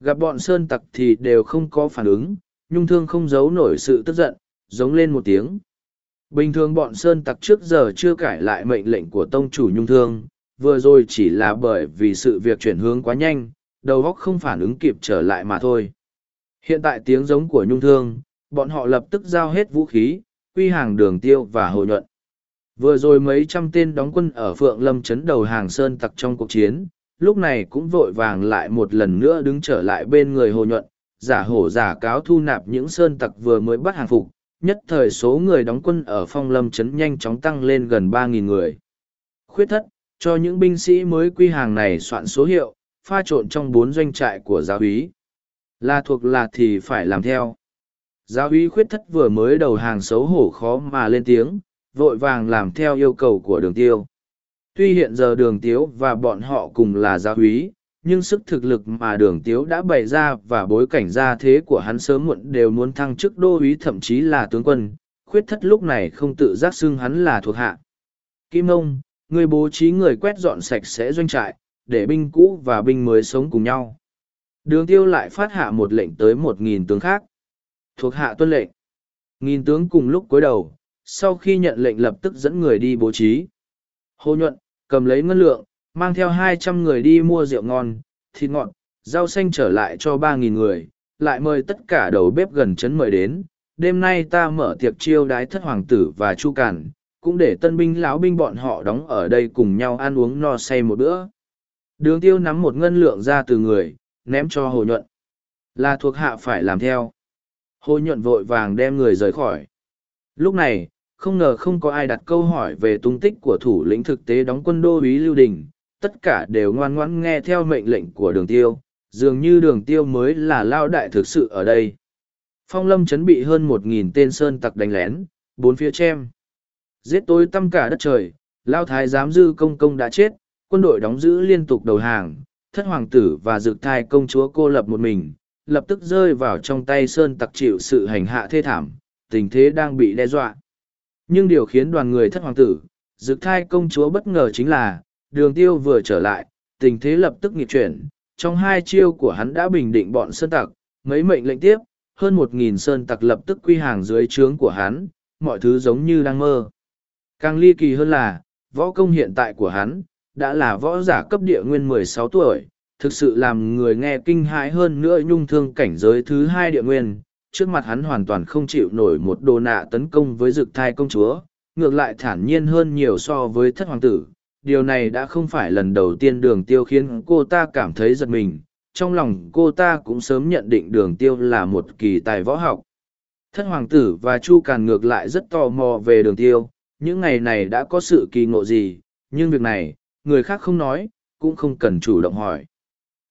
Gặp bọn sơn tặc thì đều không có phản ứng, nhung thương không giấu nổi sự tức giận, giống lên một tiếng. Bình thường bọn sơn tặc trước giờ chưa cải lại mệnh lệnh của tông chủ nhung thương, vừa rồi chỉ là bởi vì sự việc chuyển hướng quá nhanh, đầu óc không phản ứng kịp trở lại mà thôi. Hiện tại tiếng giống của nhung thương, bọn họ lập tức giao hết vũ khí, quy hàng đường tiêu và hội nhuận. Vừa rồi mấy trăm tên đóng quân ở Phượng Lâm chấn đầu hàng sơn tặc trong cuộc chiến, lúc này cũng vội vàng lại một lần nữa đứng trở lại bên người hồ nhuận, giả hổ giả cáo thu nạp những sơn tặc vừa mới bắt hàng phục, nhất thời số người đóng quân ở phong lâm Trấn nhanh chóng tăng lên gần ba nghìn người. Khuyết thất, cho những binh sĩ mới quy hàng này soạn số hiệu, pha trộn trong bốn doanh trại của giáo úy. Là thuộc là thì phải làm theo. Giáo úy khuyết thất vừa mới đầu hàng xấu hổ khó mà lên tiếng, vội vàng làm theo yêu cầu của đường tiêu. Tuy hiện giờ đường tiếu và bọn họ cùng là giáo úy, nhưng sức thực lực mà đường tiếu đã bày ra và bối cảnh gia thế của hắn sớm muộn đều muốn thăng chức đô úy thậm chí là tướng quân, khuyết thất lúc này không tự giác xưng hắn là thuộc hạ. Kim ông, người bố trí người quét dọn sạch sẽ doanh trại, để binh cũ và binh mới sống cùng nhau. Đường tiêu lại phát hạ một lệnh tới một nghìn tướng khác. Thuộc hạ tuân lệnh. Nghìn tướng cùng lúc cuối đầu, sau khi nhận lệnh lập tức dẫn người đi bố trí. Hồ nhuận, cầm lấy ngân lượng, mang theo hai trăm người đi mua rượu ngon, thịt ngọt, rau xanh trở lại cho ba nghìn người, lại mời tất cả đầu bếp gần chấn mời đến. Đêm nay ta mở tiệc chiêu đái thất hoàng tử và chu càn, cũng để tân binh lão binh bọn họ đóng ở đây cùng nhau ăn uống no say một bữa. Đường tiêu nắm một ngân lượng ra từ người, ném cho hồ nhuận. Là thuộc hạ phải làm theo. Hồ nhuận vội vàng đem người rời khỏi. Lúc này, không ngờ không có ai đặt câu hỏi về tung tích của thủ lĩnh thực tế đóng quân đô úy Lưu Đình, tất cả đều ngoan ngoãn nghe theo mệnh lệnh của đường tiêu, dường như đường tiêu mới là lao đại thực sự ở đây. Phong lâm chấn bị hơn một nghìn tên sơn tặc đánh lén, bốn phía chem. Giết tối tăm cả đất trời, lao thái giám dư công công đã chết, quân đội đóng giữ liên tục đầu hàng, thất hoàng tử và dược thai công chúa cô lập một mình, lập tức rơi vào trong tay sơn tặc chịu sự hành hạ thê thảm, tình thế đang bị đe dọa. Nhưng điều khiến đoàn người thất hoàng tử, dược thai công chúa bất ngờ chính là, đường tiêu vừa trở lại, tình thế lập tức nghịch chuyển, trong hai chiêu của hắn đã bình định bọn sơn tặc, mấy mệnh lệnh tiếp, hơn một nghìn sơn tặc lập tức quy hàng dưới trướng của hắn, mọi thứ giống như đang mơ. Càng ly kỳ hơn là, võ công hiện tại của hắn, đã là võ giả cấp địa nguyên 16 tuổi, thực sự làm người nghe kinh hãi hơn nữa nhung thương cảnh giới thứ hai địa nguyên, trước mặt hắn hoàn toàn không chịu nổi một đồ nạ tấn công với dực thai công chúa, ngược lại thản nhiên hơn nhiều so với thất hoàng tử. Điều này đã không phải lần đầu tiên đường tiêu khiến cô ta cảm thấy giật mình, trong lòng cô ta cũng sớm nhận định đường tiêu là một kỳ tài võ học. Thất hoàng tử và Chu Càn ngược lại rất tò mò về đường tiêu, những ngày này đã có sự kỳ ngộ gì, nhưng việc này, người khác không nói, cũng không cần chủ động hỏi.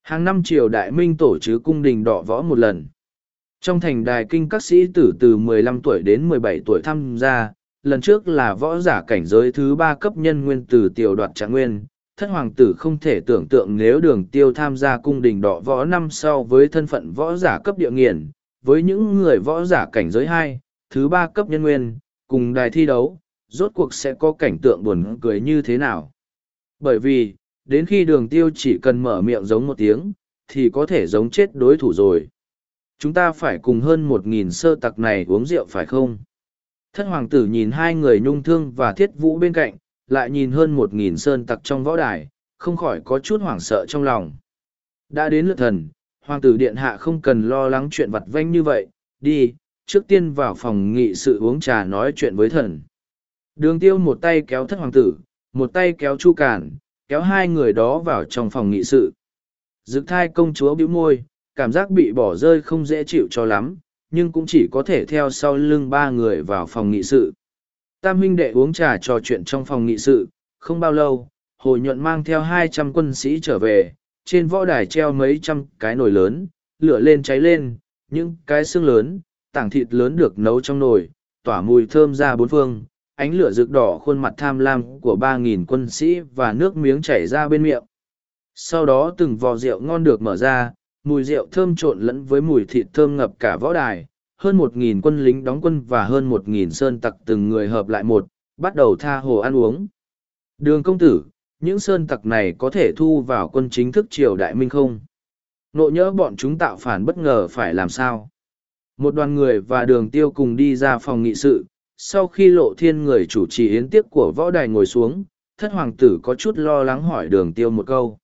Hàng năm triều đại minh tổ chức cung đình đỏ võ một lần. Trong thành đài kinh các sĩ tử từ 15 tuổi đến 17 tuổi tham gia, lần trước là võ giả cảnh giới thứ ba cấp nhân nguyên từ tiểu đoạt trạng nguyên. Thất hoàng tử không thể tưởng tượng nếu đường tiêu tham gia cung đình đỏ võ năm sau với thân phận võ giả cấp địa nghiền, với những người võ giả cảnh giới hai, thứ ba cấp nhân nguyên, cùng đài thi đấu, rốt cuộc sẽ có cảnh tượng buồn cười như thế nào. Bởi vì, đến khi đường tiêu chỉ cần mở miệng giống một tiếng, thì có thể giống chết đối thủ rồi. Chúng ta phải cùng hơn một nghìn sơ tặc này uống rượu phải không? Thất hoàng tử nhìn hai người nhung thương và thiết vũ bên cạnh, lại nhìn hơn một nghìn sơn tặc trong võ đài, không khỏi có chút hoảng sợ trong lòng. Đã đến lượt thần, hoàng tử điện hạ không cần lo lắng chuyện vặt vanh như vậy, đi, trước tiên vào phòng nghị sự uống trà nói chuyện với thần. Đường tiêu một tay kéo thất hoàng tử, một tay kéo chu cản, kéo hai người đó vào trong phòng nghị sự. Dực thai công chúa bĩu môi, cảm giác bị bỏ rơi không dễ chịu cho lắm, nhưng cũng chỉ có thể theo sau lưng ba người vào phòng nghị sự. Tam huynh đệ uống trà trò chuyện trong phòng nghị sự, không bao lâu, Hồ Nhuận mang theo hai trăm quân sĩ trở về, trên võ đài treo mấy trăm cái nồi lớn, lửa lên cháy lên, những cái xương lớn, tảng thịt lớn được nấu trong nồi, tỏa mùi thơm ra bốn phương, ánh lửa rực đỏ khuôn mặt tham lam của ba nghìn quân sĩ và nước miếng chảy ra bên miệng. Sau đó từng vò rượu ngon được mở ra, mùi rượu thơm trộn lẫn với mùi thịt thơm ngập cả võ đài, hơn một nghìn quân lính đóng quân và hơn một nghìn sơn tặc từng người hợp lại một, bắt đầu tha hồ ăn uống. Đường công tử, những sơn tặc này có thể thu vào quân chính thức triều đại minh không? Nộ nhỡ bọn chúng tạo phản bất ngờ phải làm sao? Một đoàn người và đường tiêu cùng đi ra phòng nghị sự, sau khi lộ thiên người chủ trì yến tiếp của võ đài ngồi xuống, thất hoàng tử có chút lo lắng hỏi đường tiêu một câu.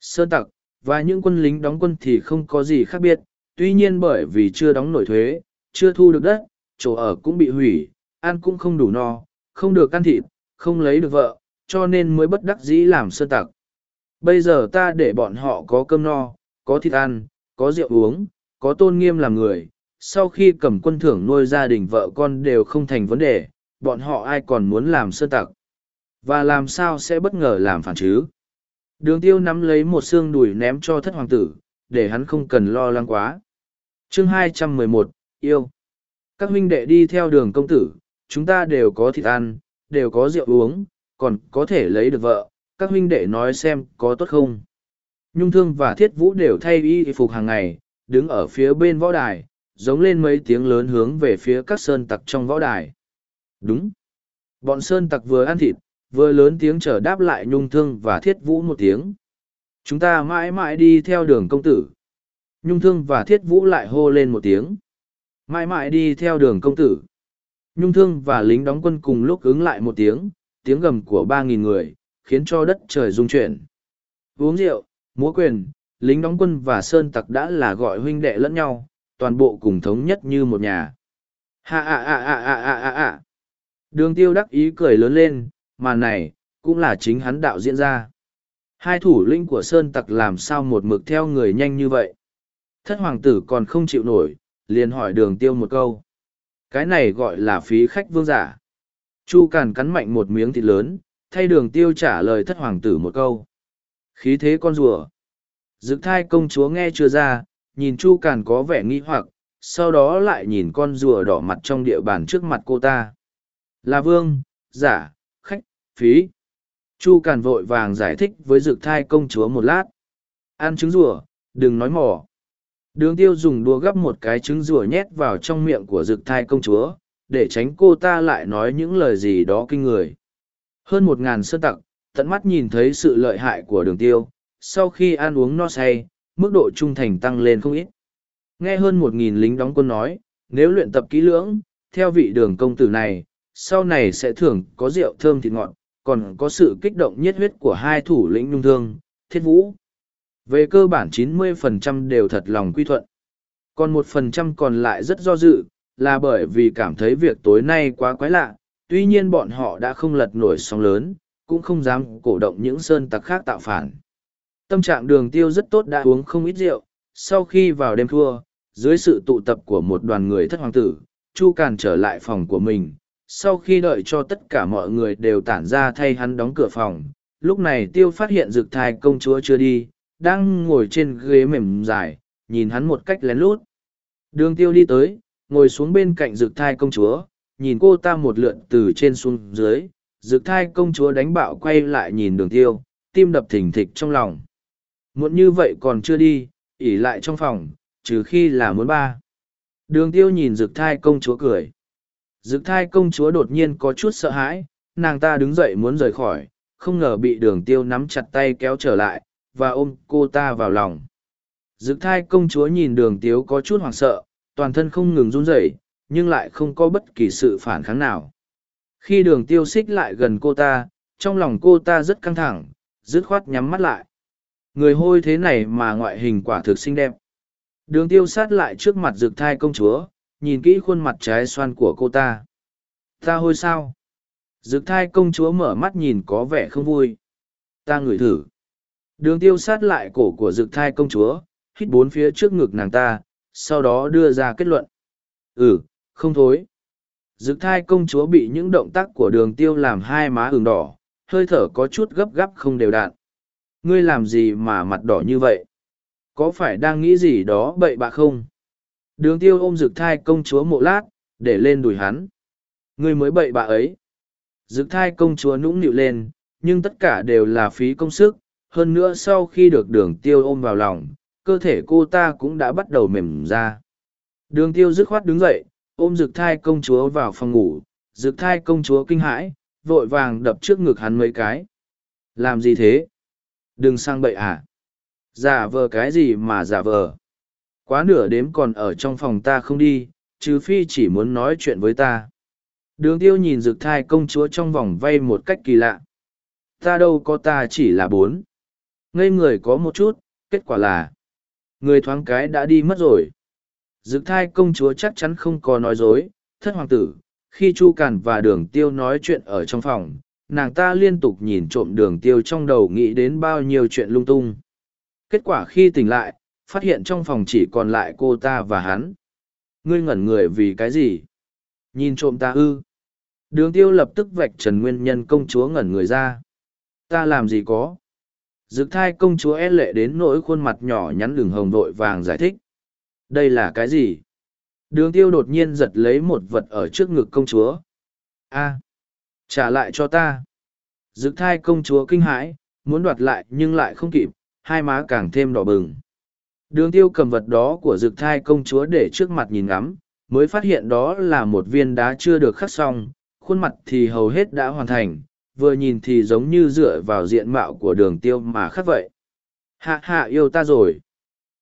Sơn tặc, và những quân lính đóng quân thì không có gì khác biệt, tuy nhiên bởi vì chưa đóng nổi thuế, chưa thu được đất, chỗ ở cũng bị hủy, ăn cũng không đủ no, không được ăn thịt, không lấy được vợ, cho nên mới bất đắc dĩ làm sơn tặc. Bây giờ ta để bọn họ có cơm no, có thịt ăn, có rượu uống, có tôn nghiêm làm người, sau khi cầm quân thưởng nuôi gia đình vợ con đều không thành vấn đề, bọn họ ai còn muốn làm sơn tặc. Và làm sao sẽ bất ngờ làm phản chứ? Đường tiêu nắm lấy một xương đùi ném cho thất hoàng tử, để hắn không cần lo lắng quá. chương 211, yêu. Các huynh đệ đi theo đường công tử, chúng ta đều có thịt ăn, đều có rượu uống, còn có thể lấy được vợ. Các huynh đệ nói xem có tốt không. Nhung thương và thiết vũ đều thay y phục hàng ngày, đứng ở phía bên võ đài, giống lên mấy tiếng lớn hướng về phía các sơn tặc trong võ đài. Đúng. Bọn sơn tặc vừa ăn thịt, vừa lớn tiếng trở đáp lại nhung thương và thiết vũ một tiếng. Chúng ta mãi mãi đi theo đường công tử. Nhung thương và thiết vũ lại hô lên một tiếng. Mãi mãi đi theo đường công tử. Nhung thương và lính đóng quân cùng lúc ứng lại một tiếng, tiếng gầm của ba nghìn người, khiến cho đất trời rung chuyển. Uống rượu, múa quyền, lính đóng quân và sơn tặc đã là gọi huynh đệ lẫn nhau, toàn bộ cùng thống nhất như một nhà. Ha ha ha ha ha ha ha ạ Đường tiêu đắc ý cười lớn lên, màn này, cũng là chính hắn đạo diễn ra. Hai thủ lĩnh của Sơn Tặc làm sao một mực theo người nhanh như vậy. Thất hoàng tử còn không chịu nổi, liền hỏi đường tiêu một câu. Cái này gọi là phí khách vương giả. Chu Càn cắn mạnh một miếng thịt lớn, thay đường tiêu trả lời thất hoàng tử một câu. Khí thế con rùa. Dực thai công chúa nghe chưa ra, nhìn Chu Càn có vẻ nghi hoặc, sau đó lại nhìn con rùa đỏ mặt trong địa bàn trước mặt cô ta. Là vương, giả, phí. Chu Càn vội vàng giải thích với dực thai công chúa một lát. Ăn trứng rùa, đừng nói mỏ. Đường tiêu dùng đua gấp một cái trứng rùa nhét vào trong miệng của dực thai công chúa, để tránh cô ta lại nói những lời gì đó kinh người. Hơn một ngàn sơn tặc, tận mắt nhìn thấy sự lợi hại của đường tiêu, sau khi ăn uống no say, mức độ trung thành tăng lên không ít. Nghe hơn một nghìn lính đóng quân nói, nếu luyện tập kỹ lưỡng, theo vị đường công tử này, sau này sẽ thường có rượu thơm thịt ngọt, còn có sự kích động nhiệt huyết của hai thủ lĩnh nhung thương, thiết vũ. Về cơ bản 90% đều thật lòng quy thuận. Còn một phần trăm còn lại rất do dự, là bởi vì cảm thấy việc tối nay quá quái lạ, tuy nhiên bọn họ đã không lật nổi sóng lớn, cũng không dám cổ động những sơn tặc khác tạo phản. Tâm trạng đường tiêu rất tốt đã uống không ít rượu, sau khi vào đêm thua, dưới sự tụ tập của một đoàn người thất hoàng tử, Chu Càn trở lại phòng của mình. Sau khi đợi cho tất cả mọi người đều tản ra thay hắn đóng cửa phòng, lúc này tiêu phát hiện rực thai công chúa chưa đi, đang ngồi trên ghế mềm dài, nhìn hắn một cách lén lút. Đường tiêu đi tới, ngồi xuống bên cạnh rực thai công chúa, nhìn cô ta một lượn từ trên xuống dưới, rực thai công chúa đánh bạo quay lại nhìn đường tiêu, tim đập thình thịch trong lòng. Muộn như vậy còn chưa đi, ỉ lại trong phòng, trừ khi là muốn ba. Đường tiêu nhìn rực thai công chúa cười. Dực thai công chúa đột nhiên có chút sợ hãi, nàng ta đứng dậy muốn rời khỏi, không ngờ bị đường tiêu nắm chặt tay kéo trở lại, và ôm cô ta vào lòng. Dực thai công chúa nhìn đường tiêu có chút hoảng sợ, toàn thân không ngừng run rẩy, nhưng lại không có bất kỳ sự phản kháng nào. Khi đường tiêu xích lại gần cô ta, trong lòng cô ta rất căng thẳng, dứt khoát nhắm mắt lại. Người hôi thế này mà ngoại hình quả thực xinh đẹp. Đường tiêu sát lại trước mặt dực thai công chúa, nhìn kỹ khuôn mặt trái xoan của cô ta. Ta hôi sao? Dực thai công chúa mở mắt nhìn có vẻ không vui. Ta ngửi thử. Đường tiêu sát lại cổ của dực thai công chúa, hít bốn phía trước ngực nàng ta, sau đó đưa ra kết luận. Ừ, không thối. Dực thai công chúa bị những động tác của đường tiêu làm hai má ừng đỏ, hơi thở có chút gấp gáp không đều đặn. Ngươi làm gì mà mặt đỏ như vậy? Có phải đang nghĩ gì đó bậy bạ không? Đường tiêu ôm rực thai công chúa một lát, để lên đùi hắn. Người mới bậy bạ ấy. Rực thai công chúa nũng nịu lên, nhưng tất cả đều là phí công sức. Hơn nữa sau khi được đường tiêu ôm vào lòng, cơ thể cô ta cũng đã bắt đầu mềm ra. Đường tiêu dứt khoát đứng dậy, ôm rực thai công chúa vào phòng ngủ, Rực thai công chúa kinh hãi, vội vàng đập trước ngực hắn mấy cái. Làm gì thế? Đừng sang bậy à? Giả vờ cái gì mà giả vờ? Quá nửa đếm còn ở trong phòng ta không đi, trừ phi chỉ muốn nói chuyện với ta. Đường tiêu nhìn rực thai công chúa trong vòng vay một cách kỳ lạ. Ta đâu có ta chỉ là bốn. Ngây người có một chút, kết quả là người thoáng cái đã đi mất rồi. Dực thai công chúa chắc chắn không có nói dối, thất hoàng tử, khi Chu Càn và đường tiêu nói chuyện ở trong phòng, nàng ta liên tục nhìn trộm đường tiêu trong đầu nghĩ đến bao nhiêu chuyện lung tung. Kết quả khi tỉnh lại, phát hiện trong phòng chỉ còn lại cô ta và hắn. Ngươi ngẩn người vì cái gì? Nhìn trộm ta ư? Đường tiêu lập tức vạch trần nguyên nhân công chúa ngẩn người ra. Ta làm gì có? Dực thai công chúa e lệ đến nỗi khuôn mặt nhỏ nhắn đường hồng vội vàng giải thích. Đây là cái gì? Đường tiêu đột nhiên giật lấy một vật ở trước ngực công chúa. a trả lại cho ta. Dực thai công chúa kinh hãi, muốn đoạt lại nhưng lại không kịp, hai má càng thêm đỏ bừng. Đường tiêu cầm vật đó của dực thai công chúa để trước mặt nhìn ngắm, mới phát hiện đó là một viên đá chưa được khắc xong, khuôn mặt thì hầu hết đã hoàn thành, vừa nhìn thì giống như dựa vào diện mạo của đường tiêu mà khắc vậy. Hạ hạ yêu ta rồi.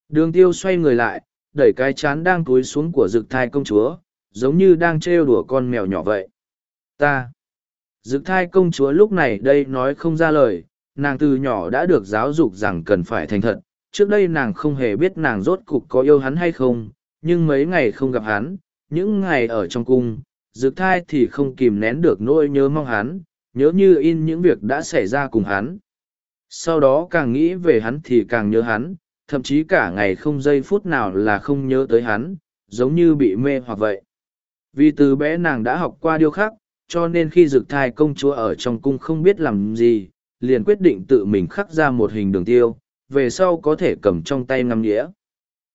Đường tiêu xoay người lại, đẩy cái chán đang túi xuống của dực thai công chúa, giống như đang trêu đùa con mèo nhỏ vậy. Ta. Dực thai công chúa lúc này đây nói không ra lời, nàng từ nhỏ đã được giáo dục rằng cần phải thành thật. Trước đây nàng không hề biết nàng rốt cục có yêu hắn hay không, nhưng mấy ngày không gặp hắn, những ngày ở trong cung, dực thai thì không kìm nén được nỗi nhớ mong hắn, nhớ như in những việc đã xảy ra cùng hắn. Sau đó càng nghĩ về hắn thì càng nhớ hắn, thậm chí cả ngày không giây phút nào là không nhớ tới hắn, giống như bị mê hoặc vậy. Vì từ bé nàng đã học qua điêu khắc, cho nên khi dực thai công chúa ở trong cung không biết làm gì, liền quyết định tự mình khắc ra một hình đường tiêu, về sau có thể cầm trong tay ngắm nghĩa.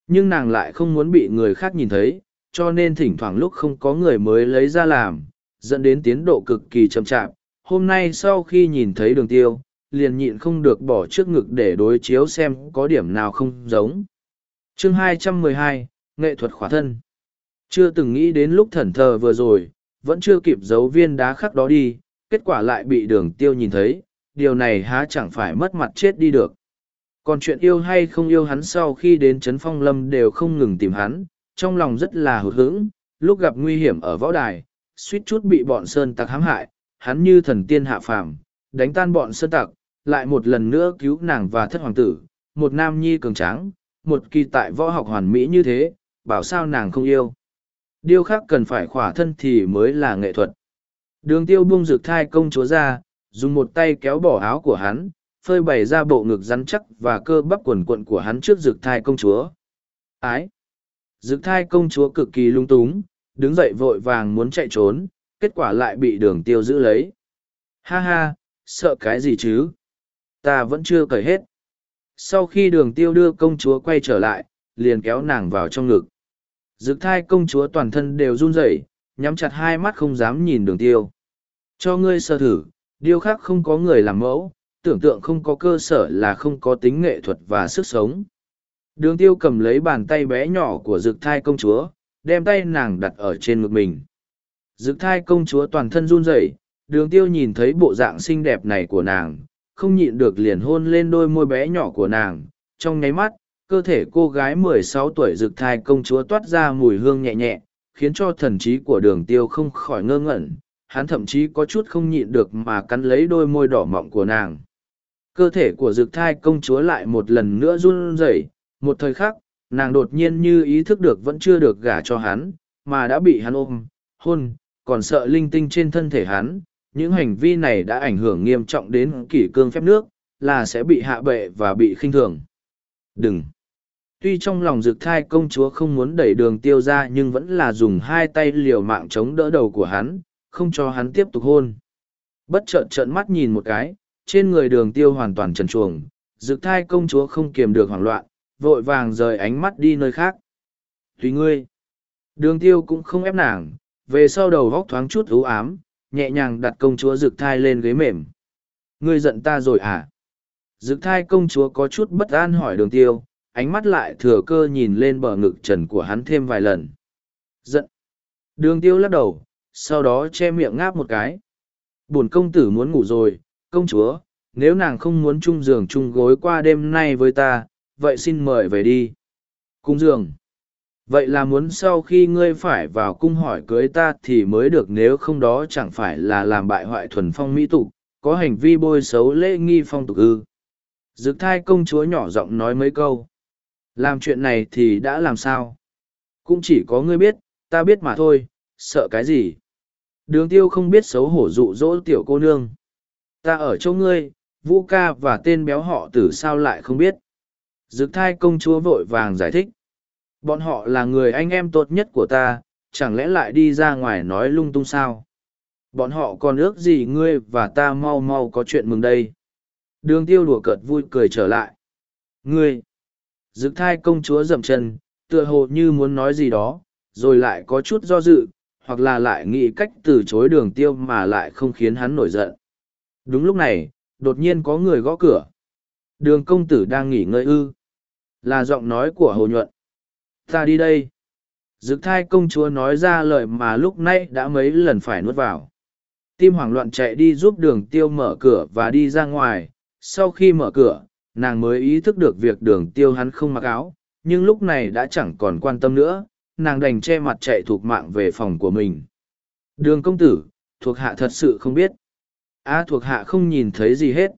Nhưng nàng lại không muốn bị người khác nhìn thấy, cho nên thỉnh thoảng lúc không có người mới lấy ra làm, dẫn đến tiến độ cực kỳ chậm chạp. Hôm nay sau khi nhìn thấy đường tiêu, liền nhịn không được bỏ trước ngực để đối chiếu xem có điểm nào không giống. chương 212, Nghệ thuật khỏa thân. Chưa từng nghĩ đến lúc thần thờ vừa rồi, vẫn chưa kịp giấu viên đá khắc đó đi, kết quả lại bị đường tiêu nhìn thấy, điều này há chẳng phải mất mặt chết đi được. Còn chuyện yêu hay không yêu hắn sau khi đến Trấn Phong Lâm đều không ngừng tìm hắn, trong lòng rất là hụt hững, lúc gặp nguy hiểm ở võ đài, suýt chút bị bọn sơn tặc hãm hại, hắn như thần tiên hạ phàm, đánh tan bọn sơn tặc, lại một lần nữa cứu nàng và thất hoàng tử, một nam nhi cường tráng, một kỳ tại võ học hoàn mỹ như thế, bảo sao nàng không yêu. Điều khác cần phải khỏa thân thì mới là nghệ thuật. Đường tiêu buông rực thai công chúa ra, dùng một tay kéo bỏ áo của hắn, phơi bày ra bộ ngực rắn chắc và cơ bắp quần quận của hắn trước rực thai công chúa. Ái! Rực thai công chúa cực kỳ lung túng, đứng dậy vội vàng muốn chạy trốn, kết quả lại bị đường tiêu giữ lấy. Ha ha, sợ cái gì chứ? Ta vẫn chưa cởi hết. Sau khi đường tiêu đưa công chúa quay trở lại, liền kéo nàng vào trong ngực. Dực thai công chúa toàn thân đều run rẩy, nhắm chặt hai mắt không dám nhìn đường tiêu. Cho ngươi sơ thử, điêu khắc không có người làm mẫu, tưởng tượng không có cơ sở là không có tính nghệ thuật và sức sống. Đường tiêu cầm lấy bàn tay bé nhỏ của dực thai công chúa, đem tay nàng đặt ở trên ngực mình. Dực thai công chúa toàn thân run rẩy, đường tiêu nhìn thấy bộ dạng xinh đẹp này của nàng, không nhịn được liền hôn lên đôi môi bé nhỏ của nàng, trong nháy mắt, cơ thể cô gái mười sáu tuổi rực thai công chúa toát ra mùi hương nhẹ nhẹ, khiến cho thần trí của đường tiêu không khỏi ngơ ngẩn, hắn thậm chí có chút không nhịn được mà cắn lấy đôi môi đỏ mọng của nàng. Cơ thể của dực thai công chúa lại một lần nữa run rẩy, một thời khắc, nàng đột nhiên như ý thức được vẫn chưa được gả cho hắn, mà đã bị hắn ôm, hôn, còn sợ linh tinh trên thân thể hắn. Những hành vi này đã ảnh hưởng nghiêm trọng đến kỷ cương phép nước, là sẽ bị hạ bệ và bị khinh thường. Đừng! Tuy trong lòng dực thai công chúa không muốn đẩy đường tiêu ra nhưng vẫn là dùng hai tay liều mạng chống đỡ đầu của hắn, không cho hắn tiếp tục hôn. Bất chợt trợn mắt nhìn một cái, trên người đường tiêu hoàn toàn trần truồng, rực thai công chúa không kiềm được hoảng loạn, vội vàng rời ánh mắt đi nơi khác. Tùy ngươi. Đường tiêu cũng không ép nàng, về sau đầu góc thoáng chút ưu ám, nhẹ nhàng đặt công chúa rực thai lên ghế mềm. Ngươi giận ta rồi à? Dực thai công chúa có chút bất an hỏi đường tiêu, ánh mắt lại thừa cơ nhìn lên bờ ngực trần của hắn thêm vài lần. Giận. Đường tiêu lắc đầu, sau đó che miệng ngáp một cái. Bổn công tử muốn ngủ rồi, công chúa, nếu nàng không muốn chung giường chung gối qua đêm nay với ta, vậy xin mời về đi. Cung giường. Vậy là muốn sau khi ngươi phải vào cung hỏi cưới ta thì mới được nếu không đó chẳng phải là làm bại hoại thuần phong mỹ tục, có hành vi bôi xấu lễ nghi phong tục ư. Dực thai công chúa nhỏ giọng nói mấy câu. Làm chuyện này thì đã làm sao? Cũng chỉ có ngươi biết, ta biết mà thôi, sợ cái gì? Đường tiêu không biết xấu hổ dụ dỗ tiểu cô nương. Ta ở chỗ ngươi, vũ ca và tên béo họ tử sao lại không biết. Dực thai công chúa vội vàng giải thích. Bọn họ là người anh em tốt nhất của ta, chẳng lẽ lại đi ra ngoài nói lung tung sao? Bọn họ còn ước gì ngươi và ta mau mau có chuyện mừng đây. Đường tiêu đùa cợt vui cười trở lại. Ngươi! Dực thai công chúa dậm chân, tựa hồ như muốn nói gì đó, rồi lại có chút do dự, hoặc là lại nghĩ cách từ chối đường tiêu mà lại không khiến hắn nổi giận. Đúng lúc này, đột nhiên có người gõ cửa. Đường công tử đang nghỉ ngơi ư. Là giọng nói của hồ nhuận. Ta đi đây. Dực thai công chúa nói ra lời mà lúc nãy đã mấy lần phải nuốt vào. Tim hoảng loạn chạy đi giúp đường tiêu mở cửa và đi ra ngoài. Sau khi mở cửa, nàng mới ý thức được việc đường tiêu hắn không mặc áo, nhưng lúc này đã chẳng còn quan tâm nữa, nàng đành che mặt chạy thuộc mạng về phòng của mình. Đường công tử, thuộc hạ thật sự không biết. A thuộc hạ không nhìn thấy gì hết.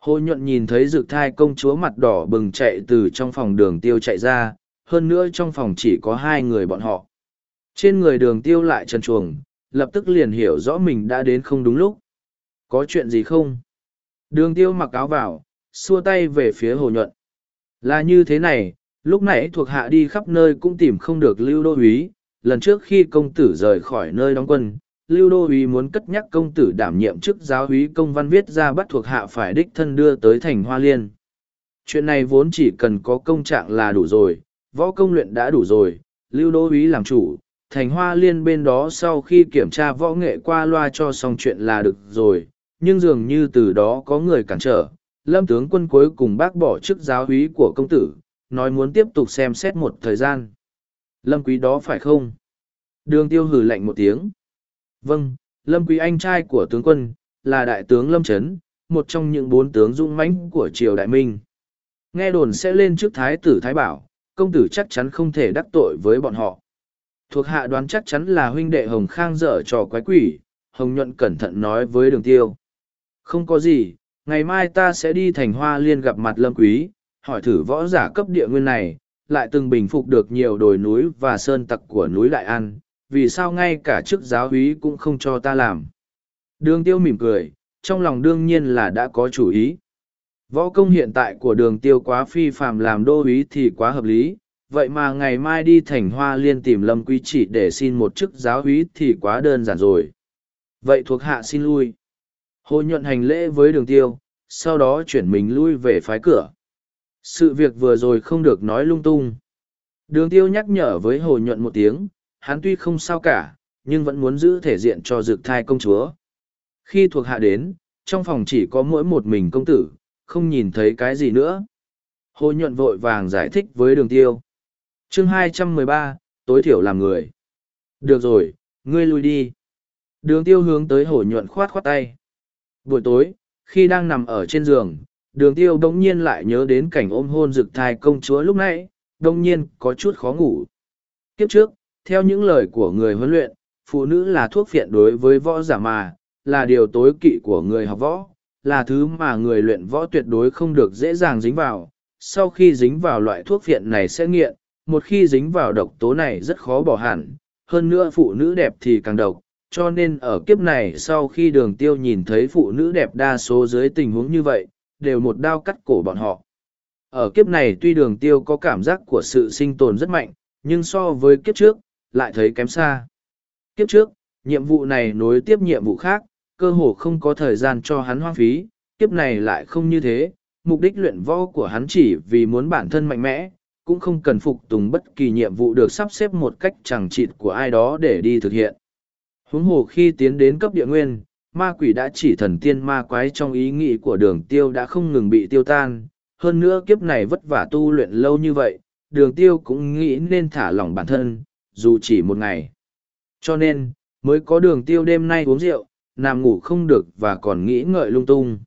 Hồ nhuận nhìn thấy rực thai công chúa mặt đỏ bừng chạy từ trong phòng đường tiêu chạy ra, hơn nữa trong phòng chỉ có hai người bọn họ. Trên người đường tiêu lại trần chuồng, lập tức liền hiểu rõ mình đã đến không đúng lúc. Có chuyện gì không? Đường tiêu mặc áo vào, xua tay về phía hồ nhuận. Là như thế này, lúc nãy thuộc hạ đi khắp nơi cũng tìm không được lưu đô úy, lần trước khi công tử rời khỏi nơi đóng quân, lưu đô Uy muốn cất nhắc công tử đảm nhiệm chức giáo úy công văn viết ra bắt thuộc hạ phải đích thân đưa tới thành hoa liên. Chuyện này vốn chỉ cần có công trạng là đủ rồi, võ công luyện đã đủ rồi, lưu đô Uy làm chủ, thành hoa liên bên đó sau khi kiểm tra võ nghệ qua loa cho xong chuyện là được rồi, nhưng dường như từ đó có người cản trở, lâm tướng quân cuối cùng bác bỏ chức giáo úy của công tử, nói muốn tiếp tục xem xét một thời gian. Lâm quý đó phải không? Đường tiêu hử lạnh một tiếng. Vâng, Lâm quý anh trai của tướng quân, là đại tướng Lâm Trấn, một trong những bốn tướng dũng mãnh của triều đại minh. Nghe đồn sẽ lên trước thái tử thái bảo, công tử chắc chắn không thể đắc tội với bọn họ. Thuộc hạ đoán chắc chắn là huynh đệ Hồng Khang dở trò quái quỷ, Hồng Nhuận cẩn thận nói với đường tiêu. Không có gì, ngày mai ta sẽ đi thành hoa liên gặp mặt lâm quý, hỏi thử võ giả cấp địa nguyên này, lại từng bình phục được nhiều đồi núi và sơn tặc của núi Đại An, vì sao ngay cả chức giáo úy cũng không cho ta làm. Đường tiêu mỉm cười, trong lòng đương nhiên là đã có chủ ý. Võ công hiện tại của đường tiêu quá phi phàm làm đô úy thì quá hợp lý, vậy mà ngày mai đi thành hoa liên tìm lâm quý chỉ để xin một chức giáo úy thì quá đơn giản rồi. Vậy thuộc hạ xin lui. Hồ nhuận hành lễ với đường tiêu, sau đó chuyển mình lui về phái cửa. Sự việc vừa rồi không được nói lung tung. Đường tiêu nhắc nhở với hồ nhuận một tiếng, hắn tuy không sao cả, nhưng vẫn muốn giữ thể diện cho dược thai công chúa. Khi thuộc hạ đến, trong phòng chỉ có mỗi một mình công tử, không nhìn thấy cái gì nữa. Hồ nhuận vội vàng giải thích với đường tiêu. chương 213, tối thiểu làm người. Được rồi, ngươi lui đi. Đường tiêu hướng tới hổ nhuận khoát khoát tay. Buổi tối, khi đang nằm ở trên giường, đường tiêu đông nhiên lại nhớ đến cảnh ôm hôn rực thai công chúa lúc nãy, đông nhiên có chút khó ngủ. Kiếp trước, theo những lời của người huấn luyện, phụ nữ là thuốc phiện đối với võ giả mà, là điều tối kỵ của người học võ, là thứ mà người luyện võ tuyệt đối không được dễ dàng dính vào. Sau khi dính vào loại thuốc phiện này sẽ nghiện, một khi dính vào độc tố này rất khó bỏ hẳn, hơn nữa phụ nữ đẹp thì càng độc, cho nên ở kiếp này sau khi đường tiêu nhìn thấy phụ nữ đẹp đa số dưới tình huống như vậy, đều một đao cắt cổ bọn họ. Ở kiếp này tuy đường tiêu có cảm giác của sự sinh tồn rất mạnh, nhưng so với kiếp trước, lại thấy kém xa. Kiếp trước, nhiệm vụ này nối tiếp nhiệm vụ khác, cơ hồ không có thời gian cho hắn hoang phí, kiếp này lại không như thế, mục đích luyện võ của hắn chỉ vì muốn bản thân mạnh mẽ, cũng không cần phục tùng bất kỳ nhiệm vụ được sắp xếp một cách chẳng chịt của ai đó để đi thực hiện. Huống hồ khi tiến đến cấp địa nguyên, ma quỷ đã chỉ thần tiên ma quái trong ý nghĩ của đường tiêu đã không ngừng bị tiêu tan, hơn nữa kiếp này vất vả tu luyện lâu như vậy, đường tiêu cũng nghĩ nên thả lỏng bản thân, dù chỉ một ngày. Cho nên, mới có đường tiêu đêm nay uống rượu, nằm ngủ không được và còn nghĩ ngợi lung tung.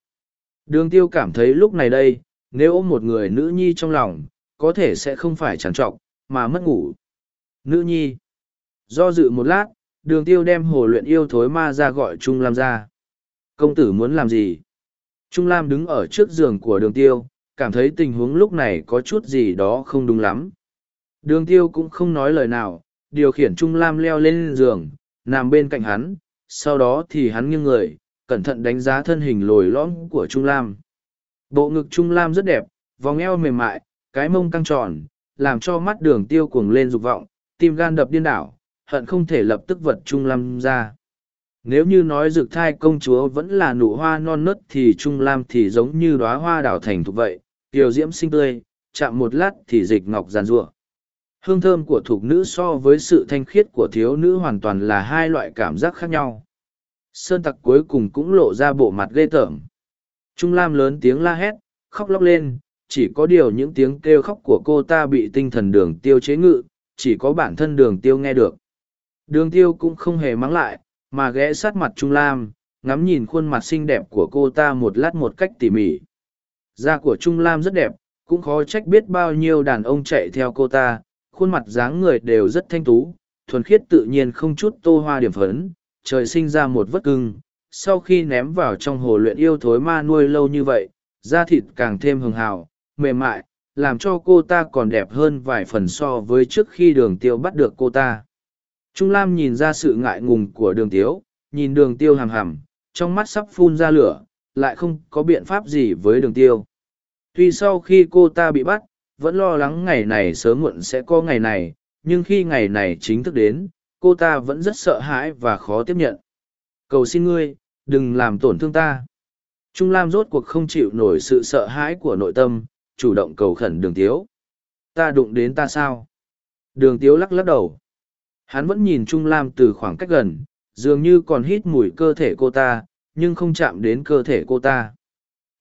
Đường tiêu cảm thấy lúc này đây, nếu ôm một người nữ nhi trong lòng, có thể sẽ không phải trằn trọc, mà mất ngủ. Nữ nhi. Do dự một lát, đường tiêu đem hồ luyện yêu thối ma ra gọi Trung Lam ra. Công tử muốn làm gì? Trung Lam đứng ở trước giường của đường tiêu, cảm thấy tình huống lúc này có chút gì đó không đúng lắm. Đường tiêu cũng không nói lời nào, điều khiển Trung Lam leo lên giường, nằm bên cạnh hắn, sau đó thì hắn nghiêng người, cẩn thận đánh giá thân hình lồi lõm của Trung Lam. Bộ ngực Trung Lam rất đẹp, vòng eo mềm mại, cái mông căng tròn, làm cho mắt đường tiêu cuồng lên dục vọng, tim gan đập điên đảo, hận không thể lập tức vật Trung Lam ra. Nếu như nói dược thai công chúa vẫn là nụ hoa non nớt thì Trung Lam thì giống như đóa hoa đảo thành thục vậy, tiểu diễm xinh tươi, chạm một lát thì dịch ngọc giàn rủa hương thơm của thục nữ so với sự thanh khiết của thiếu nữ hoàn toàn là hai loại cảm giác khác nhau. Sơn tặc cuối cùng cũng lộ ra bộ mặt ghê tởm. Trung lam lớn tiếng la hét, khóc lóc lên, chỉ có điều những tiếng kêu khóc của cô ta bị tinh thần đường tiêu chế ngự, chỉ có bản thân đường tiêu nghe được. Đường tiêu cũng không hề mắng lại, mà ghé sát mặt trung lam, ngắm nhìn khuôn mặt xinh đẹp của cô ta một lát một cách tỉ mỉ. Da của trung lam rất đẹp, cũng khó trách biết bao nhiêu đàn ông chạy theo cô ta khuôn mặt dáng người đều rất thanh tú, thuần khiết tự nhiên không chút tô hoa điểm phấn, trời sinh ra một vất cưng. Sau khi ném vào trong hồ luyện yêu thối ma nuôi lâu như vậy, da thịt càng thêm hường hào, mềm mại, làm cho cô ta còn đẹp hơn vài phần so với trước khi đường tiêu bắt được cô ta. Trung Lam nhìn ra sự ngại ngùng của đường tiêu, nhìn đường tiêu hàm hàm, trong mắt sắp phun ra lửa, lại không có biện pháp gì với đường tiêu. Tuy sau khi cô ta bị bắt, vẫn lo lắng ngày này sớm muộn sẽ có ngày này, nhưng khi ngày này chính thức đến, cô ta vẫn rất sợ hãi và khó tiếp nhận. Cầu xin ngươi, đừng làm tổn thương ta. Trung Lam rốt cuộc không chịu nổi sự sợ hãi của nội tâm, chủ động cầu khẩn đường tiếu. Ta đụng đến ta sao? Đường tiếu lắc lắc đầu. Hắn vẫn nhìn Trung Lam từ khoảng cách gần, dường như còn hít mùi cơ thể cô ta, nhưng không chạm đến cơ thể cô ta.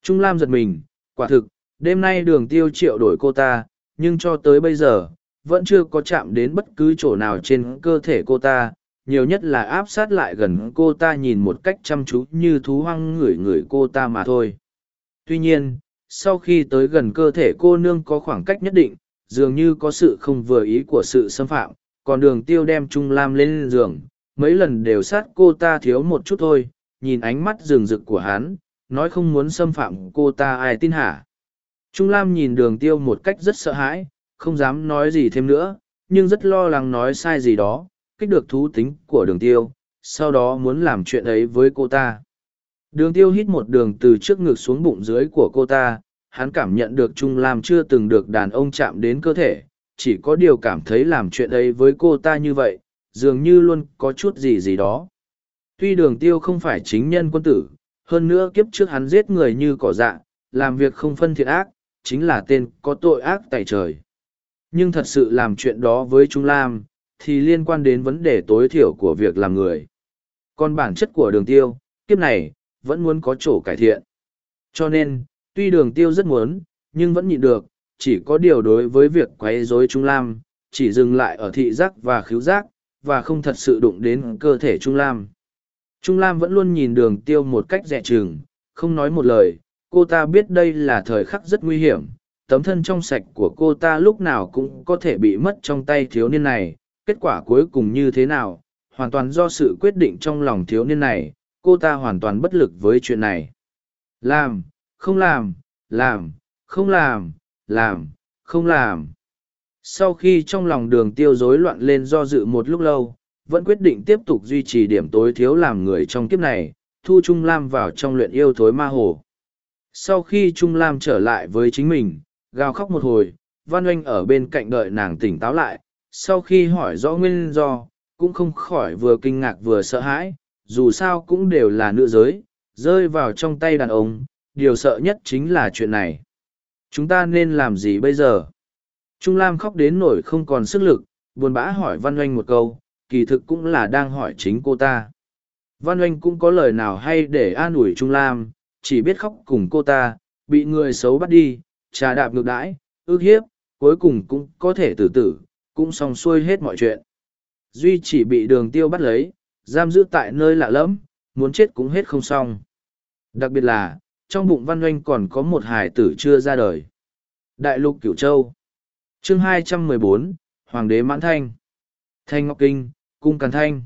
Trung Lam giật mình, quả thực, đêm nay đường tiêu triệu đổi cô ta, nhưng cho tới bây giờ, vẫn chưa có chạm đến bất cứ chỗ nào trên cơ thể cô ta, nhiều nhất là áp sát lại gần cô ta nhìn một cách chăm chú như thú hoang ngửi ngửi cô ta mà thôi. Tuy nhiên, sau khi tới gần cơ thể cô nương có khoảng cách nhất định, dường như có sự không vừa ý của sự xâm phạm, còn đường tiêu đem Trung Lam lên giường, mấy lần đều sát cô ta thiếu một chút thôi, nhìn ánh mắt rừng rực của hắn, nói không muốn xâm phạm cô ta ai tin hả. Trung Lam nhìn đường tiêu một cách rất sợ hãi, không dám nói gì thêm nữa, nhưng rất lo lắng nói sai gì đó, kích được thú tính của đường tiêu, sau đó muốn làm chuyện ấy với cô ta. Đường tiêu hít một đường từ trước ngực xuống bụng dưới của cô ta, hắn cảm nhận được Trung Lam chưa từng được đàn ông chạm đến cơ thể, chỉ có điều cảm thấy làm chuyện ấy với cô ta như vậy, dường như luôn có chút gì gì đó. Tuy đường tiêu không phải chính nhân quân tử, hơn nữa kiếp trước hắn giết người như cỏ dạ, làm việc không phân thiện ác, chính là tên có tội ác tại trời. Nhưng thật sự làm chuyện đó với Trung Lam, thì liên quan đến vấn đề tối thiểu của việc làm người. Còn bản chất của đường tiêu, kiếp này, vẫn muốn có chỗ cải thiện. Cho nên, tuy đường tiêu rất muốn, nhưng vẫn nhịn được, chỉ có điều đối với việc quấy rối Trung Lam, chỉ dừng lại ở thị giác và khứu giác, và không thật sự đụng đến cơ thể Trung Lam. Trung Lam vẫn luôn nhìn đường tiêu một cách dè chừng, không nói một lời, cô ta biết đây là thời khắc rất nguy hiểm, tấm thân trong sạch của cô ta lúc nào cũng có thể bị mất trong tay thiếu niên này, kết quả cuối cùng như thế nào, hoàn toàn do sự quyết định trong lòng thiếu niên này, cô ta hoàn toàn bất lực với chuyện này. Làm, không làm, làm, không làm, làm, không làm. Sau khi trong lòng đường tiêu rối loạn lên do dự một lúc lâu, vẫn quyết định tiếp tục duy trì điểm tối thiếu làm người trong kiếp này, thu Trung Lam vào trong luyện yêu thối ma hồ. Sau khi Trung Lam trở lại với chính mình, gào khóc một hồi, Văn Oanh ở bên cạnh đợi nàng tỉnh táo lại, sau khi hỏi rõ nguyên do, cũng không khỏi vừa kinh ngạc vừa sợ hãi, dù sao cũng đều là nữ giới, rơi vào trong tay đàn ông, điều sợ nhất chính là chuyện này. Chúng ta nên làm gì bây giờ? Trung Lam khóc đến nổi không còn sức lực, buồn bã hỏi Văn Oanh một câu, kỳ thực cũng là đang hỏi chính cô ta. Văn Oanh cũng có lời nào hay để an ủi Trung Lam, chỉ biết khóc cùng cô ta, bị người xấu bắt đi, trà đạp ngược đãi, ước hiếp, cuối cùng cũng có thể tử tử, cũng xong xuôi hết mọi chuyện. Duy chỉ bị đường tiêu bắt lấy, giam giữ tại nơi lạ lẫm, muốn chết cũng hết không xong. Đặc biệt là, trong bụng Văn Oanh còn có một hải tử chưa ra đời. Đại lục Cửu Châu chương 214, Hoàng đế Mãn Thanh Thanh Ngọc Kinh, Cung Càn Thanh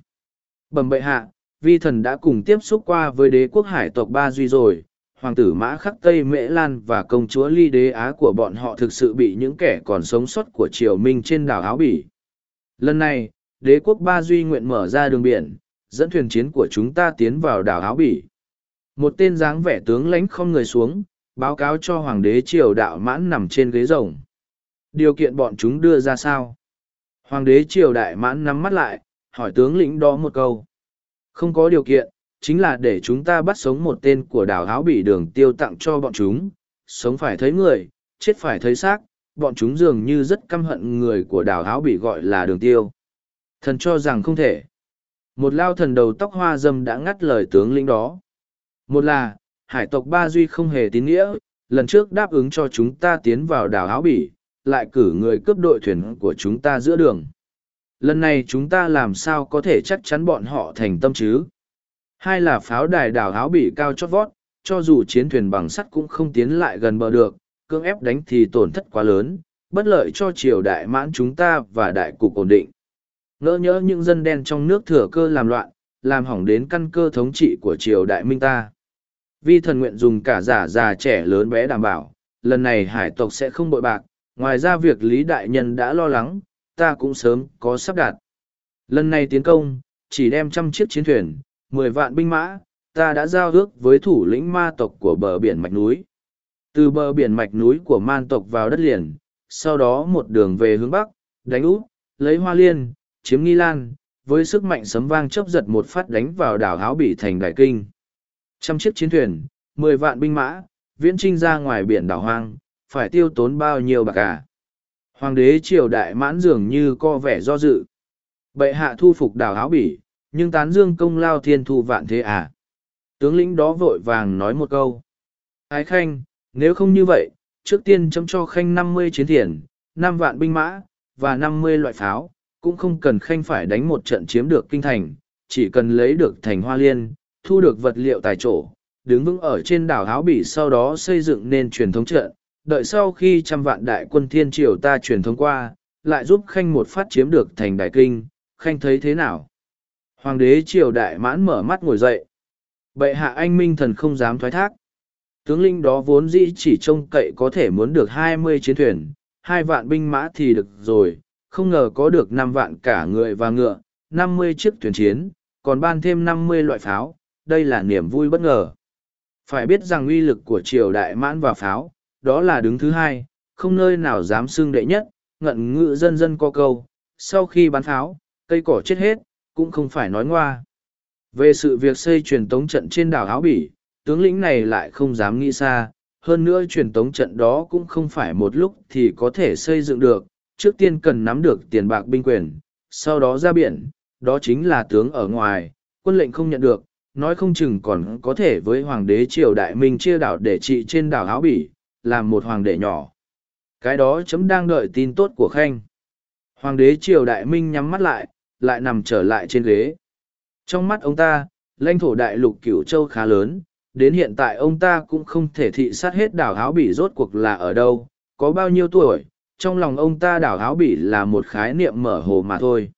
Bẩm bệ hạ, vi thần đã cùng tiếp xúc qua với đế quốc hải tộc Ba Duy rồi, hoàng tử Mã Khắc Tây Mễ Lan và công chúa Ly Đế Á của bọn họ thực sự bị những kẻ còn sống sót của triều Minh trên đảo Áo Bỉ. Lần này, đế quốc Ba Duy nguyện mở ra đường biển, dẫn thuyền chiến của chúng ta tiến vào đảo Áo Bỉ. Một tên dáng vẻ tướng lãnh không người xuống, báo cáo cho hoàng đế triều đạo mãn nằm trên ghế rồng. Điều kiện bọn chúng đưa ra sao? Hoàng đế triều đại mãn nắm mắt lại, hỏi tướng lĩnh đó một câu. Không có điều kiện, chính là để chúng ta bắt sống một tên của đảo áo bị đường tiêu tặng cho bọn chúng. Sống phải thấy người, chết phải thấy xác, bọn chúng dường như rất căm hận người của đảo áo bị gọi là đường tiêu. Thần cho rằng không thể. Một lao thần đầu tóc hoa dâm đã ngắt lời tướng lĩnh đó. Một là, hải tộc Ba Duy không hề tín nghĩa, lần trước đáp ứng cho chúng ta tiến vào đảo áo bỉ, lại cử người cướp đội thuyền của chúng ta giữa đường. Lần này chúng ta làm sao có thể chắc chắn bọn họ thành tâm chứ? Hai là pháo đài đảo áo bị cao chót vót, cho dù chiến thuyền bằng sắt cũng không tiến lại gần bờ được, cưỡng ép đánh thì tổn thất quá lớn, bất lợi cho triều đại mãn chúng ta và đại cục ổn định. Ngỡ nhỡ những dân đen trong nước thừa cơ làm loạn, làm hỏng đến căn cơ thống trị của triều đại minh ta. Vi thần nguyện dùng cả giả già trẻ lớn bé đảm bảo, lần này hải tộc sẽ không bội bạc, ngoài ra việc Lý Đại Nhân đã lo lắng, ta cũng sớm có sắp đặt. Lần này tiến công, chỉ đem trăm chiếc chiến thuyền, mười vạn binh mã, ta đã giao ước với thủ lĩnh ma tộc của bờ biển mạch núi. Từ bờ biển mạch núi của man tộc vào đất liền, sau đó một đường về hướng bắc, đánh úp, lấy hoa liên, chiếm nghi lan, với sức mạnh sấm vang chớp giật một phát đánh vào đảo Háo Bỉ thành Đại Kinh. Trăm chiếc chiến thuyền, mười vạn binh mã, viễn trinh ra ngoài biển đảo hoang, phải tiêu tốn bao nhiêu bạc cả. Hoàng đế triều đại mãn dường như co vẻ do dự. Bệ hạ thu phục đảo áo bỉ, nhưng tán dương công lao thiên thu vạn thế à? Tướng lĩnh đó vội vàng nói một câu. Ái khanh, nếu không như vậy, trước tiên chấm cho khanh năm mươi chiến thiền, năm vạn binh mã, và năm mươi loại pháo, cũng không cần khanh phải đánh một trận chiếm được kinh thành, chỉ cần lấy được thành hoa liên, thu được vật liệu tài trổ, đứng vững ở trên đảo áo bỉ sau đó xây dựng nên truyền thống trận, đợi sau khi trăm vạn đại quân thiên triều ta truyền thống qua, lại giúp khanh một phát chiếm được thành đại kinh, khanh thấy thế nào? Hoàng đế triều đại mãn mở mắt ngồi dậy. Bệ hạ anh minh thần không dám thoái thác. Tướng linh đó vốn dĩ chỉ trông cậy có thể muốn được hai mươi chiến thuyền, hai vạn binh mã thì được rồi, không ngờ có được năm vạn cả người và ngựa, năm mươi chiếc thuyền chiến, còn ban thêm năm mươi loại pháo, đây là niềm vui bất ngờ. Phải biết rằng uy lực của triều đại mãn và pháo, đó là đứng thứ hai, không nơi nào dám xưng đệ nhất, ngận ngự dân dân có câu, sau khi bắn pháo, cây cỏ chết hết, cũng không phải nói ngoa. Về sự việc xây truyền tống trận trên đảo Áo Bỉ, tướng lĩnh này lại không dám nghĩ xa, hơn nữa truyền tống trận đó cũng không phải một lúc thì có thể xây dựng được, trước tiên cần nắm được tiền bạc binh quyền, sau đó ra biển, đó chính là tướng ở ngoài, quân lệnh không nhận được, nói không chừng còn có thể với hoàng đế triều đại minh chia đảo để trị trên đảo Áo Bỉ, làm một hoàng đệ nhỏ. Cái đó chấm đang đợi tin tốt của Khanh. Hoàng đế triều đại minh nhắm mắt lại, lại nằm trở lại trên ghế. Trong mắt ông ta, lãnh thổ đại lục cửu châu khá lớn, đến hiện tại ông ta cũng không thể thị sát hết đảo Háo Bỉ rốt cuộc là ở đâu, có bao nhiêu tuổi, trong lòng ông ta đảo Háo Bỉ là một khái niệm mở hồ mà thôi.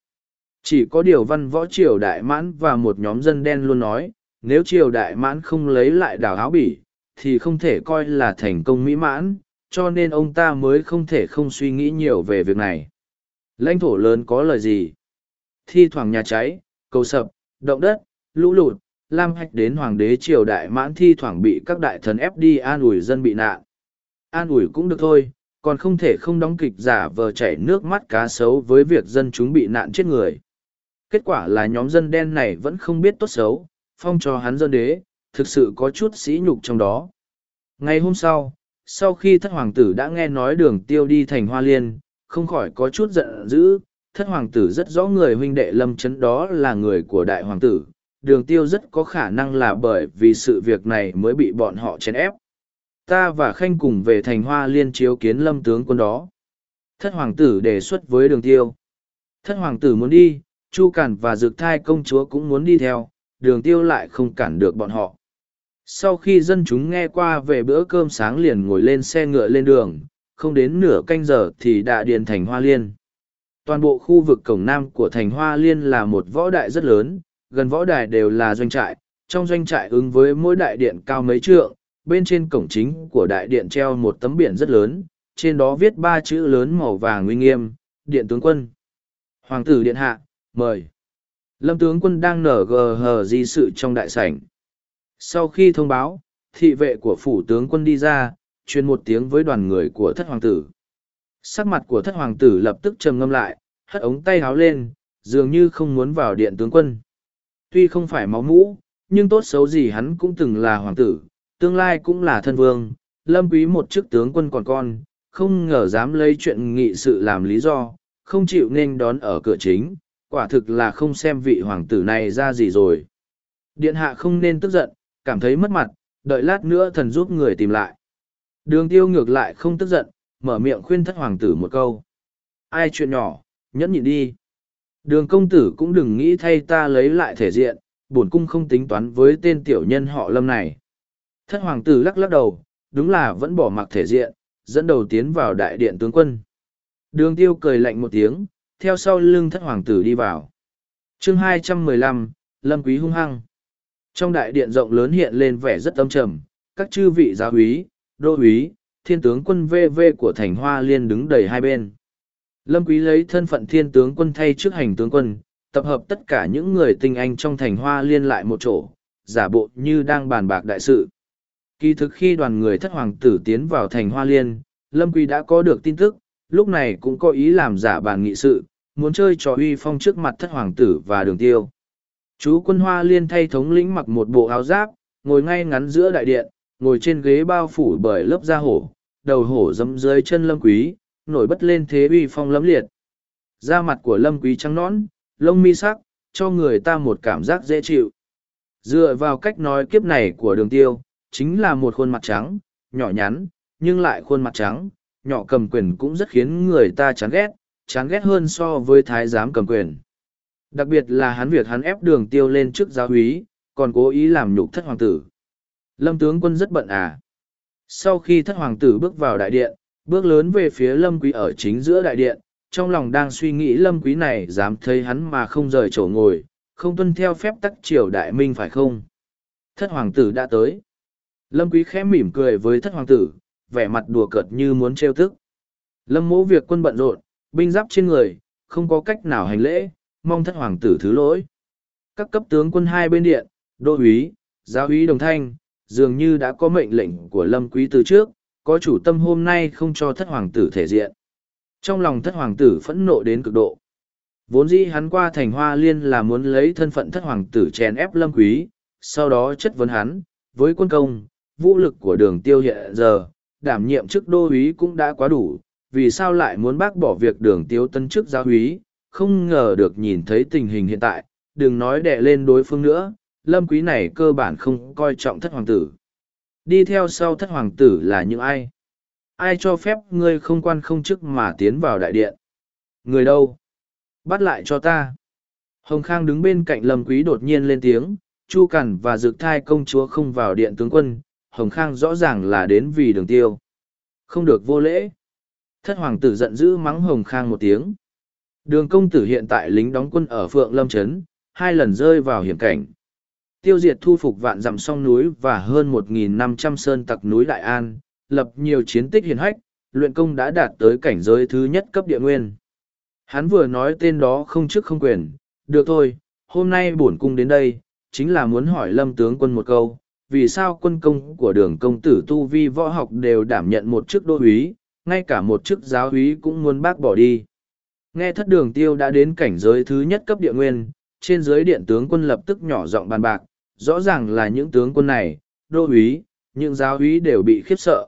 Chỉ có điều văn võ triều đại mãn và một nhóm dân đen luôn nói, nếu triều đại mãn không lấy lại đảo Háo Bỉ, thì không thể coi là thành công mỹ mãn, cho nên ông ta mới không thể không suy nghĩ nhiều về việc này. Lãnh thổ lớn có lời gì? Thi thoảng nhà cháy, cầu sập, động đất, lũ lụt, lam hạch đến hoàng đế triều đại mãn thi thoảng bị các đại thần ép đi an ủi dân bị nạn. An ủi cũng được thôi, còn không thể không đóng kịch giả vờ chảy nước mắt cá sấu với việc dân chúng bị nạn chết người. Kết quả là nhóm dân đen này vẫn không biết tốt xấu, phong cho hắn dân đế, thực sự có chút sỉ nhục trong đó. Ngày hôm sau, sau khi thất hoàng tử đã nghe nói đường tiêu đi thành hoa liên, không khỏi có chút giận dữ, thất hoàng tử rất rõ người huynh đệ lâm chấn đó là người của đại hoàng tử, đường tiêu rất có khả năng là bởi vì sự việc này mới bị bọn họ chèn ép. Ta và Khanh cùng về thành hoa liên chiếu kiến lâm tướng quân đó. Thất hoàng tử đề xuất với đường tiêu. Thất hoàng tử muốn đi, Chu Cản và Dược Thai công chúa cũng muốn đi theo, đường tiêu lại không cản được bọn họ. Sau khi dân chúng nghe qua về bữa cơm sáng liền ngồi lên xe ngựa lên đường, không đến nửa canh giờ thì đã điền thành Hoa Liên. Toàn bộ khu vực cổng nam của thành Hoa Liên là một võ đại rất lớn, gần võ đài đều là doanh trại, trong doanh trại ứng với mỗi đại điện cao mấy trượng, bên trên cổng chính của đại điện treo một tấm biển rất lớn, trên đó viết ba chữ lớn màu vàng uy nghiêm, điện tướng quân. Hoàng tử điện hạ, mời. Lâm tướng quân đang nở gờ hờ di sự trong đại sảnh. Sau khi thông báo, thị vệ của phủ tướng quân đi ra, truyền một tiếng với đoàn người của thất hoàng tử. Sắc mặt của thất hoàng tử lập tức trầm ngâm lại, hất ống tay háo lên, dường như không muốn vào điện tướng quân. Tuy không phải máu mũ, nhưng tốt xấu gì hắn cũng từng là hoàng tử, tương lai cũng là thân vương, lâm quý một chức tướng quân còn con, không ngờ dám lấy chuyện nghị sự làm lý do, không chịu nên đón ở cửa chính, quả thực là không xem vị hoàng tử này ra gì rồi. Điện hạ không nên tức giận, cảm thấy mất mặt, đợi lát nữa thần giúp người tìm lại. Đường tiêu ngược lại không tức giận, mở miệng khuyên thất hoàng tử một câu. Ai chuyện nhỏ, nhẫn nhịn đi. Đường công tử cũng đừng nghĩ thay ta lấy lại thể diện, bổn cung không tính toán với tên tiểu nhân họ lâm này. Thất hoàng tử lắc lắc đầu, đúng là vẫn bỏ mặc thể diện, dẫn đầu tiến vào đại điện tướng quân. Đường tiêu cười lạnh một tiếng, theo sau lưng thất hoàng tử đi vào. chương 215, Lâm Quý hung hăng. Trong đại điện rộng lớn hiện lên vẻ rất âm trầm, các chư vị giáo úy, đô úy, thiên tướng quân VV của thành Hoa Liên đứng đầy hai bên. Lâm Quý lấy thân phận thiên tướng quân thay trước hành tướng quân, tập hợp tất cả những người tinh anh trong thành Hoa Liên lại một chỗ, giả bộ như đang bàn bạc đại sự. Kỳ thực khi đoàn người thất hoàng tử tiến vào thành Hoa Liên, Lâm Quý đã có được tin tức, lúc này cũng có ý làm giả bàn nghị sự, muốn chơi trò uy phong trước mặt thất hoàng tử và đường tiêu. Chú quân hoa liên thay thống lĩnh mặc một bộ áo giáp, ngồi ngay ngắn giữa đại điện, ngồi trên ghế bao phủ bởi lớp da hổ, đầu hổ dẫm dưới chân lâm quý, nổi bất lên thế uy phong lẫm liệt. Da mặt của lâm quý trắng nõn, lông mi sắc, cho người ta một cảm giác dễ chịu. Dựa vào cách nói kiếp này của đường tiêu, chính là một khuôn mặt trắng, nhỏ nhắn, nhưng lại khuôn mặt trắng, nhỏ cầm quyền cũng rất khiến người ta chán ghét, chán ghét hơn so với thái giám cầm quyền. Đặc biệt là hắn việc hắn ép đường tiêu lên trước giáo úy, còn cố ý làm nhục thất hoàng tử. Lâm tướng quân rất bận à. Sau khi thất hoàng tử bước vào đại điện, bước lớn về phía lâm quý ở chính giữa đại điện, trong lòng đang suy nghĩ lâm quý này dám thấy hắn mà không rời chỗ ngồi, không tuân theo phép tắc triều đại minh phải không? Thất hoàng tử đã tới. Lâm quý khẽ mỉm cười với thất hoàng tử, vẻ mặt đùa cợt như muốn trêu tức. Lâm mỗ việc quân bận rộn, binh giáp trên người, không có cách nào hành lễ, mong thất hoàng tử thứ lỗi. Các cấp tướng quân hai bên điện, đô úy, giáo úy đồng thanh, dường như đã có mệnh lệnh của lâm quý từ trước, có chủ tâm hôm nay không cho thất hoàng tử thể diện. Trong lòng thất hoàng tử phẫn nộ đến cực độ. Vốn dĩ hắn qua thành hoa liên là muốn lấy thân phận thất hoàng tử chèn ép lâm quý, sau đó chất vấn hắn, với quân công, vũ lực của đường tiêu hiện giờ, đảm nhiệm chức đô úy cũng đã quá đủ, vì sao lại muốn bác bỏ việc đường tiêu tân chức giáo úy, không ngờ được nhìn thấy tình hình hiện tại, đừng nói đè lên đối phương nữa, lâm quý này cơ bản không coi trọng thất hoàng tử. Đi theo sau thất hoàng tử là những ai? Ai cho phép ngươi không quan không chức mà tiến vào đại điện? Người đâu? Bắt lại cho ta. Hồng Khang đứng bên cạnh lâm quý đột nhiên lên tiếng, Chu Cẩn và Dược Thai công chúa không vào điện tướng quân, Hồng Khang rõ ràng là đến vì đường tiêu. Không được vô lễ. Thất hoàng tử giận dữ mắng Hồng Khang một tiếng. Đường công tử hiện tại lính đóng quân ở Phượng Lâm Trấn, hai lần rơi vào hiểm cảnh. Tiêu diệt thu phục vạn dặm song núi và hơn 1.500 sơn tặc núi Đại An, lập nhiều chiến tích hiển hách, luyện công đã đạt tới cảnh giới thứ nhất cấp địa nguyên. Hắn vừa nói tên đó không chức không quyền, được thôi, hôm nay bổn cung đến đây, chính là muốn hỏi lâm tướng quân một câu, vì sao quân công của đường công tử tu vi võ học đều đảm nhận một chức đô úy, ngay cả một chức giáo úy cũng muốn bác bỏ đi. Nghe thất đường tiêu đã đến cảnh giới thứ nhất cấp địa nguyên, trên giới điện tướng quân lập tức nhỏ giọng bàn bạc, rõ ràng là những tướng quân này, đô úy, những giáo úy đều bị khiếp sợ.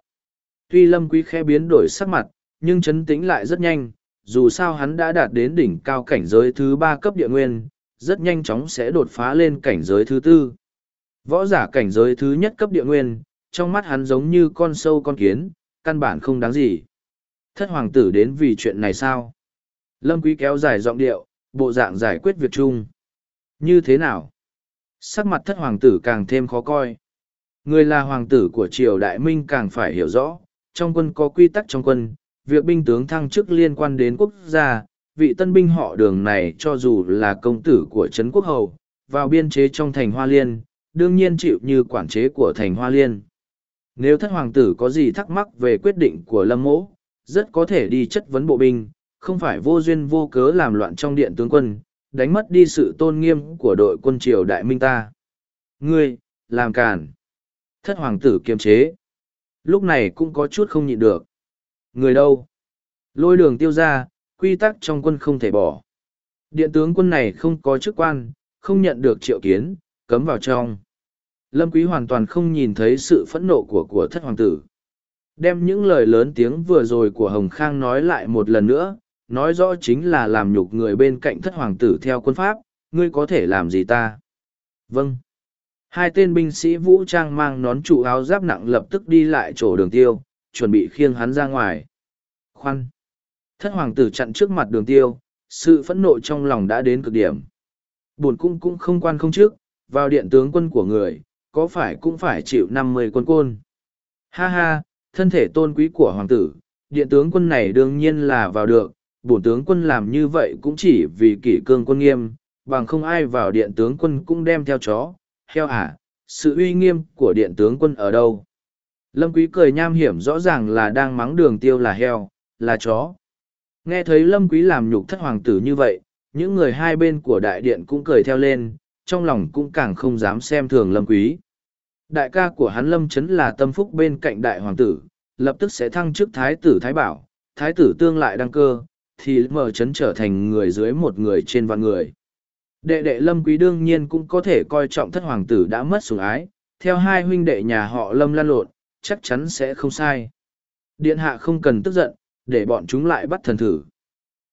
Tuy lâm quý khẽ biến đổi sắc mặt, nhưng chấn tĩnh lại rất nhanh, dù sao hắn đã đạt đến đỉnh cao cảnh giới thứ ba cấp địa nguyên, rất nhanh chóng sẽ đột phá lên cảnh giới thứ tư. Võ giả cảnh giới thứ nhất cấp địa nguyên, trong mắt hắn giống như con sâu con kiến, căn bản không đáng gì. Thất hoàng tử đến vì chuyện này sao? Lâm Quý kéo dài giọng điệu, bộ dạng giải quyết việc chung. Như thế nào? Sắc mặt thất hoàng tử càng thêm khó coi. Người là hoàng tử của triều đại minh càng phải hiểu rõ, trong quân có quy tắc trong quân, việc binh tướng thăng chức liên quan đến quốc gia, vị tân binh họ đường này cho dù là công tử của Trấn Quốc Hầu, vào biên chế trong thành Hoa Liên, đương nhiên chịu như quản chế của thành Hoa Liên. Nếu thất hoàng tử có gì thắc mắc về quyết định của Lâm Mỗ, rất có thể đi chất vấn bộ binh, không phải vô duyên vô cớ làm loạn trong điện tướng quân, đánh mất đi sự tôn nghiêm của đội quân triều đại minh ta. Ngươi, làm càn. Thất hoàng tử kiềm chế. Lúc này cũng có chút không nhịn được. Người đâu? Lôi đường tiêu ra, quy tắc trong quân không thể bỏ. Điện tướng quân này không có chức quan, không nhận được triệu kiến, cấm vào trong. Lâm Quý hoàn toàn không nhìn thấy sự phẫn nộ của của thất hoàng tử. Đem những lời lớn tiếng vừa rồi của Hồng Khang nói lại một lần nữa, nói rõ chính là làm nhục người bên cạnh thất hoàng tử theo quân pháp, ngươi có thể làm gì ta? Vâng. Hai tên binh sĩ vũ trang mang nón trụ áo giáp nặng lập tức đi lại chỗ đường tiêu, chuẩn bị khiêng hắn ra ngoài. Khoan! Thất hoàng tử chặn trước mặt đường tiêu, sự phẫn nộ trong lòng đã đến cực điểm. Buồn cung cũng không quan không trước, vào điện tướng quân của người, có phải cũng phải chịu năm mươi quân côn. Ha ha, thân thể tôn quý của hoàng tử, điện tướng quân này đương nhiên là vào được, bổn tướng quân làm như vậy cũng chỉ vì kỷ cương quân nghiêm, bằng không ai vào điện tướng quân cũng đem theo chó, heo à, sự uy nghiêm của điện tướng quân ở đâu. Lâm Quý cười nham hiểm rõ ràng là đang mắng đường tiêu là heo, là chó. Nghe thấy Lâm Quý làm nhục thất hoàng tử như vậy, những người hai bên của đại điện cũng cười theo lên, trong lòng cũng càng không dám xem thường Lâm Quý. Đại ca của hắn Lâm Chấn là tâm phúc bên cạnh đại hoàng tử, lập tức sẽ thăng chức thái tử thái bảo, thái tử tương lại đăng cơ, thì mở chấn trở thành người dưới một người trên vạn người. Đệ đệ Lâm Quý đương nhiên cũng có thể coi trọng thất hoàng tử đã mất sủng ái, theo hai huynh đệ nhà họ Lâm lan lộn, chắc chắn sẽ không sai. Điện hạ không cần tức giận, để bọn chúng lại bắt thần thử.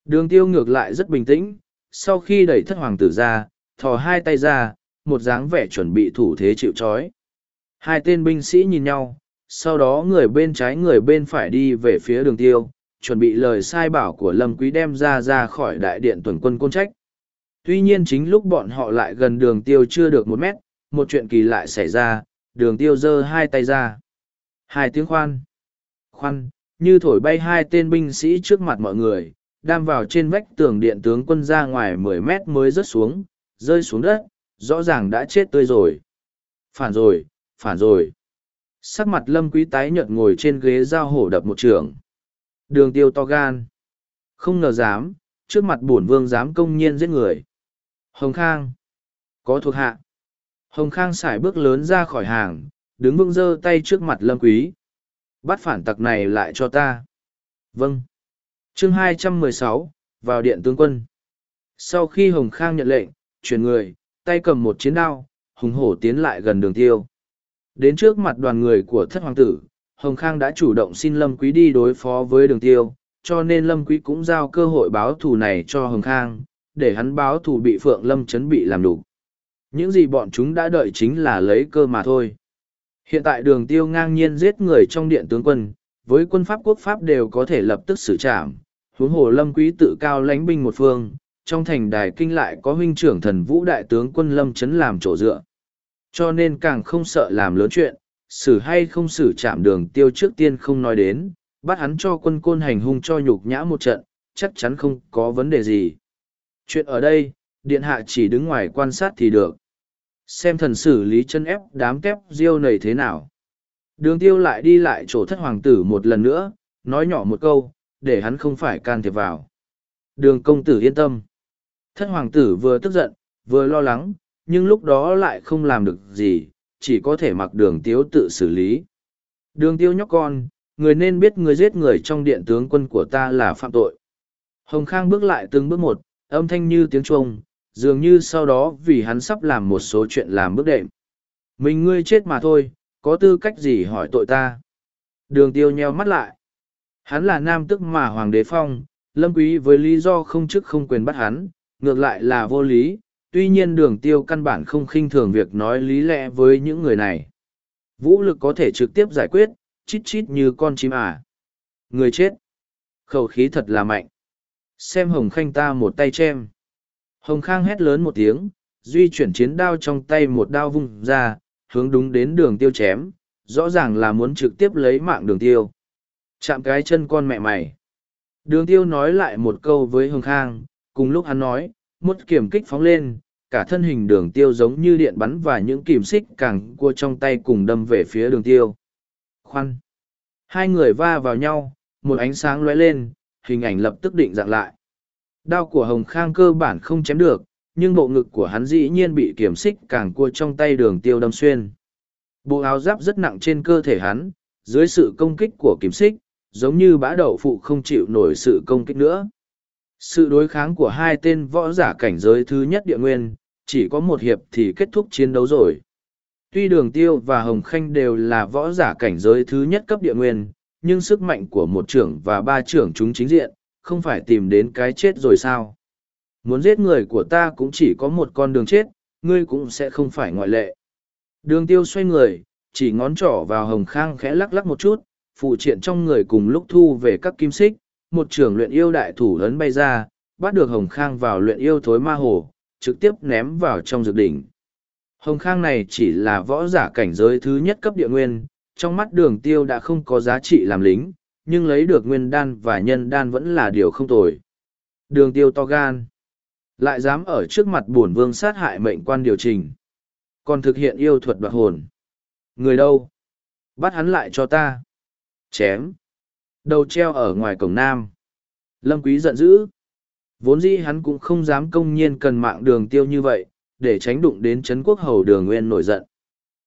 Đường tiêu ngược lại rất bình tĩnh, sau khi đẩy thất hoàng tử ra, thò hai tay ra, một dáng vẻ chuẩn bị thủ thế chịu chói. Hai tên binh sĩ nhìn nhau, sau đó người bên trái người bên phải đi về phía đường tiêu, chuẩn bị lời sai bảo của Lâm Quý đem ra ra khỏi đại điện tuần quân côn trách. Tuy nhiên chính lúc bọn họ lại gần đường tiêu chưa được một mét, một chuyện kỳ lại xảy ra, đường tiêu giơ hai tay ra. Hai tiếng khoan. Khoan, như thổi bay hai tên binh sĩ trước mặt mọi người, đam vào trên vách tường điện tướng quân ra ngoài mười mét mới rớt xuống, rơi xuống đất, rõ ràng đã chết tươi rồi. Phản rồi, phản rồi. Sắc mặt lâm quý tái nhợt ngồi trên ghế giao hổ đập một trường. Đường tiêu to gan. Không ngờ dám, trước mặt bổn vương dám công nhiên giết người. Hồng Khang. Có thuộc hạ. Hồng Khang xài bước lớn ra khỏi hàng, đứng vững giơ tay trước mặt lâm quý. Bắt phản tặc này lại cho ta. Vâng. Chương 216, vào điện tướng quân. Sau khi Hồng Khang nhận lệnh, chuyển người, tay cầm một chiến đao, hùng hổ tiến lại gần đường tiêu. Đến trước mặt đoàn người của thất hoàng tử, Hồng Khang đã chủ động xin Lâm Quý đi đối phó với đường tiêu, cho nên Lâm Quý cũng giao cơ hội báo thù này cho Hồng Khang, để hắn báo thù bị Phượng Lâm chấn bị làm đủ. Những gì bọn chúng đã đợi chính là lấy cơ mà thôi. Hiện tại đường tiêu ngang nhiên giết người trong điện tướng quân, với quân pháp quốc pháp đều có thể lập tức xử trảm. Huống hồ lâm quý tự cao lãnh binh một phương, trong thành đài kinh lại có huynh trưởng thần vũ đại tướng quân lâm chấn làm chỗ dựa. Cho nên càng không sợ làm lớn chuyện, xử hay không xử chạm đường tiêu trước tiên không nói đến, bắt hắn cho quân côn hành hung cho nhục nhã một trận, chắc chắn không có vấn đề gì. Chuyện ở đây, điện hạ chỉ đứng ngoài quan sát thì được. Xem thần xử lý chân ép đám kép diêu này thế nào. Đường tiêu lại đi lại chỗ thất hoàng tử một lần nữa, nói nhỏ một câu, để hắn không phải can thiệp vào. Đường công tử yên tâm. Thất hoàng tử vừa tức giận, vừa lo lắng, nhưng lúc đó lại không làm được gì, chỉ có thể mặc đường tiêu tự xử lý. Đường tiêu nhóc con, người nên biết người giết người trong điện tướng quân của ta là phạm tội. Hồng Khang bước lại từng bước một, âm thanh như tiếng chuông, dường như sau đó vì hắn sắp làm một số chuyện làm bước đệm. Mình ngươi chết mà thôi, có tư cách gì hỏi tội ta. Đường tiêu nheo mắt lại. Hắn là nam tức mà hoàng đế phong, lâm quý với lý do không chức không quyền bắt hắn, ngược lại là vô lý. Tuy nhiên đường tiêu căn bản không khinh thường việc nói lý lẽ với những người này. Vũ lực có thể trực tiếp giải quyết, chít chít như con chim à. Người chết. Khẩu khí thật là mạnh. Xem hồng khanh ta một tay chem. Hồng khang hét lớn một tiếng, duy chuyển chiến đao trong tay một đao vung ra, hướng đúng đến đường tiêu chém, rõ ràng là muốn trực tiếp lấy mạng đường tiêu. Chạm cái chân con mẹ mày. Đường tiêu nói lại một câu với Hồng Khang, cùng lúc hắn nói, một kiểm kích phóng lên, cả thân hình đường tiêu giống như điện bắn và những kìm xích càng cua trong tay cùng đâm về phía đường tiêu. Khoan! Hai người va vào nhau, một ánh sáng lóe lên, hình ảnh lập tức định dạng lại. Đao của Hồng Khang cơ bản không chém được, nhưng bộ ngực của hắn dĩ nhiên bị kiểm xích càng cua trong tay đường tiêu đâm xuyên. Bộ áo giáp rất nặng trên cơ thể hắn, dưới sự công kích của kiểm xích, giống như bã đậu phụ không chịu nổi sự công kích nữa. Sự đối kháng của hai tên võ giả cảnh giới thứ nhất địa nguyên, chỉ có một hiệp thì kết thúc chiến đấu rồi. Tuy Đường Tiêu và Hồng Khanh đều là võ giả cảnh giới thứ nhất cấp địa nguyên, nhưng sức mạnh của một trưởng và ba trưởng chúng chính diện, không phải tìm đến cái chết rồi sao? Muốn giết người của ta cũng chỉ có một con đường chết, ngươi cũng sẽ không phải ngoại lệ. Đường tiêu xoay người, chỉ ngón trỏ vào hồng khang khẽ lắc lắc một chút, phụ triện trong người cùng lúc thu về các kim xích, một trưởng luyện yêu đại thủ lớn bay ra, bắt được hồng khang vào luyện yêu thối ma hồ, trực tiếp ném vào trong dược đỉnh. Hồng khang này chỉ là võ giả cảnh giới thứ nhất cấp địa nguyên, trong mắt đường tiêu đã không có giá trị làm lính, nhưng lấy được nguyên đan và nhân đan vẫn là điều không tồi. Đường tiêu to gan lại dám ở trước mặt bổn vương sát hại mệnh quan điều trình còn thực hiện yêu thuật đoạt hồn người đâu bắt hắn lại cho ta chém đầu treo ở ngoài cổng nam lâm quý giận dữ vốn dĩ hắn cũng không dám công nhiên cần mạng đường tiêu như vậy để tránh đụng đến trấn quốc hầu đường nguyên nổi giận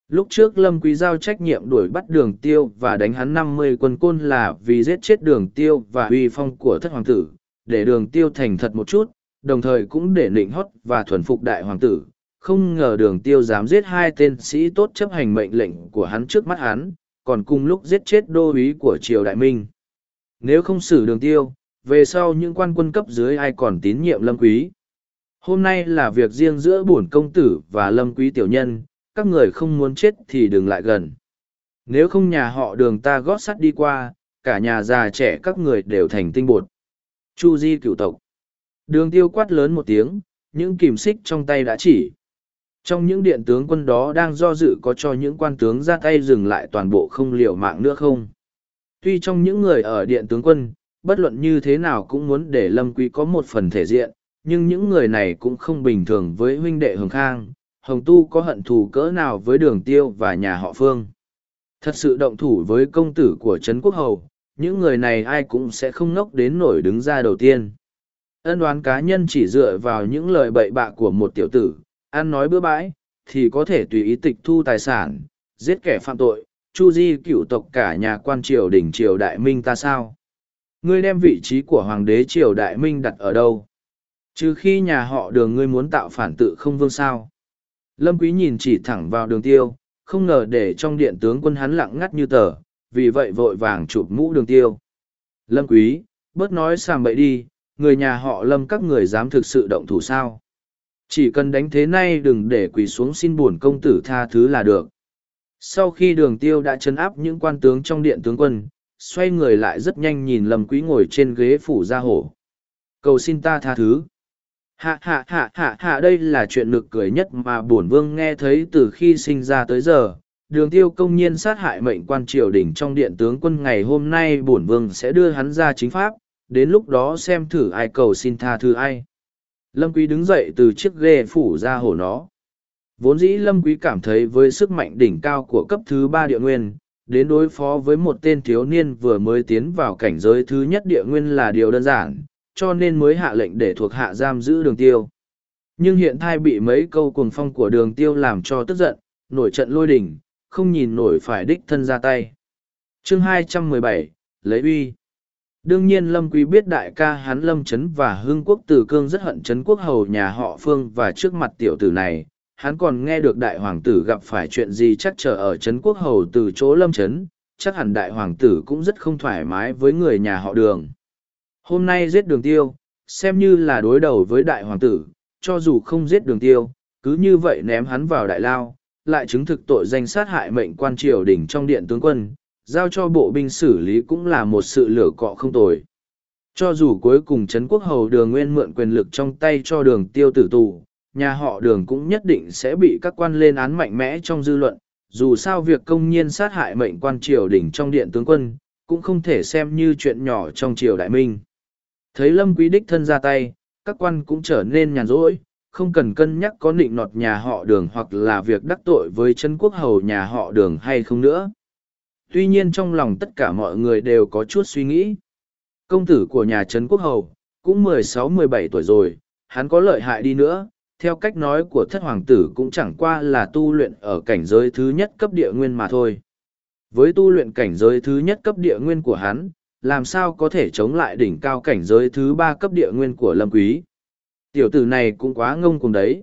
lúc trước lâm quý giao trách nhiệm đuổi bắt đường tiêu và đánh hắn năm mươi quân côn là vì giết chết đường tiêu và uy phong của thất hoàng tử để đường tiêu thành thật một chút đồng thời cũng để nịnh hót và thuần phục đại hoàng tử. Không ngờ đường tiêu dám giết hai tên sĩ tốt chấp hành mệnh lệnh của hắn trước mắt hắn, còn cùng lúc giết chết đô úy của triều đại minh. Nếu không xử đường tiêu, về sau những quan quân cấp dưới ai còn tín nhiệm lâm quý. Hôm nay là việc riêng giữa bổn công tử và lâm quý tiểu nhân, các người không muốn chết thì đừng lại gần. Nếu không nhà họ đường ta gót sắt đi qua, cả nhà già trẻ các người đều thành tinh bột. Chu Di cựu tộc. Đường tiêu quát lớn một tiếng, những kìm xích trong tay đã chỉ. Trong những điện tướng quân đó đang do dự có cho những quan tướng ra tay dừng lại toàn bộ không liều mạng nữa không. Tuy trong những người ở điện tướng quân, bất luận như thế nào cũng muốn để Lâm Quý có một phần thể diện, nhưng những người này cũng không bình thường với huynh đệ Hồng Khang. Hồng Tu có hận thù cỡ nào với đường tiêu và nhà họ Phương. Thật sự động thủ với công tử của Trấn Quốc Hầu, những người này ai cũng sẽ không ngốc đến nổi đứng ra đầu tiên ân đoán cá nhân chỉ dựa vào những lời bậy bạ của một tiểu tử ăn nói bữa bãi thì có thể tùy ý tịch thu tài sản giết kẻ phạm tội chu di cựu tộc cả nhà quan triều đình triều đại minh ta sao? Ngươi đem vị trí của hoàng đế triều đại minh đặt ở đâu? Trừ khi nhà họ đường ngươi muốn tạo phản tự không vương sao? Lâm quý nhìn chỉ thẳng vào đường tiêu, không ngờ để trong điện tướng quân hắn lặng ngắt như tờ, vì vậy vội vàng chụp mũ đường tiêu. Lâm quý, bớt nói sàm bậy đi, người nhà họ lâm các người dám thực sự động thủ sao? Chỉ cần đánh thế nay đừng để quỳ xuống xin buồn công tử tha thứ là được sau khi đường tiêu đã chấn áp những quan tướng trong điện tướng quân xoay người lại rất nhanh nhìn lâm quý ngồi trên ghế phủ gia hổ cầu xin ta tha thứ Hạ hạ hạ hạ hạ đây là chuyện nực cười nhất mà bổn vương nghe thấy từ khi sinh ra tới giờ. Đường tiêu công nhiên sát hại mệnh quan triều đình trong điện tướng quân ngày hôm nay bổn vương sẽ đưa hắn ra chính pháp, đến lúc đó xem thử ai cầu xin tha thứ ai. Lâm Quý đứng dậy từ chiếc ghê phủ ra hổ nó. Vốn dĩ Lâm Quý cảm thấy với sức mạnh đỉnh cao của cấp thứ ba địa nguyên, đến đối phó với một tên thiếu niên vừa mới tiến vào cảnh giới thứ nhất địa nguyên là điều đơn giản, cho nên mới hạ lệnh để thuộc hạ giam giữ đường tiêu. Nhưng hiện thai bị mấy câu cuồng phong của đường tiêu làm cho tức giận, nổi trận lôi đỉnh, không nhìn nổi phải đích thân ra tay. chương 217, lấy uy. Đương nhiên Lâm Quý biết đại ca hắn Lâm Trấn và Hương Quốc Tử Cương rất hận Trấn Quốc Hầu nhà họ Phương và trước mặt tiểu tử này, hắn còn nghe được đại hoàng tử gặp phải chuyện gì chắc chờ ở Trấn Quốc Hầu từ chỗ Lâm Trấn, chắc hẳn đại hoàng tử cũng rất không thoải mái với người nhà họ đường. Hôm nay giết đường tiêu, xem như là đối đầu với đại hoàng tử, cho dù không giết đường tiêu, cứ như vậy ném hắn vào đại lao, lại chứng thực tội danh sát hại mệnh quan triều đình trong điện tướng quân, giao cho bộ binh xử lý cũng là một sự lửa cọ không tồi. Cho dù cuối cùng Trấn Quốc Hầu đường nguyên mượn quyền lực trong tay cho đường tiêu tử tù, nhà họ đường cũng nhất định sẽ bị các quan lên án mạnh mẽ trong dư luận, dù sao việc công nhiên sát hại mệnh quan triều đình trong điện tướng quân, cũng không thể xem như chuyện nhỏ trong triều đại minh. Thấy Lâm Quý Đích thân ra tay, các quan cũng trở nên nhàn rỗi, không cần cân nhắc có nịnh nọt nhà họ đường hoặc là việc đắc tội với chân quốc hầu nhà họ đường hay không nữa. Tuy nhiên trong lòng tất cả mọi người đều có chút suy nghĩ. Công tử của nhà Trấn Quốc Hầu, cũng mười sáu mười bảy tuổi rồi, hắn có lợi hại đi nữa, theo cách nói của thất hoàng tử cũng chẳng qua là tu luyện ở cảnh giới thứ nhất cấp địa nguyên mà thôi. Với tu luyện cảnh giới thứ nhất cấp địa nguyên của hắn, làm sao có thể chống lại đỉnh cao cảnh giới thứ ba cấp địa nguyên của lâm quý. Tiểu tử này cũng quá ngông cùng đấy.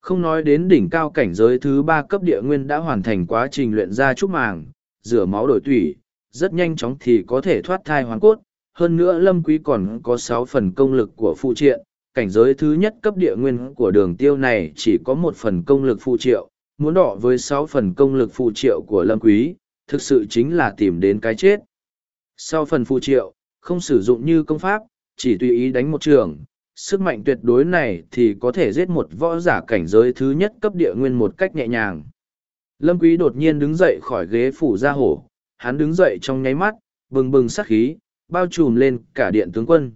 Không nói đến đỉnh cao cảnh giới thứ ba cấp địa nguyên đã hoàn thành quá trình luyện ra trúc màng, rửa máu đổi tủy, rất nhanh chóng thì có thể thoát thai hoàn cốt. Hơn nữa lâm quý còn có sáu phần công lực của phụ triện, cảnh giới thứ nhất cấp địa nguyên của đường tiêu này chỉ có một phần công lực phụ triệu, muốn đọ với sáu phần công lực phụ triệu của lâm quý, thực sự chính là tìm đến cái chết. Sau phần phụ triệu, không sử dụng như công pháp, chỉ tùy ý đánh một trường, sức mạnh tuyệt đối này thì có thể giết một võ giả cảnh giới thứ nhất cấp địa nguyên một cách nhẹ nhàng. Lâm Quý đột nhiên đứng dậy khỏi ghế phủ ra hổ, hắn đứng dậy trong nháy mắt, bừng bừng sát khí, bao trùm lên cả điện tướng quân.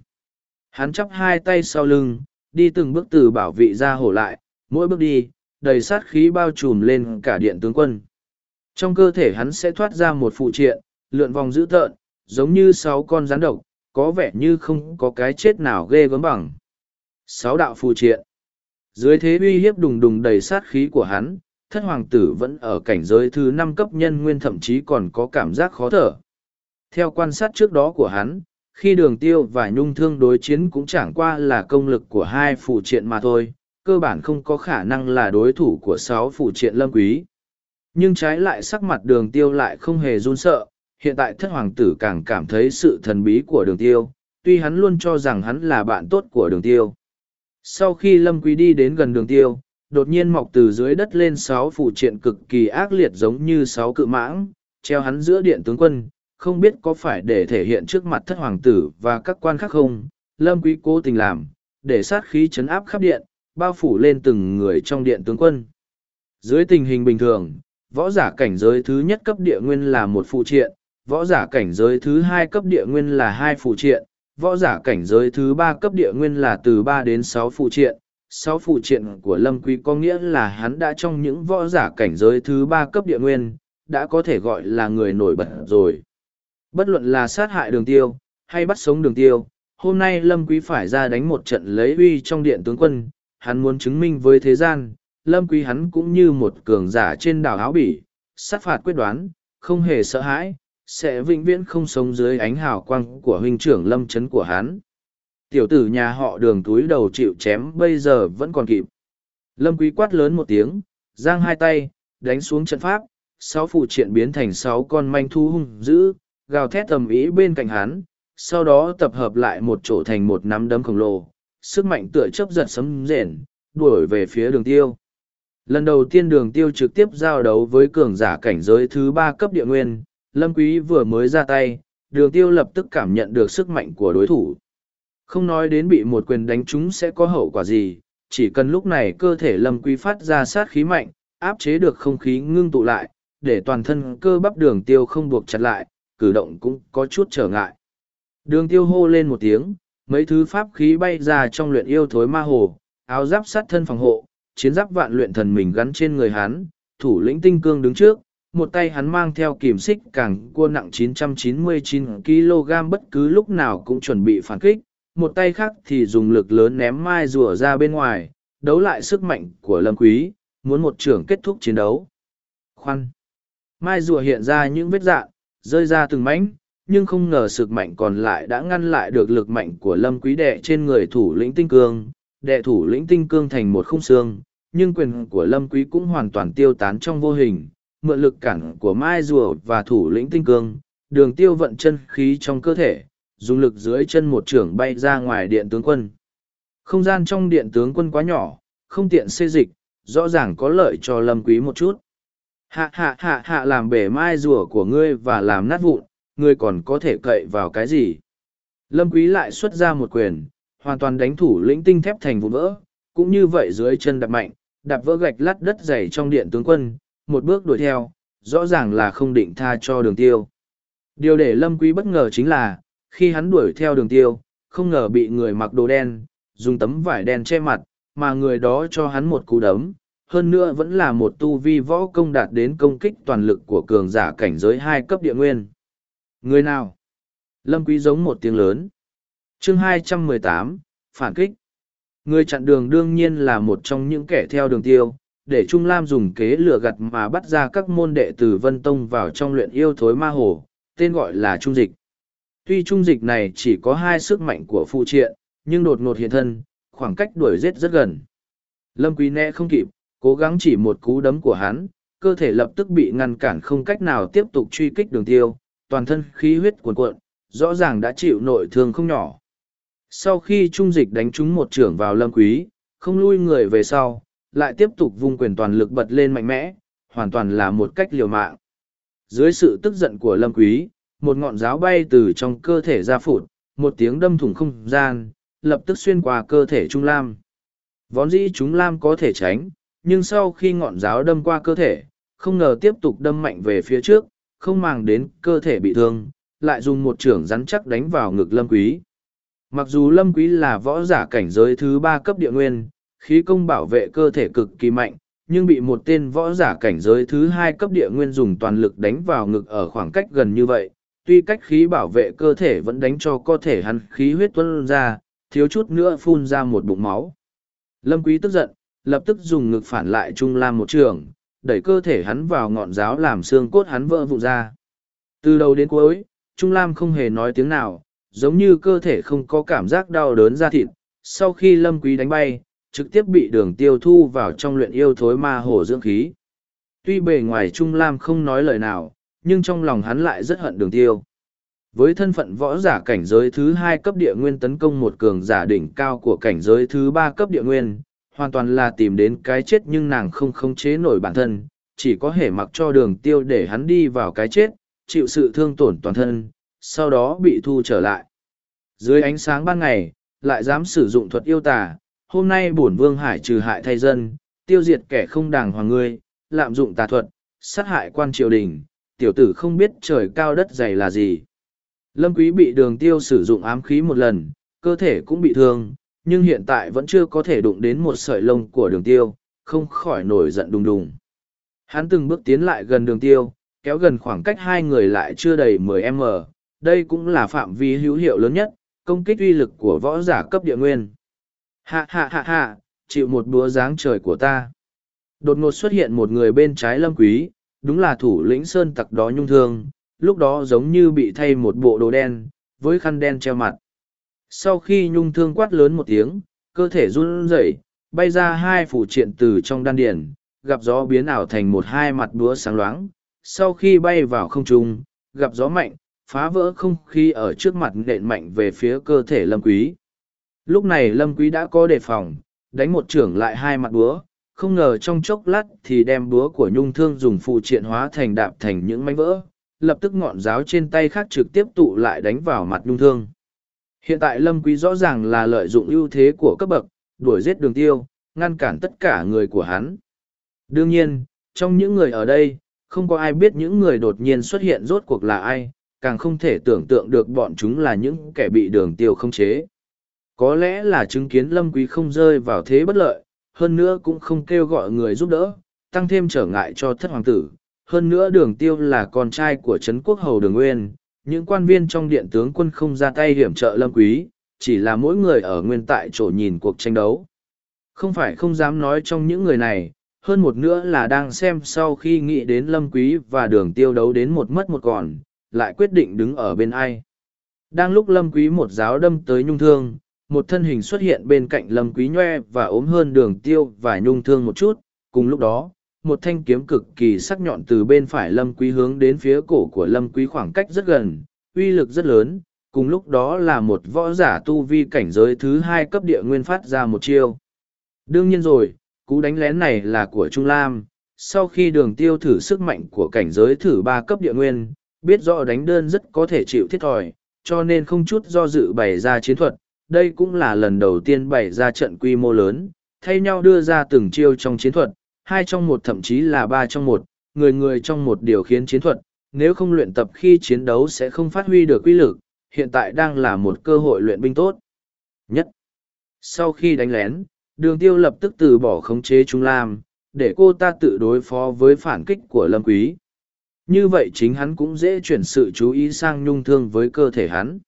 Hắn chắp hai tay sau lưng, đi từng bước từ bảo vị ra hổ lại, mỗi bước đi, đầy sát khí bao trùm lên cả điện tướng quân. Trong cơ thể hắn sẽ thoát ra một phụ triện, lượn vòng dữ tợn, giống như sáu con rắn độc, có vẻ như không có cái chết nào ghê gớm bằng. Sáu đạo phụ triện. Dưới thế uy hiếp đùng đùng đầy sát khí của hắn, thất hoàng tử vẫn ở cảnh giới thứ năm cấp nhân nguyên thậm chí còn có cảm giác khó thở. Theo quan sát trước đó của hắn, khi đường tiêu và nhung thương đối chiến cũng chẳng qua là công lực của hai phụ triện mà thôi, cơ bản không có khả năng là đối thủ của sáu phụ triện lâm quý. Nhưng trái lại sắc mặt đường tiêu lại không hề run sợ, hiện tại thất hoàng tử càng cảm thấy sự thần bí của đường tiêu, tuy hắn luôn cho rằng hắn là bạn tốt của đường tiêu. Sau khi lâm quý đi đến gần đường tiêu, đột nhiên mọc từ dưới đất lên sáu phụ triện cực kỳ ác liệt giống như sáu cự mãng, treo hắn giữa điện tướng quân, không biết có phải để thể hiện trước mặt thất hoàng tử và các quan khác không, lâm quý cố tình làm, để sát khí chấn áp khắp điện, bao phủ lên từng người trong điện tướng quân. Dưới tình hình bình thường, võ giả cảnh giới thứ nhất cấp địa nguyên là một phụ triện, võ giả cảnh giới thứ hai cấp địa nguyên là hai phụ triện, võ giả cảnh giới thứ ba cấp địa nguyên là từ ba đến sáu phụ triện, sáu phụ triện của lâm quý có nghĩa là hắn đã trong những võ giả cảnh giới thứ ba cấp địa nguyên, đã có thể gọi là người nổi bật rồi. Bất luận là sát hại đường tiêu, hay bắt sống đường tiêu, hôm nay lâm quý phải ra đánh một trận lấy uy trong điện tướng quân, hắn muốn chứng minh với thế gian, lâm quý hắn cũng như một cường giả trên đảo áo bỉ, sát phạt quyết đoán, không hề sợ hãi, sẽ vĩnh viễn không sống dưới ánh hào quang của huynh trưởng lâm chấn của hắn tiểu tử nhà họ đường túi đầu chịu chém bây giờ vẫn còn kịp. Lâm quý quát lớn một tiếng, giang hai tay, đánh xuống trận pháp, sáu phụ triện biến thành sáu con manh thu hung dữ, gào thét tầm ý bên cạnh hắn, sau đó tập hợp lại một chỗ thành một nắm đấm khổng lồ, sức mạnh tựa chấp giật sấm rền, đuổi về phía đường tiêu. Lần đầu tiên đường tiêu trực tiếp giao đấu với cường giả cảnh giới thứ ba cấp địa nguyên, Lâm Quý vừa mới ra tay, đường tiêu lập tức cảm nhận được sức mạnh của đối thủ. Không nói đến bị một quyền đánh trúng sẽ có hậu quả gì, chỉ cần lúc này cơ thể lâm quý phát ra sát khí mạnh, áp chế được không khí ngưng tụ lại, để toàn thân cơ bắp đường tiêu không buộc chặt lại, cử động cũng có chút trở ngại. Đường tiêu hô lên một tiếng, mấy thứ pháp khí bay ra trong luyện yêu thối ma hồ, áo giáp sát thân phòng hộ, chiến giáp vạn luyện thần mình gắn trên người hắn, thủ lĩnh tinh cương đứng trước, một tay hắn mang theo kìm xích càng cua nặng 999 kg bất cứ lúc nào cũng chuẩn bị phản kích, một tay khác thì dùng lực lớn ném mai rùa ra bên ngoài, đấu lại sức mạnh của lâm quý, muốn một trưởng kết thúc chiến đấu. Khoan! Mai rùa hiện ra những vết dạn, rơi ra từng mảnh, nhưng không ngờ sực mạnh còn lại đã ngăn lại được lực mạnh của lâm quý đệ trên người thủ lĩnh tinh cương, đệ thủ lĩnh tinh cương thành một khung xương, nhưng quyền của lâm quý cũng hoàn toàn tiêu tán trong vô hình, mượn lực cản của mai rùa và thủ lĩnh tinh cương, đường tiêu vận chân khí trong cơ thể, dùng lực dưới chân một trưởng bay ra ngoài điện tướng quân. Không gian trong điện tướng quân quá nhỏ, không tiện xê dịch, rõ ràng có lợi cho lâm quý một chút. Hạ hạ hạ hạ làm bể mai rùa của ngươi và làm nát vụn, ngươi còn có thể cậy vào cái gì? Lâm quý lại xuất ra một quyền, hoàn toàn đánh thủ lĩnh tinh thép thành vụn vỡ, cũng như vậy dưới chân đạp mạnh, đạp vỡ gạch lát đất dày trong điện tướng quân, một bước đuổi theo, rõ ràng là không định tha cho đường tiêu. Điều để Lâm Quý bất ngờ chính là, khi hắn đuổi theo đường tiêu, không ngờ bị người mặc đồ đen, dùng tấm vải đen che mặt, mà người đó cho hắn một cú đấm, hơn nữa vẫn là một tu vi võ công đạt đến công kích toàn lực của cường giả cảnh giới hai cấp địa nguyên. Người nào? Lâm Quý giống một tiếng lớn. Chương 218, Phản kích. Người chặn đường đương nhiên là một trong những kẻ theo đường tiêu, để Trung Lam dùng kế lừa gạt mà bắt ra các môn đệ tử Vân Tông vào trong luyện yêu thối ma hồ, tên gọi là Trung Dịch. Tuy Trung Dịch này chỉ có hai sức mạnh của phụ triện, nhưng đột ngột hiện thân, khoảng cách đuổi giết rất gần. Lâm Quý Nẹ không kịp, cố gắng chỉ một cú đấm của hắn, cơ thể lập tức bị ngăn cản không cách nào tiếp tục truy kích đường tiêu, toàn thân khí huyết cuồn cuộn, rõ ràng đã chịu nội thương không nhỏ. Sau khi trung dịch đánh trúng một trưởng vào lâm quý, không lui người về sau, lại tiếp tục vung quyền toàn lực bật lên mạnh mẽ, hoàn toàn là một cách liều mạng. Dưới sự tức giận của lâm quý, một ngọn giáo bay từ trong cơ thể ra phụt, một tiếng đâm thủng không gian, lập tức xuyên qua cơ thể Trung Lam. Vốn dĩ chúng Lam có thể tránh, nhưng sau khi ngọn giáo đâm qua cơ thể, không ngờ tiếp tục đâm mạnh về phía trước, không màng đến cơ thể bị thương, lại dùng một trưởng rắn chắc đánh vào ngực Lâm Quý. Mặc dù Lâm Quý là võ giả cảnh giới thứ ba cấp địa nguyên, khí công bảo vệ cơ thể cực kỳ mạnh, nhưng bị một tên võ giả cảnh giới thứ hai cấp địa nguyên dùng toàn lực đánh vào ngực ở khoảng cách gần như vậy. Tuy cách khí bảo vệ cơ thể vẫn đánh cho cơ thể hắn khí huyết tuôn ra, thiếu chút nữa phun ra một bụng máu. Lâm Quý tức giận, lập tức dùng ngực phản lại Trung Lam một trường, đẩy cơ thể hắn vào ngọn giáo làm xương cốt hắn vỡ vụn ra. Từ đầu đến cuối, Trung Lam không hề nói tiếng nào, giống như cơ thể không có cảm giác đau đớn ra thịt. Sau khi Lâm Quý đánh bay, trực tiếp bị đường tiêu thu vào trong luyện yêu thối ma hổ dưỡng khí. Tuy bề ngoài Trung Lam không nói lời nào, nhưng trong lòng hắn lại rất hận đường tiêu. Với thân phận võ giả cảnh giới thứ hai cấp địa nguyên tấn công một cường giả đỉnh cao của cảnh giới thứ ba cấp địa nguyên, hoàn toàn là tìm đến cái chết nhưng nàng không khống chế nổi bản thân, chỉ có thể mặc cho đường tiêu để hắn đi vào cái chết, chịu sự thương tổn toàn thân, sau đó bị thu trở lại. Dưới ánh sáng ban ngày, lại dám sử dụng thuật yêu tà, hôm nay bổn vương hải trừ hại thay dân, tiêu diệt kẻ không đàng hoàng ngươi, lạm dụng tà thuật, sát hại quan triều đình, tiểu tử không biết trời cao đất dày là gì. Lâm Quý bị đường tiêu sử dụng ám khí một lần, cơ thể cũng bị thương, nhưng hiện tại vẫn chưa có thể đụng đến một sợi lông của đường tiêu, không khỏi nổi giận đùng đùng. Hắn từng bước tiến lại gần đường tiêu, kéo gần khoảng cách hai người lại chưa đầy 10m, đây cũng là phạm vi hữu hiệu lớn nhất, công kích uy lực của võ giả cấp địa nguyên. Hạ hạ hạ hạ, chịu một búa dáng trời của ta. Đột ngột xuất hiện một người bên trái lâm quý, đúng là thủ lĩnh sơn tặc đó nhung thương, lúc đó giống như bị thay một bộ đồ đen, với khăn đen treo mặt. Sau khi nhung thương quát lớn một tiếng, cơ thể run rẩy, bay ra hai phủ triện từ trong đan điển, gặp gió biến ảo thành một hai mặt búa sáng loáng. Sau khi bay vào không trung, gặp gió mạnh, phá vỡ không khí ở trước mặt nện mạnh về phía cơ thể lâm quý. Lúc này lâm quý đã có đề phòng, đánh một trưởng lại hai mặt búa, không ngờ trong chốc lát thì đem búa của nhung thương dùng phụ triện hóa thành đạp thành những mảnh vỡ, lập tức ngọn giáo trên tay khác trực tiếp tụ lại đánh vào mặt nhung thương. Hiện tại Lâm Quý rõ ràng là lợi dụng ưu thế của cấp bậc, đuổi giết đường tiêu, ngăn cản tất cả người của hắn. Đương nhiên, trong những người ở đây, không có ai biết những người đột nhiên xuất hiện rốt cuộc là ai, càng không thể tưởng tượng được bọn chúng là những kẻ bị đường tiêu không chế. Có lẽ là chứng kiến Lâm Quý không rơi vào thế bất lợi, hơn nữa cũng không kêu gọi người giúp đỡ, tăng thêm trở ngại cho thất hoàng tử. Hơn nữa đường tiêu là con trai của Trấn Quốc Hầu Đường Nguyên, những quan viên trong điện tướng quân không ra tay hiểm trợ Lâm Quý, chỉ là mỗi người ở nguyên tại chỗ nhìn cuộc tranh đấu. Không phải không dám nói trong những người này, hơn một nữa là đang xem sau khi nghĩ đến Lâm Quý và đường tiêu đấu đến một mất một còn, lại quyết định đứng ở bên ai. Đang lúc Lâm Quý một giáo đâm tới nhung thương, một thân hình xuất hiện bên cạnh Lâm Quý nhoe và ốm hơn đường tiêu và nhung thương một chút, cùng lúc đó, một thanh kiếm cực kỳ sắc nhọn từ bên phải Lâm Quý hướng đến phía cổ của Lâm Quý khoảng cách rất gần, uy lực rất lớn, cùng lúc đó là một võ giả tu vi cảnh giới thứ hai cấp địa nguyên phát ra một chiêu. Đương nhiên rồi, cú đánh lén này là của Trung Lam, sau khi đường tiêu thử sức mạnh của cảnh giới thử ba cấp địa nguyên, biết rõ đánh đơn rất có thể chịu thiết thòi, cho nên không chút do dự bày ra chiến thuật, đây cũng là lần đầu tiên bày ra trận quy mô lớn, thay nhau đưa ra từng chiêu trong chiến thuật, hai trong một thậm chí là ba trong một, người người trong một điều khiến chiến thuật, nếu không luyện tập khi chiến đấu sẽ không phát huy được quy lực, hiện tại đang là một cơ hội luyện binh tốt. Nhất, sau khi đánh lén, đường tiêu lập tức từ bỏ khống chế Trung Lam, để cô ta tự đối phó với phản kích của Lâm Quý. Như vậy chính hắn cũng dễ chuyển sự chú ý sang nhung thương với cơ thể hắn.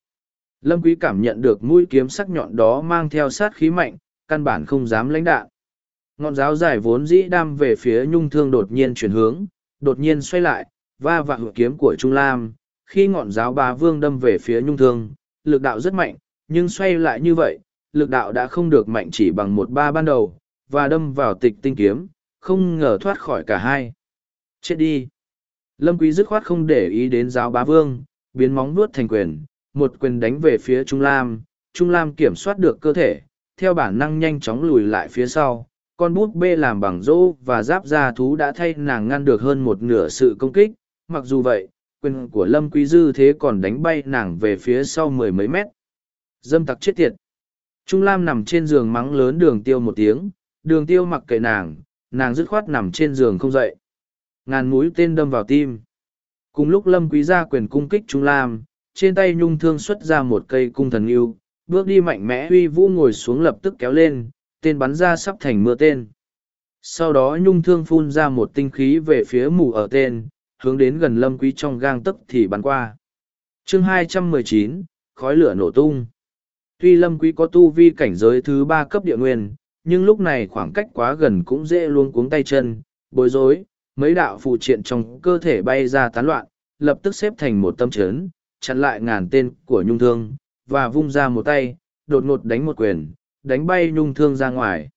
Lâm Quý cảm nhận được mũi kiếm sắc nhọn đó mang theo sát khí mạnh, căn bản không dám lãnh đạn. Ngọn giáo dài vốn dĩ đam về phía nhung thương đột nhiên chuyển hướng, đột nhiên xoay lại, va và hữu kiếm của Trung Lam. Khi ngọn giáo bá vương đâm về phía nhung thương, lực đạo rất mạnh, nhưng xoay lại như vậy, lực đạo đã không được mạnh chỉ bằng một ba ban đầu, và đâm vào tịch tinh kiếm, không ngờ thoát khỏi cả hai. Chết đi! Lâm Quý dứt khoát không để ý đến giáo bá vương, biến móng vuốt thành quyền, một quyền đánh về phía Trung Lam, Trung Lam kiểm soát được cơ thể, theo bản năng nhanh chóng lùi lại phía sau. Con bút bê làm bằng rỗ và giáp da thú đã thay nàng ngăn được hơn một nửa sự công kích, mặc dù vậy, quyền của Lâm Quý Dư thế còn đánh bay nàng về phía sau mười mấy mét. Dâm tặc chết tiệt. Trung Lam nằm trên giường mắng lớn đường tiêu một tiếng, đường tiêu mặc kệ nàng, nàng dứt khoát nằm trên giường không dậy. Ngàn mũi tên đâm vào tim. Cùng lúc Lâm Quý ra quyền cung kích Trung Lam, trên tay nhung thương xuất ra một cây cung thần yêu, bước đi mạnh mẽ huy vũ ngồi xuống lập tức kéo lên, tên bắn ra sắp thành mưa tên. Sau đó nhung thương phun ra một tinh khí về phía mù ở tên, hướng đến gần lâm quý trong gang tấc thì bắn qua. chương 219, khói lửa nổ tung. Tuy lâm quý có tu vi cảnh giới thứ ba cấp địa nguyên, nhưng lúc này khoảng cách quá gần cũng dễ luôn cuống tay chân, bối rối, mấy đạo phụ triện trong cơ thể bay ra tán loạn, lập tức xếp thành một tâm chấn, chặn lại ngàn tên của nhung thương, và vung ra một tay, đột ngột đánh một quyền, đánh bay nhung thương ra ngoài.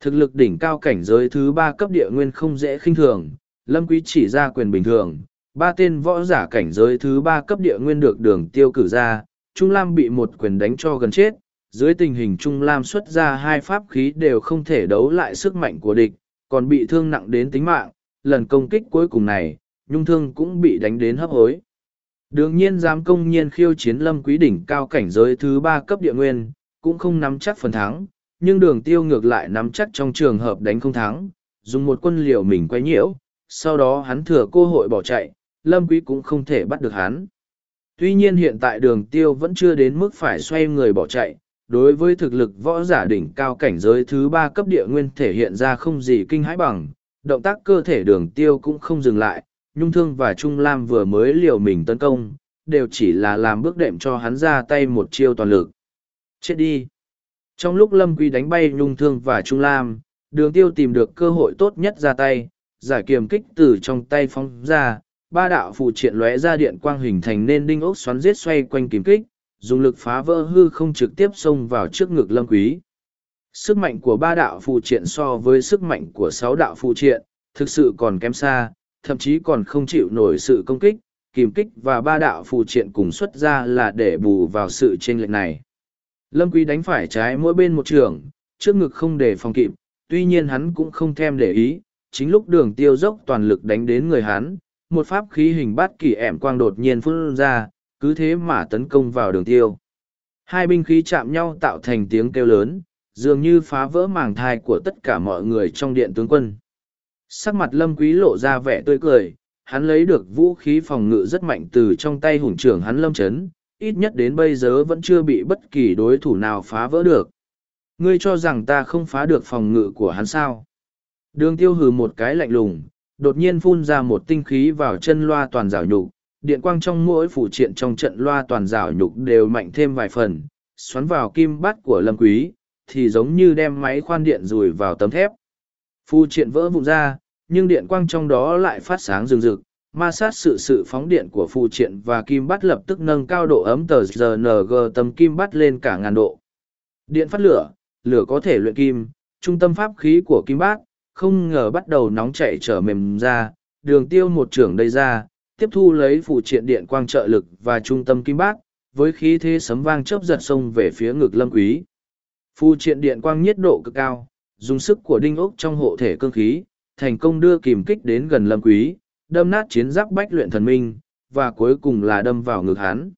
Thực lực đỉnh cao cảnh giới thứ ba cấp địa nguyên không dễ khinh thường, Lâm Quý chỉ ra quyền bình thường, ba tên võ giả cảnh giới thứ ba cấp địa nguyên được đường tiêu cử ra, Trung Lam bị một quyền đánh cho gần chết, dưới tình hình Trung Lam xuất ra hai pháp khí đều không thể đấu lại sức mạnh của địch, còn bị thương nặng đến tính mạng, lần công kích cuối cùng này, Nhung Thương cũng bị đánh đến hấp hối. Đương nhiên dám công nhiên khiêu chiến lâm quý đỉnh cao cảnh giới thứ ba cấp địa nguyên, cũng không nắm chắc phần thắng, nhưng đường tiêu ngược lại nắm chắc trong trường hợp đánh không thắng, dùng một quân liều mình quay nhiễu, sau đó hắn thừa cơ hội bỏ chạy, lâm quý cũng không thể bắt được hắn. Tuy nhiên hiện tại đường tiêu vẫn chưa đến mức phải xoay người bỏ chạy, đối với thực lực võ giả đỉnh cao cảnh giới thứ ba cấp địa nguyên thể hiện ra không gì kinh hãi bằng, động tác cơ thể đường tiêu cũng không dừng lại, Nhung Thương và Trung Lam vừa mới liều mình tấn công, đều chỉ là làm bước đệm cho hắn ra tay một chiêu toàn lực. Chết đi! Trong lúc Lâm Quý đánh bay Nhung Thương và Trung Lam, đường tiêu tìm được cơ hội tốt nhất ra tay, giải kiềm kích từ trong tay phóng ra, ba đạo phụ triện lóe ra điện quang hình thành nên đinh ốc xoắn giết xoay quanh kiếm kích, dùng lực phá vỡ hư không trực tiếp xông vào trước ngực Lâm Quý. Sức mạnh của ba đạo phụ triện so với sức mạnh của sáu đạo phụ triện, thực sự còn kém xa, thậm chí còn không chịu nổi sự công kích, kìm kích và ba đạo phù triện cùng xuất ra là để bù vào sự chênh lệch này. Lâm Quý đánh phải trái mỗi bên một trường, trước ngực không để phòng kịp, tuy nhiên hắn cũng không thèm để ý, chính lúc đường tiêu dốc toàn lực đánh đến người hắn, một pháp khí hình bát kỳ ẻm quang đột nhiên phun ra, cứ thế mà tấn công vào đường tiêu. Hai binh khí chạm nhau tạo thành tiếng kêu lớn, dường như phá vỡ màng thai của tất cả mọi người trong điện tướng quân. Sắc mặt lâm quý lộ ra vẻ tươi cười, hắn lấy được vũ khí phòng ngự rất mạnh từ trong tay hùng trưởng hắn lâm chấn, ít nhất đến bây giờ vẫn chưa bị bất kỳ đối thủ nào phá vỡ được. Ngươi cho rằng ta không phá được phòng ngự của hắn sao? Đường tiêu hừ một cái lạnh lùng, đột nhiên phun ra một tinh khí vào chân loa toàn rào nhục, điện quang trong mỗi phụ triện trong trận loa toàn rào nhục đều mạnh thêm vài phần, xoắn vào kim bát của lâm quý, thì giống như đem máy khoan điện rùi vào tấm thép. Phụ triện vỡ vụn ra, nhưng điện quang trong đó lại phát sáng rừng rực, ma sát sự sự phóng điện của phụ triện và kim bát lập tức nâng cao độ ấm tờ rng tấm kim bát lên cả ngàn độ. Điện phát lửa, lửa có thể luyện kim, trung tâm pháp khí của kim bát, không ngờ bắt đầu nóng chảy trở mềm ra, đường tiêu một trưởng đây ra, tiếp thu lấy phụ triện điện quang trợ lực và trung tâm kim bát, với khí thế sấm vang chớp giật sông về phía ngực lâm quý. Phụ triện điện quang nhiệt độ cực cao, dùng sức của đinh ốc trong hộ thể cương khí, thành công đưa kìm kích đến gần lâm quý, đâm nát chiến giáp bách luyện thần minh, và cuối cùng là đâm vào ngực hắn.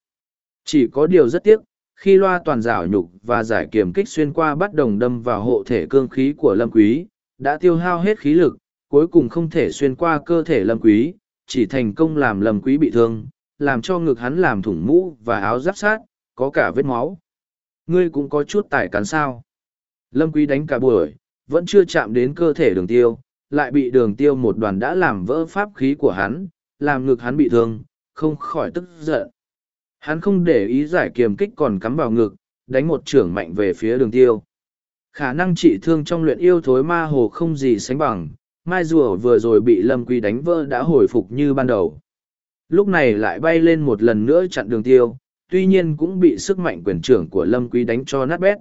Chỉ có điều rất tiếc, khi loa toàn rảo nhục và giải kiềm kích xuyên qua bắt đồng đâm vào hộ thể cương khí của lâm quý, đã tiêu hao hết khí lực, cuối cùng không thể xuyên qua cơ thể lâm quý, chỉ thành công làm lâm quý bị thương, làm cho ngực hắn làm thủng mũ và áo giáp sát, có cả vết máu. Ngươi cũng có chút tải cắn sao. Lâm quý đánh cả buổi, vẫn chưa chạm đến cơ thể đường tiêu, lại bị đường tiêu một đoàn đã làm vỡ pháp khí của hắn, làm ngực hắn bị thương, không khỏi tức giận. Hắn không để ý giải kiềm kích còn cắm vào ngực, đánh một trưởng mạnh về phía đường tiêu. Khả năng trị thương trong luyện yêu thối ma hồ không gì sánh bằng, mai rùa vừa rồi bị lâm quy đánh vỡ đã hồi phục như ban đầu. Lúc này lại bay lên một lần nữa chặn đường tiêu, tuy nhiên cũng bị sức mạnh quyền trưởng của lâm quy đánh cho nát bét.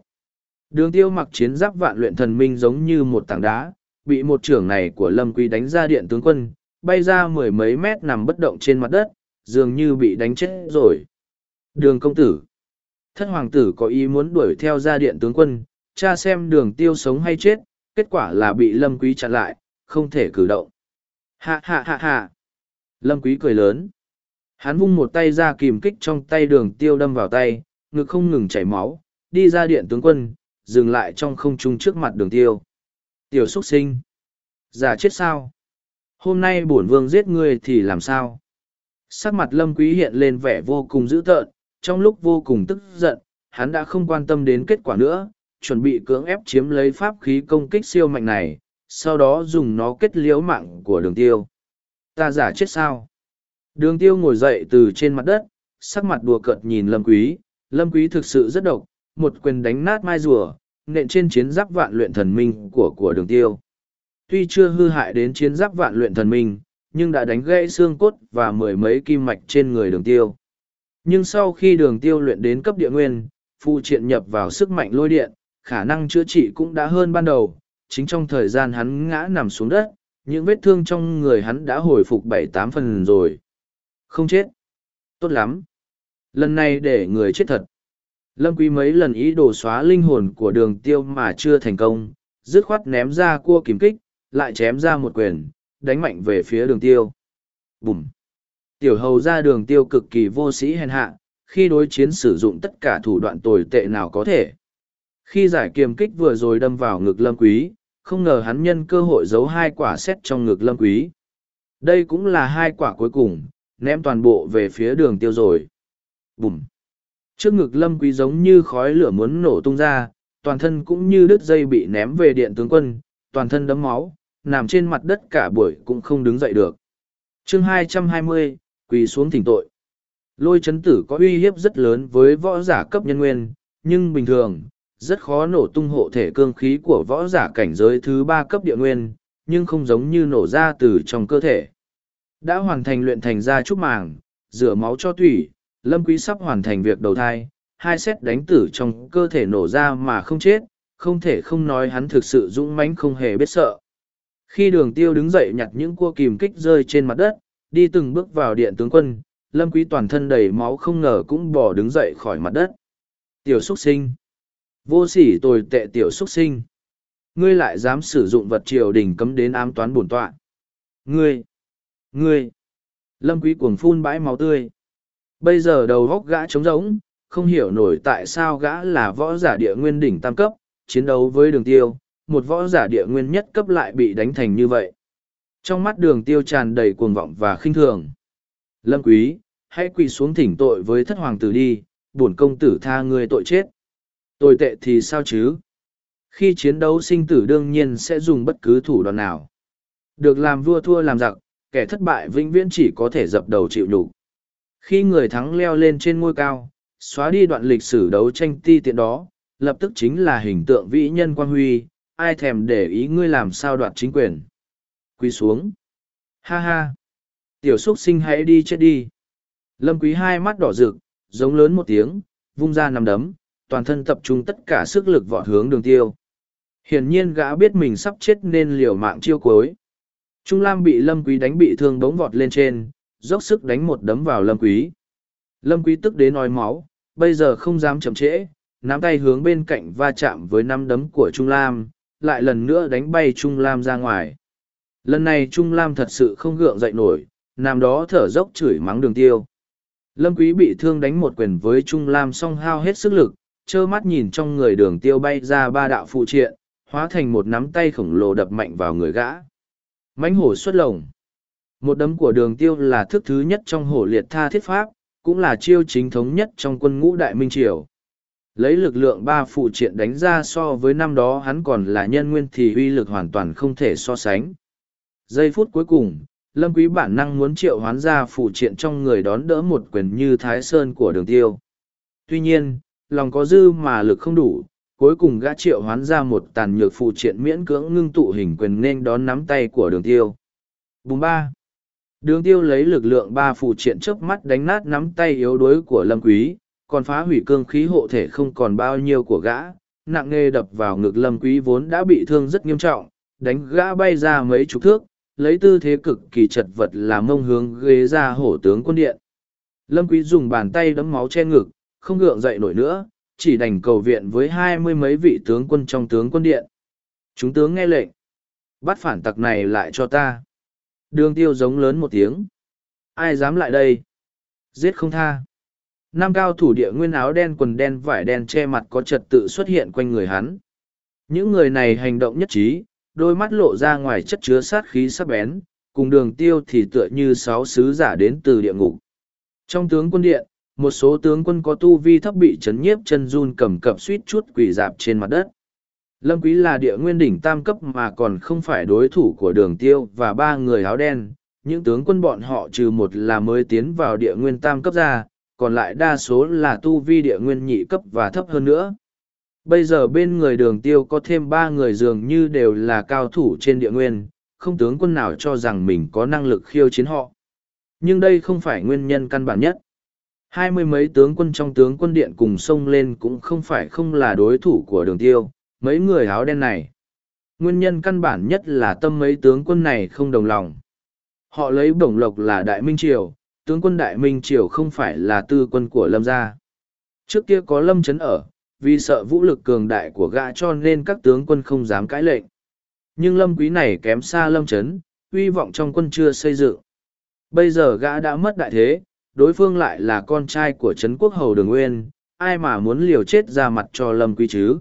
Đường tiêu mặc chiến giáp vạn luyện thần minh giống như một tảng đá, bị một trưởng này của lâm quý đánh ra điện tướng quân, bay ra mười mấy mét nằm bất động trên mặt đất, dường như bị đánh chết rồi. Đường công tử. Thất hoàng tử có ý muốn đuổi theo ra điện tướng quân, cha xem đường tiêu sống hay chết, kết quả là bị lâm quý chặn lại, không thể cử động. Hạ hạ hạ hạ. Lâm quý cười lớn. Hắn vung một tay ra kìm kích trong tay đường tiêu đâm vào tay, ngực không ngừng chảy máu, đi ra điện tướng quân, dừng lại trong không trung trước mặt đường tiêu. Tiểu xuất sinh. Giả chết sao? Hôm nay bổn vương giết ngươi thì làm sao? Sắc mặt lâm quý hiện lên vẻ vô cùng dữ tợn, trong lúc vô cùng tức giận, hắn đã không quan tâm đến kết quả nữa, chuẩn bị cưỡng ép chiếm lấy pháp khí công kích siêu mạnh này, sau đó dùng nó kết liễu mạng của đường tiêu. Ta giả chết sao? Đường tiêu ngồi dậy từ trên mặt đất, sắc mặt đùa cợt nhìn lâm quý, lâm quý thực sự rất độc, một quyền đánh nát mai rùa, nện trên chiến giáp vạn luyện thần minh của của đường tiêu. Tuy chưa hư hại đến chiến giáp vạn luyện thần minh, nhưng đã đánh gãy xương cốt và mười mấy kim mạch trên người đường tiêu. Nhưng sau khi đường tiêu luyện đến cấp địa nguyên, phụ triện nhập vào sức mạnh lôi điện, khả năng chữa trị cũng đã hơn ban đầu, chính trong thời gian hắn ngã nằm xuống đất, những vết thương trong người hắn đã hồi phục bảy tám phần rồi. Không chết. Tốt lắm. Lần này để người chết thật. Lâm Quý mấy lần ý đồ xóa linh hồn của đường tiêu mà chưa thành công, dứt khoát ném ra cua kiếm kích, lại chém ra một quyền, đánh mạnh về phía đường tiêu. Bùm! Tiểu hầu ra đường tiêu cực kỳ vô sĩ hèn hạ, khi đối chiến sử dụng tất cả thủ đoạn tồi tệ nào có thể. Khi giải kiềm kích vừa rồi đâm vào ngực lâm quý, không ngờ hắn nhân cơ hội giấu hai quả xét trong ngực lâm quý. Đây cũng là hai quả cuối cùng, ném toàn bộ về phía đường tiêu rồi. Bùm! Trước ngực lâm quý giống như khói lửa muốn nổ tung ra, toàn thân cũng như đứt dây bị ném về điện tướng quân, toàn thân đấm máu, nằm trên mặt đất cả buổi cũng không đứng dậy được. chương 220, quỳ xuống thỉnh tội. Lôi chấn tử có uy hiếp rất lớn với võ giả cấp nhân nguyên, nhưng bình thường, rất khó nổ tung hộ thể cương khí của võ giả cảnh giới thứ ba cấp địa nguyên, nhưng không giống như nổ ra từ trong cơ thể. Đã hoàn thành luyện thành ra trúc màng, rửa máu cho tủy, lâm quý sắp hoàn thành việc đầu thai, hai xét đánh tử trong cơ thể nổ ra mà không chết, không thể không nói hắn thực sự dũng mãnh không hề biết sợ. Khi đường tiêu đứng dậy nhặt những cua kìm kích rơi trên mặt đất, đi từng bước vào điện tướng quân, lâm quý toàn thân đầy máu không ngờ cũng bỏ đứng dậy khỏi mặt đất. Tiểu xuất sinh. Vô sỉ tồi tệ tiểu xuất sinh. Ngươi lại dám sử dụng vật triều đình cấm đến ám toán bổn tọa. Ngươi. Ngươi. Lâm quý cuồng phun bãi máu tươi. Bây giờ đầu góc gã trống rỗng, không hiểu nổi tại sao gã là võ giả địa nguyên đỉnh tam cấp, chiến đấu với đường tiêu, một võ giả địa nguyên nhất cấp lại bị đánh thành như vậy. Trong mắt đường tiêu tràn đầy cuồng vọng và khinh thường. Lâm quý, hãy quỳ xuống thỉnh tội với thất hoàng tử đi, bổn công tử tha người tội chết. Tội tệ thì sao chứ? Khi chiến đấu sinh tử đương nhiên sẽ dùng bất cứ thủ đoạn nào. Được làm vua thua làm giặc, kẻ thất bại vĩnh viễn chỉ có thể dập đầu chịu nhục. Khi người thắng leo lên trên ngôi cao, xóa đi đoạn lịch sử đấu tranh ti tiện đó, lập tức chính là hình tượng vĩ nhân quan huy, ai thèm để ý ngươi làm sao đoạt chính quyền. Quy xuống. Ha ha. Tiểu xuất sinh hãy đi chết đi. Lâm quý hai mắt đỏ rực, giống lớn một tiếng, vung ra nằm đấm, toàn thân tập trung tất cả sức lực vọt hướng đường tiêu. Hiển nhiên gã biết mình sắp chết nên liều mạng chiêu cuối. Trung Lam bị Lâm Quý đánh bị thương bỗng vọt lên trên, dốc sức đánh một đấm vào Lâm Quý. Lâm Quý tức đến nói máu, bây giờ không dám chậm trễ, nắm tay hướng bên cạnh va chạm với năm đấm của Trung Lam, lại lần nữa đánh bay Trung Lam ra ngoài. Lần này Trung Lam thật sự không gượng dậy nổi, nằm đó thở dốc chửi mắng đường tiêu. Lâm Quý bị thương đánh một quyền với Trung Lam song hao hết sức lực, trơ mắt nhìn trong người đường tiêu bay ra ba đạo phụ triện, hóa thành một nắm tay khổng lồ đập mạnh vào người gã. mãnh hổ xuất lồng. Một đấm của đường tiêu là thức thứ nhất trong hổ liệt tha thiết pháp, cũng là chiêu chính thống nhất trong quân ngũ đại minh triều. Lấy lực lượng ba phụ triện đánh ra so với năm đó hắn còn là nhân nguyên thì uy lực hoàn toàn không thể so sánh. Giây phút cuối cùng, Lâm Quý bản năng muốn triệu hoán ra phụ triện trong người đón đỡ một quyền như Thái Sơn của đường tiêu. Tuy nhiên, lòng có dư mà lực không đủ, cuối cùng gã triệu hoán ra một tàn nhược phụ triện miễn cưỡng ngưng tụ hình quyền nên đón nắm tay của đường tiêu. Bùng ba. Đường tiêu lấy lực lượng ba phù triện trước mắt đánh nát nắm tay yếu đuối của Lâm Quý, còn phá hủy cương khí hộ thể không còn bao nhiêu của gã, nặng nề đập vào ngực Lâm Quý vốn đã bị thương rất nghiêm trọng, đánh gã bay ra mấy chục thước, lấy tư thế cực kỳ chật vật làm mông hướng ghế ra hổ tướng quân điện. Lâm Quý dùng bàn tay đấm máu che ngực, không gượng dậy nổi nữa, chỉ đành cầu viện với hai mươi mấy vị tướng quân trong tướng quân điện. Chúng tướng nghe lệnh. Bắt phản tặc này lại cho ta. Đường tiêu giống lớn một tiếng. Ai dám lại đây? Giết không tha. Nam cao thủ địa nguyên áo đen quần đen vải đen che mặt có trật tự xuất hiện quanh người hắn. Những người này hành động nhất trí, đôi mắt lộ ra ngoài chất chứa sát khí sắc bén, cùng đường tiêu thì tựa như sáu sứ giả đến từ địa ngục. Trong tướng quân điện, một số tướng quân có tu vi thấp bị chấn nhiếp chân run cầm cập suýt chút quỷ dạp trên mặt đất. Lâm Quý là địa nguyên đỉnh tam cấp mà còn không phải đối thủ của đường tiêu và ba người áo đen. Những tướng quân bọn họ trừ một là mới tiến vào địa nguyên tam cấp ra, còn lại đa số là tu vi địa nguyên nhị cấp và thấp hơn nữa. Bây giờ bên người đường tiêu có thêm ba người dường như đều là cao thủ trên địa nguyên, không tướng quân nào cho rằng mình có năng lực khiêu chiến họ. Nhưng đây không phải nguyên nhân căn bản nhất. Hai mươi mấy tướng quân trong tướng quân điện cùng xông lên cũng không phải không là đối thủ của đường tiêu, mấy người áo đen này. Nguyên nhân căn bản nhất là tâm mấy tướng quân này không đồng lòng. Họ lấy bổng lộc là Đại Minh Triều, tướng quân Đại Minh Triều không phải là tư quân của Lâm gia. Trước kia có Lâm Trấn ở, vì sợ vũ lực cường đại của gã cho nên các tướng quân không dám cãi lệnh. Nhưng Lâm Quý này kém xa Lâm Trấn, uy vọng trong quân chưa xây dựng. Bây giờ gã đã mất đại thế, đối phương lại là con trai của Trấn Quốc Hầu Đường Nguyên, ai mà muốn liều chết ra mặt cho Lâm Quý chứ.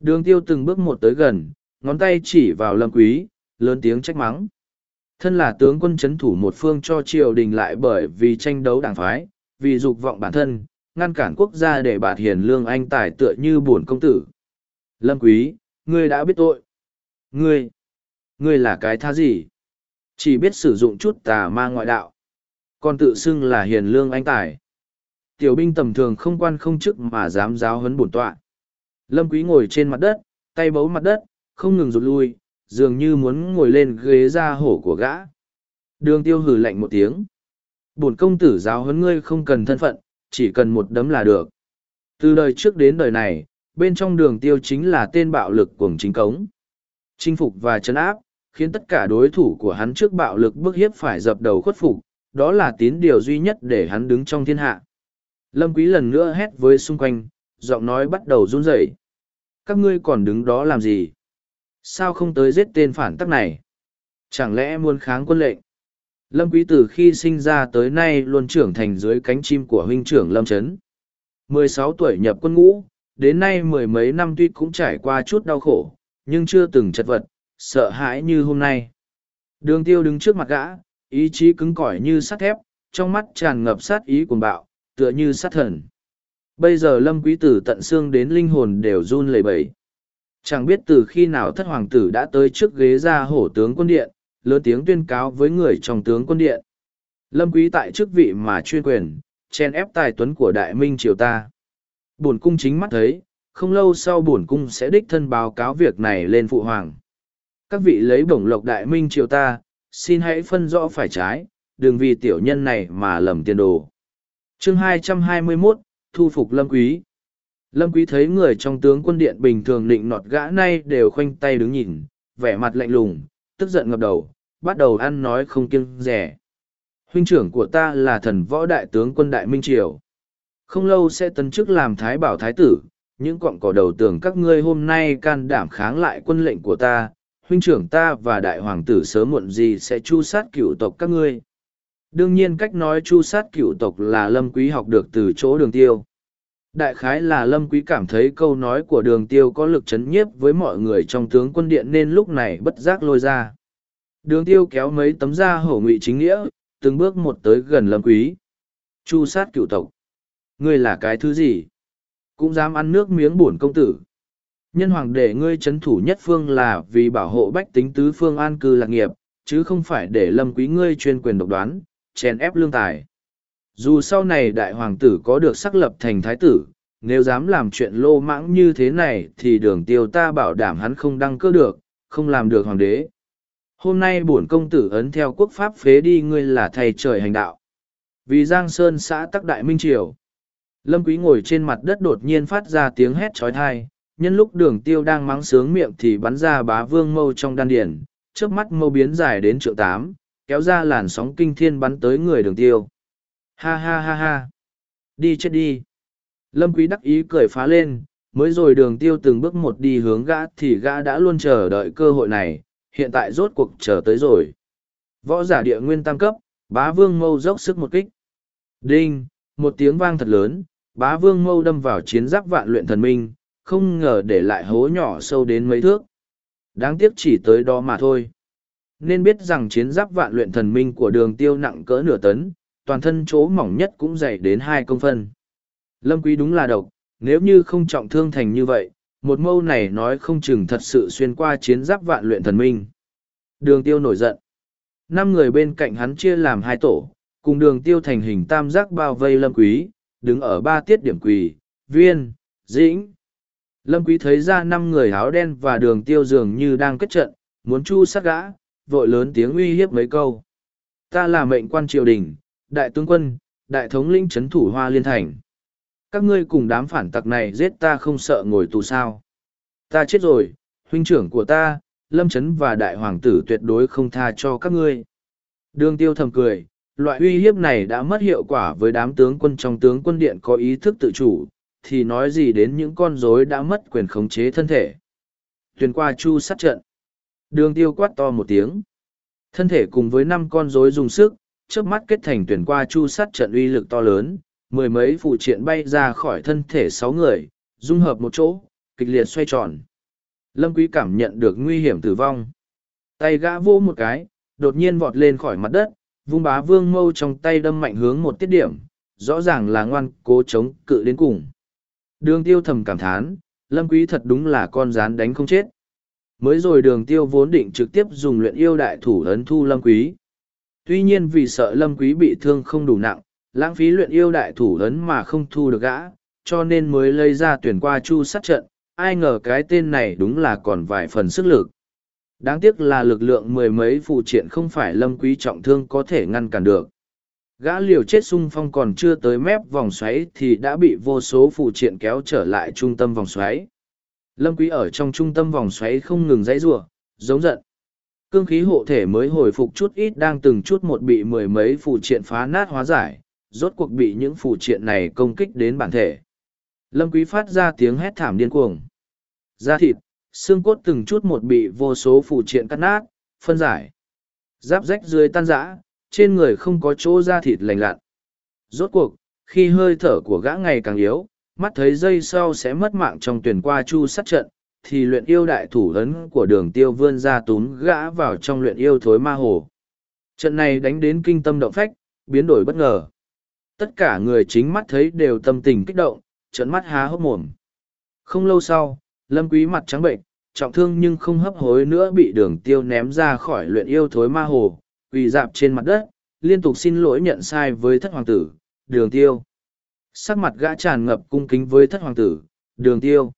Đường tiêu từng bước một tới gần, ngón tay chỉ vào Lâm Quý, lớn tiếng trách mắng. Thân là tướng quân chấn thủ một phương cho triều đình lại bởi vì tranh đấu đảng phái, vì dục vọng bản thân, ngăn cản quốc gia để bạt hiền lương anh tài tựa như buồn công tử. Lâm Quý, ngươi đã biết tội. Ngươi, ngươi là cái tha gì? Chỉ biết sử dụng chút tà ma ngoại đạo. Còn tự xưng là hiền lương anh tài. Tiểu binh tầm thường không quan không chức mà dám giáo huấn bổn tọa. Lâm Quý ngồi trên mặt đất, tay bấu mặt đất, không ngừng rụt lui, dường như muốn ngồi lên ghế da hổ của gã. Đường tiêu hử lạnh một tiếng. Bổn công tử giáo huấn ngươi không cần thân phận, chỉ cần một đấm là được. Từ đời trước đến đời này, bên trong đường tiêu chính là tên bạo lực cuồng chính cống. Chinh phục và chấn áp, khiến tất cả đối thủ của hắn trước bạo lực bức hiếp phải dập đầu khuất phục, đó là tín điều duy nhất để hắn đứng trong thiên hạ. Lâm Quý lần nữa hét với xung quanh, giọng nói bắt đầu run rẩy. Các ngươi còn đứng đó làm gì? Sao không tới giết tên phản tắc này? Chẳng lẽ muốn kháng quân lệnh? Lâm Quý từ khi sinh ra tới nay luôn trưởng thành dưới cánh chim của huynh trưởng Lâm Trấn. mười sáu tuổi nhập quân ngũ, đến nay mười mấy năm tuy cũng trải qua chút đau khổ, nhưng chưa từng chật vật, sợ hãi như hôm nay. Đường tiêu đứng trước mặt gã, ý chí cứng cỏi như sắt thép, trong mắt tràn ngập sát ý cuồng bạo, tựa như sát thần. Bây giờ lâm quý tử tận xương đến linh hồn đều run lẩy bẩy. Chẳng biết từ khi nào thất hoàng tử đã tới trước ghế ra hổ tướng quân điện, lớn tiếng tuyên cáo với người trong tướng quân điện. Lâm quý tại chức vị mà chuyên quyền, chen ép tài tuấn của đại minh triều ta. Bổn cung chính mắt thấy, không lâu sau bổn cung sẽ đích thân báo cáo việc này lên phụ hoàng. Các vị lấy bổng lộc đại minh triều ta, xin hãy phân rõ phải trái, đừng vì tiểu nhân này mà lầm tiền đồ. Chương 221, Thu phục Lâm Quý Lâm Quý thấy người trong tướng quân điện bình thường định nọt gã nay đều khoanh tay đứng nhìn, vẻ mặt lạnh lùng, tức giận ngập đầu, bắt đầu ăn nói không kiêng rẻ. Huynh trưởng của ta là thần võ đại tướng quân đại Minh Triều. Không lâu sẽ tấn chức làm thái bảo thái tử, những cọng cỏ đầu tường các ngươi hôm nay can đảm kháng lại quân lệnh của ta, huynh trưởng ta và đại hoàng tử sớm muộn gì sẽ chu sát cựu tộc các ngươi. Đương nhiên cách nói chu sát cựu tộc là lâm quý học được từ chỗ đường tiêu. Đại khái là lâm quý cảm thấy câu nói của đường tiêu có lực chấn nhiếp với mọi người trong tướng quân điện nên lúc này bất giác lôi ra. Đường tiêu kéo mấy tấm da hổ ngụy chính nghĩa, từng bước một tới gần lâm quý. Chu sát cựu tộc. Ngươi là cái thứ gì? Cũng dám ăn nước miếng bổn công tử. Nhân hoàng để ngươi chấn thủ nhất phương là vì bảo hộ bách tính tứ phương an cư lạc nghiệp, chứ không phải để lâm quý ngươi chuyên quyền độc đoán, chèn ép lương tài. Dù sau này đại hoàng tử có được sắc lập thành thái tử, nếu dám làm chuyện lô mãng như thế này thì đường tiêu ta bảo đảm hắn không đăng cơ được, không làm được hoàng đế. Hôm nay bổn công tử ấn theo quốc pháp phế đi ngươi là thầy trời hành đạo. Vì Giang Sơn xã tắc đại minh triều. Lâm Quý ngồi trên mặt đất đột nhiên phát ra tiếng hét chói tai nhân lúc đường tiêu đang mắng sướng miệng thì bắn ra bá vương mâu trong đan điển, trước mắt mâu biến dài đến trượng tám, kéo ra làn sóng kinh thiên bắn tới người đường tiêu. Ha ha ha ha. Đi chết đi. Lâm Quý đắc ý cười phá lên, mới rồi đường tiêu từng bước một đi hướng gã thì gã đã luôn chờ đợi cơ hội này, hiện tại rốt cuộc chờ tới rồi. Võ giả địa nguyên tam cấp, bá vương mâu dốc sức một kích. Đinh, một tiếng vang thật lớn, bá vương mâu đâm vào chiến giáp vạn luyện thần minh, không ngờ để lại hố nhỏ sâu đến mấy thước. Đáng tiếc chỉ tới đó mà thôi. Nên biết rằng chiến giáp vạn luyện thần minh của đường tiêu nặng cỡ nửa tấn, toàn thân chỗ mỏng nhất cũng dày đến hai công phân. Lâm quý đúng là độc, nếu như không trọng thương thành như vậy, một mâu này nói không chừng thật sự xuyên qua chiến giáp vạn luyện thần minh. Đường tiêu nổi giận. Năm người bên cạnh hắn chia làm hai tổ, cùng đường tiêu thành hình tam giác bao vây lâm quý, đứng ở ba tiết điểm quỳ, viên, dĩnh. Lâm quý thấy ra năm người áo đen và đường tiêu dường như đang kết trận, muốn chu sát gã, vội lớn tiếng uy hiếp mấy câu. Ta là mệnh quan triều đình, đại tướng quân, đại thống lĩnh chấn thủ hoa liên thành. Các ngươi cùng đám phản tặc này giết ta không sợ ngồi tù sao. Ta chết rồi, huynh trưởng của ta, lâm chấn và đại hoàng tử tuyệt đối không tha cho các ngươi. Đường tiêu thầm cười, loại uy hiếp này đã mất hiệu quả với đám tướng quân trong tướng quân điện có ý thức tự chủ, thì nói gì đến những con rối đã mất quyền khống chế thân thể. Tuyền qua chu sát trận. Đường tiêu quát to một tiếng. Thân thể cùng với năm con rối dùng sức, trước mắt kết thành tuyển qua chu sát trận uy lực to lớn, mười mấy phụ triện bay ra khỏi thân thể sáu người, dung hợp một chỗ, kịch liệt xoay tròn. Lâm Quý cảm nhận được nguy hiểm tử vong. Tay gã vô một cái, đột nhiên vọt lên khỏi mặt đất, vung bá vương mâu trong tay đâm mạnh hướng một tiết điểm, rõ ràng là ngoan cố chống cự đến cùng. Đường tiêu thầm cảm thán, Lâm Quý thật đúng là con rán đánh không chết. Mới rồi đường tiêu vốn định trực tiếp dùng luyện yêu đại thủ ấn thu Lâm Quý. Tuy nhiên vì sợ Lâm Quý bị thương không đủ nặng, lãng phí luyện yêu đại thủ ấn mà không thu được gã, cho nên mới lấy ra tuyển qua chu sát trận, ai ngờ cái tên này đúng là còn vài phần sức lực. Đáng tiếc là lực lượng mười mấy phụ triện không phải lâm quý trọng thương có thể ngăn cản được. Gã liều chết sung phong còn chưa tới mép vòng xoáy thì đã bị vô số phụ triện kéo trở lại trung tâm vòng xoáy. Lâm quý ở trong trung tâm vòng xoáy không ngừng dãy rủa, giống giận. Cương khí hộ thể mới hồi phục chút ít đang từng chút một bị mười mấy phù triện phá nát hóa giải, rốt cuộc bị những phù triện này công kích đến bản thể. Lâm quý phát ra tiếng hét thảm điên cuồng. Da thịt, xương cốt từng chút một bị vô số phù triện cắt nát, phân giải. Giáp rách dưới tan rã, trên người không có chỗ da thịt lành lặn. Rốt cuộc, khi hơi thở của gã ngày càng yếu, mắt thấy dây sau sẽ mất mạng trong tuyển qua chu sát trận, thì luyện yêu đại thủ ấn của đường tiêu vươn ra túm gã vào trong luyện yêu thối ma hồ. Trận này đánh đến kinh tâm động phách, biến đổi bất ngờ. Tất cả người chính mắt thấy đều tâm tình kích động, trận mắt há hốc mồm. Không lâu sau, lâm quý mặt trắng bệnh, trọng thương nhưng không hấp hối nữa bị đường tiêu ném ra khỏi luyện yêu thối ma hồ, quỳ dạp trên mặt đất, liên tục xin lỗi nhận sai với thất hoàng tử, đường tiêu. Sắc mặt gã tràn ngập cung kính với thất hoàng tử, đường tiêu.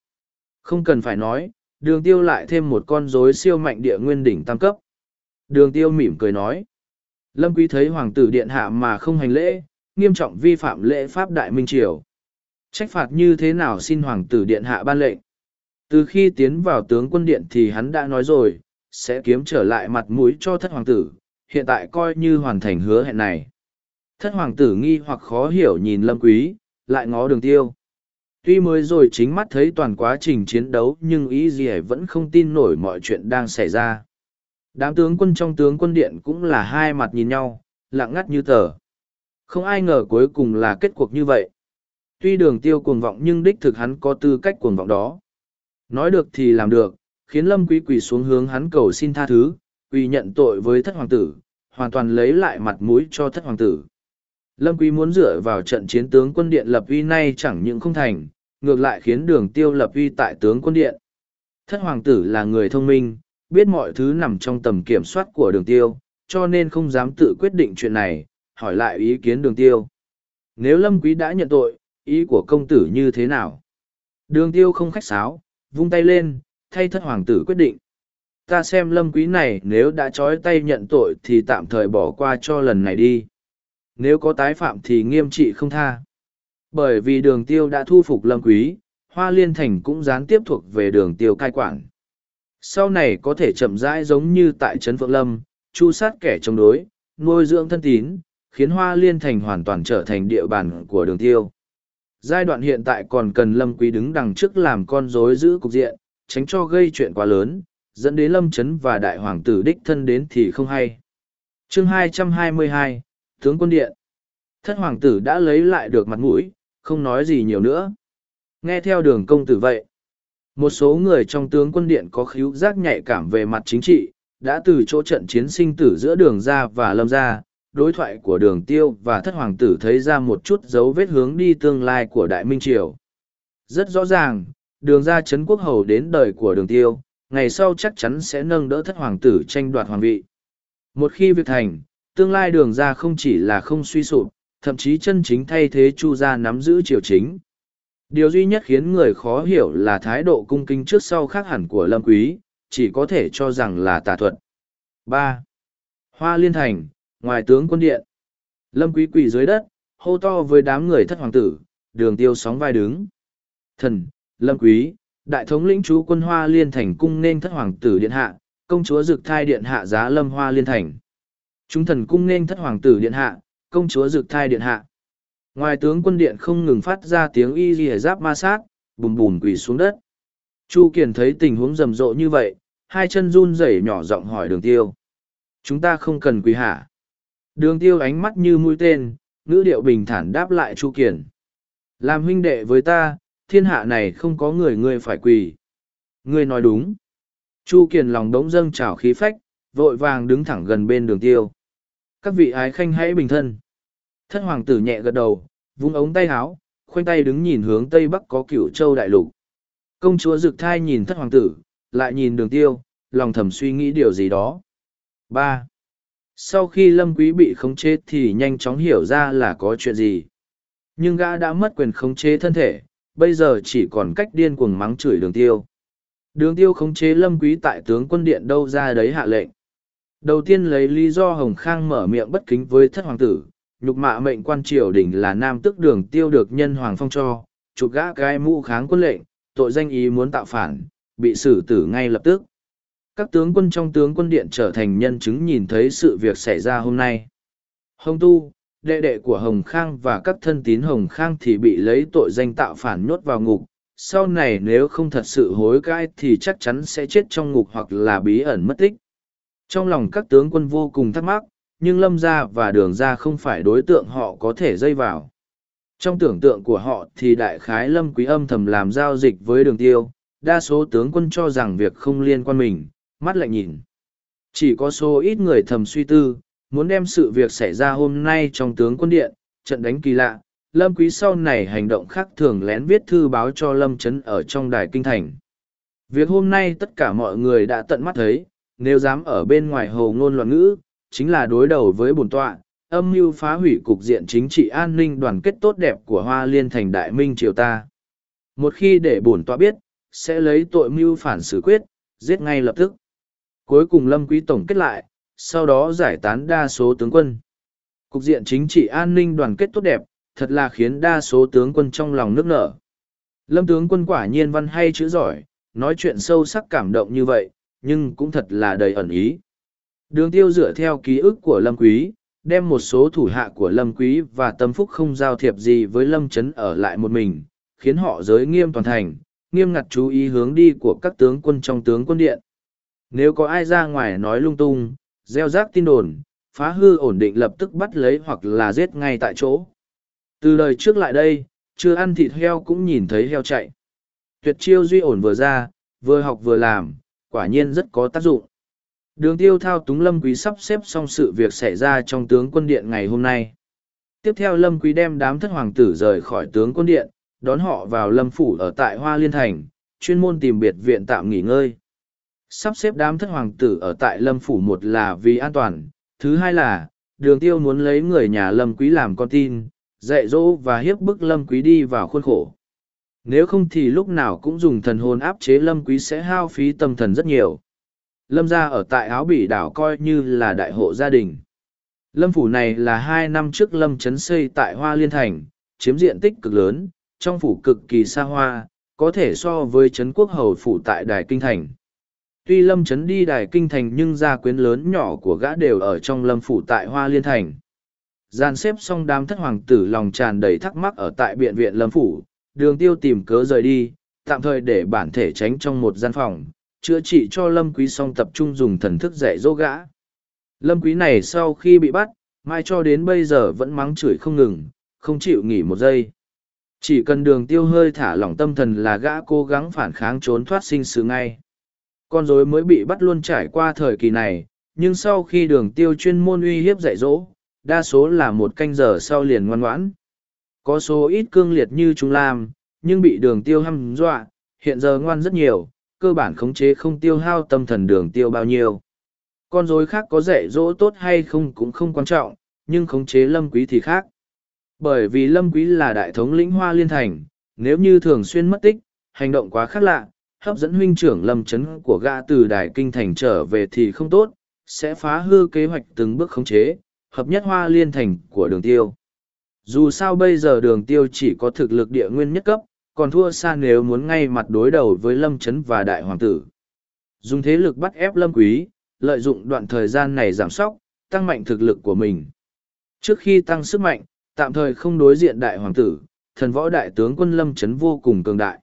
Không cần phải nói, đường tiêu lại thêm một con rối siêu mạnh địa nguyên đỉnh tam cấp. Đường tiêu mỉm cười nói. Lâm Quý thấy hoàng tử điện hạ mà không hành lễ, nghiêm trọng vi phạm lễ pháp đại minh triều. Trách phạt như thế nào xin hoàng tử điện hạ ban lệnh. Từ khi tiến vào tướng quân điện thì hắn đã nói rồi, sẽ kiếm trở lại mặt mũi cho thất hoàng tử, hiện tại coi như hoàn thành hứa hẹn này. Thất hoàng tử nghi hoặc khó hiểu nhìn lâm quý, lại ngó đường tiêu. Tuy mới rồi chính mắt thấy toàn quá trình chiến đấu nhưng ý gì vẫn không tin nổi mọi chuyện đang xảy ra. Đám tướng quân trong tướng quân điện cũng là hai mặt nhìn nhau, lặng ngắt như tờ. Không ai ngờ cuối cùng là kết cuộc như vậy. Tuy đường tiêu cuồng vọng nhưng đích thực hắn có tư cách cuồng vọng đó. Nói được thì làm được, khiến lâm quý quỳ xuống hướng hắn cầu xin tha thứ, quỳ nhận tội với thất hoàng tử, hoàn toàn lấy lại mặt mũi cho thất hoàng tử. Lâm Quý muốn dựa vào trận chiến tướng quân điện lập uy nay chẳng những không thành, ngược lại khiến đường tiêu lập uy tại tướng quân điện. Thất hoàng tử là người thông minh, biết mọi thứ nằm trong tầm kiểm soát của đường tiêu, cho nên không dám tự quyết định chuyện này, hỏi lại ý kiến đường tiêu. Nếu Lâm Quý đã nhận tội, ý của công tử như thế nào? Đường tiêu không khách sáo, vung tay lên, thay thất hoàng tử quyết định. Ta xem Lâm Quý này nếu đã trói tay nhận tội thì tạm thời bỏ qua cho lần này đi nếu có tái phạm thì nghiêm trị không tha. Bởi vì đường tiêu đã thu phục lâm quý, hoa liên thành cũng gián tiếp thuộc về đường tiêu cai quản. Sau này có thể chậm rãi giống như tại Trấn Phượng Lâm, chu sát kẻ chống đối, nuôi dưỡng thân tín, khiến hoa liên thành hoàn toàn trở thành địa bàn của đường tiêu. Giai đoạn hiện tại còn cần lâm quý đứng đằng trước làm con rối giữ cục diện, tránh cho gây chuyện quá lớn, dẫn đến lâm chấn và đại hoàng tử đích thân đến thì không hay. Chương 222, tướng quân điện. Thất hoàng tử đã lấy lại được mặt mũi, không nói gì nhiều nữa. Nghe theo đường công tử vậy, một số người trong tướng quân điện có khíu giác nhạy cảm về mặt chính trị, đã từ chỗ trận chiến sinh tử giữa đường ra và lâm ra, đối thoại của đường tiêu và thất hoàng tử thấy ra một chút dấu vết hướng đi tương lai của đại minh triều. Rất rõ ràng, đường ra chấn quốc hầu đến đời của đường tiêu, ngày sau chắc chắn sẽ nâng đỡ thất hoàng tử tranh đoạt hoàng vị. Một khi việc thành tương lai đường ra không chỉ là không suy sụp, thậm chí chân chính thay thế Chu gia nắm giữ triều chính. Điều duy nhất khiến người khó hiểu là thái độ cung kính trước sau khác hẳn của Lâm Quý, chỉ có thể cho rằng là tà thuật. ba Hoa Liên Thành, ngoài tướng quân điện. Lâm Quý quỳ dưới đất, hô to với đám người thất hoàng tử, đường tiêu sóng vai đứng. Thần, Lâm Quý, đại thống lĩnh chú quân Hoa Liên Thành cung nên thất hoàng tử điện hạ, công chúa dực thai điện hạ giá Lâm Hoa Liên Thành. Chúng thần cung nên thất hoàng tử điện hạ, công chúa dực thai điện hạ. Ngoài tướng quân điện không ngừng phát ra tiếng y ghi giáp ma sát, bùm bùm quỳ xuống đất. Chu Kiền thấy tình huống rầm rộ như vậy, hai chân run rẩy nhỏ giọng hỏi đường tiêu. Chúng ta không cần quỳ hạ. Đường tiêu ánh mắt như mũi tên, ngữ điệu bình thản đáp lại Chu Kiền. Làm huynh đệ với ta, thiên hạ này không có người ngươi phải quỳ. Ngươi nói đúng. Chu Kiền lòng đống dâng trào khí phách, vội vàng đứng thẳng gần bên đường tiêu các vị ái khanh hãy bình thân. Thất hoàng tử nhẹ gật đầu, vung ống tay háo khoanh tay đứng nhìn hướng tây bắc có cửu châu đại lục. Công chúa rực thai nhìn thất hoàng tử, lại nhìn đường tiêu, lòng thầm suy nghĩ điều gì đó. Ba. Sau khi lâm quý bị khống chế thì nhanh chóng hiểu ra là có chuyện gì. Nhưng gã đã mất quyền khống chế thân thể, bây giờ chỉ còn cách điên cuồng mắng chửi đường tiêu. Đường tiêu khống chế lâm quý tại tướng quân điện đâu ra đấy hạ lệnh. Đầu tiên lấy lý do Hồng Khang mở miệng bất kính với thất hoàng tử, nhục mạ mệnh quan triều đình là nam tức đường tiêu được nhân hoàng phong cho, chụp gã cái mũ kháng quân lệnh, tội danh ý muốn tạo phản, bị xử tử ngay lập tức. Các tướng quân trong tướng quân điện trở thành nhân chứng nhìn thấy sự việc xảy ra hôm nay. Hồng Tu, đệ đệ của Hồng Khang và các thân tín Hồng Khang thì bị lấy tội danh tạo phản nhốt vào ngục. Sau này nếu không thật sự hối cãi thì chắc chắn sẽ chết trong ngục hoặc là bí ẩn mất tích. Trong lòng các tướng quân vô cùng thắc mắc, nhưng lâm gia và đường gia không phải đối tượng họ có thể dây vào. Trong tưởng tượng của họ thì đại khái lâm quý âm thầm làm giao dịch với đường tiêu, đa số tướng quân cho rằng việc không liên quan mình, mắt lạnh nhìn. Chỉ có số ít người thầm suy tư, muốn đem sự việc xảy ra hôm nay trong tướng quân điện, trận đánh kỳ lạ, lâm quý sau này hành động khác thường lén viết thư báo cho lâm chấn ở trong đài kinh thành. Việc hôm nay tất cả mọi người đã tận mắt thấy, nếu dám ở bên ngoài hồ ngôn loạn ngữ, chính là đối đầu với bổn tọa, âm mưu phá hủy cục diện chính trị an ninh đoàn kết tốt đẹp của Hoa Liên thành đại minh triều ta. Một khi để bổn tọa biết, sẽ lấy tội mưu phản xử quyết, giết ngay lập tức. Cuối cùng Lâm Quý tổng kết lại, sau đó giải tán đa số tướng quân. Cục diện chính trị an ninh đoàn kết tốt đẹp, thật là khiến đa số tướng quân trong lòng nước nở. Lâm tướng quân quả nhiên văn hay chữ giỏi, nói chuyện sâu sắc cảm động như vậy, nhưng cũng thật là đầy ẩn ý. Đường tiêu dựa theo ký ức của Lâm Quý, đem một số thủ hạ của Lâm Quý và Tâm Phúc không giao thiệp gì với Lâm Trấn ở lại một mình, khiến họ giới nghiêm toàn thành, nghiêm ngặt chú ý hướng đi của các tướng quân trong tướng quân điện. Nếu có ai ra ngoài nói lung tung, gieo rác tin đồn, phá hư ổn định lập tức bắt lấy hoặc là giết ngay tại chỗ. Từ lời trước lại đây, chưa ăn thịt heo cũng nhìn thấy heo chạy. Tuyệt chiêu duy ổn vừa ra, vừa học vừa làm, quả nhiên rất có tác dụng. Đường tiêu thao túng Lâm Quý sắp xếp xong sự việc xảy ra trong tướng quân điện ngày hôm nay. Tiếp theo Lâm Quý đem đám thất hoàng tử rời khỏi tướng quân điện, đón họ vào Lâm Phủ ở tại Hoa Liên Thành, chuyên môn tìm biệt viện tạm nghỉ ngơi. Sắp xếp đám thất hoàng tử ở tại Lâm Phủ một là vì an toàn, thứ hai là, đường tiêu muốn lấy người nhà Lâm Quý làm con tin, dạy dỗ và hiếp bức Lâm Quý đi vào khuôn khổ. Nếu không thì lúc nào cũng dùng thần hồn áp chế Lâm Quý sẽ hao phí tâm thần rất nhiều. Lâm gia ở tại áo bỉ đảo coi như là đại hộ gia đình. Lâm phủ này là hai năm trước Lâm Trấn xây tại Hoa Liên Thành, chiếm diện tích cực lớn, trong phủ cực kỳ xa hoa, có thể so với Trấn Quốc Hầu phủ tại Đài Kinh Thành. Tuy Lâm Trấn đi Đài Kinh Thành nhưng gia quyến lớn nhỏ của gã đều ở trong Lâm phủ tại Hoa Liên Thành. Gian xếp xong đám thất hoàng tử lòng tràn đầy thắc mắc ở tại biện viện Lâm phủ, đường tiêu tìm cớ rời đi, tạm thời để bản thể tránh trong một gian phòng, chữa trị cho lâm quý xong tập trung dùng thần thức dạy dỗ gã. Lâm quý này sau khi bị bắt, mai cho đến bây giờ vẫn mắng chửi không ngừng, không chịu nghỉ một giây. Chỉ cần đường tiêu hơi thả lỏng tâm thần là gã cố gắng phản kháng trốn thoát sinh sự ngay. Con rối mới bị bắt luôn trải qua thời kỳ này, nhưng sau khi đường tiêu chuyên môn uy hiếp dạy dỗ, đa số là một canh giờ sau liền ngoan ngoãn. Có số ít cương liệt như chúng làm, nhưng bị đường tiêu hăm dọa, hiện giờ ngoan rất nhiều, cơ bản khống chế không tiêu hao tâm thần đường tiêu bao nhiêu. Con rối khác có dạy dỗ tốt hay không cũng không quan trọng, nhưng khống chế lâm quý thì khác. Bởi vì lâm quý là đại thống lĩnh hoa liên thành, nếu như thường xuyên mất tích, hành động quá khác lạ, hấp dẫn huynh trưởng lâm chấn của gã từ đài kinh thành trở về thì không tốt, sẽ phá hư kế hoạch từng bước khống chế, hợp nhất hoa liên thành của đường tiêu. Dù sao bây giờ đường tiêu chỉ có thực lực địa nguyên nhất cấp, còn thua xa nếu muốn ngay mặt đối đầu với lâm chấn và đại hoàng tử. Dùng thế lực bắt ép lâm quý lợi dụng đoạn thời gian này giảm sóc tăng mạnh thực lực của mình. Trước khi tăng sức mạnh tạm thời không đối diện đại hoàng tử thần võ đại tướng quân lâm chấn vô cùng cường đại.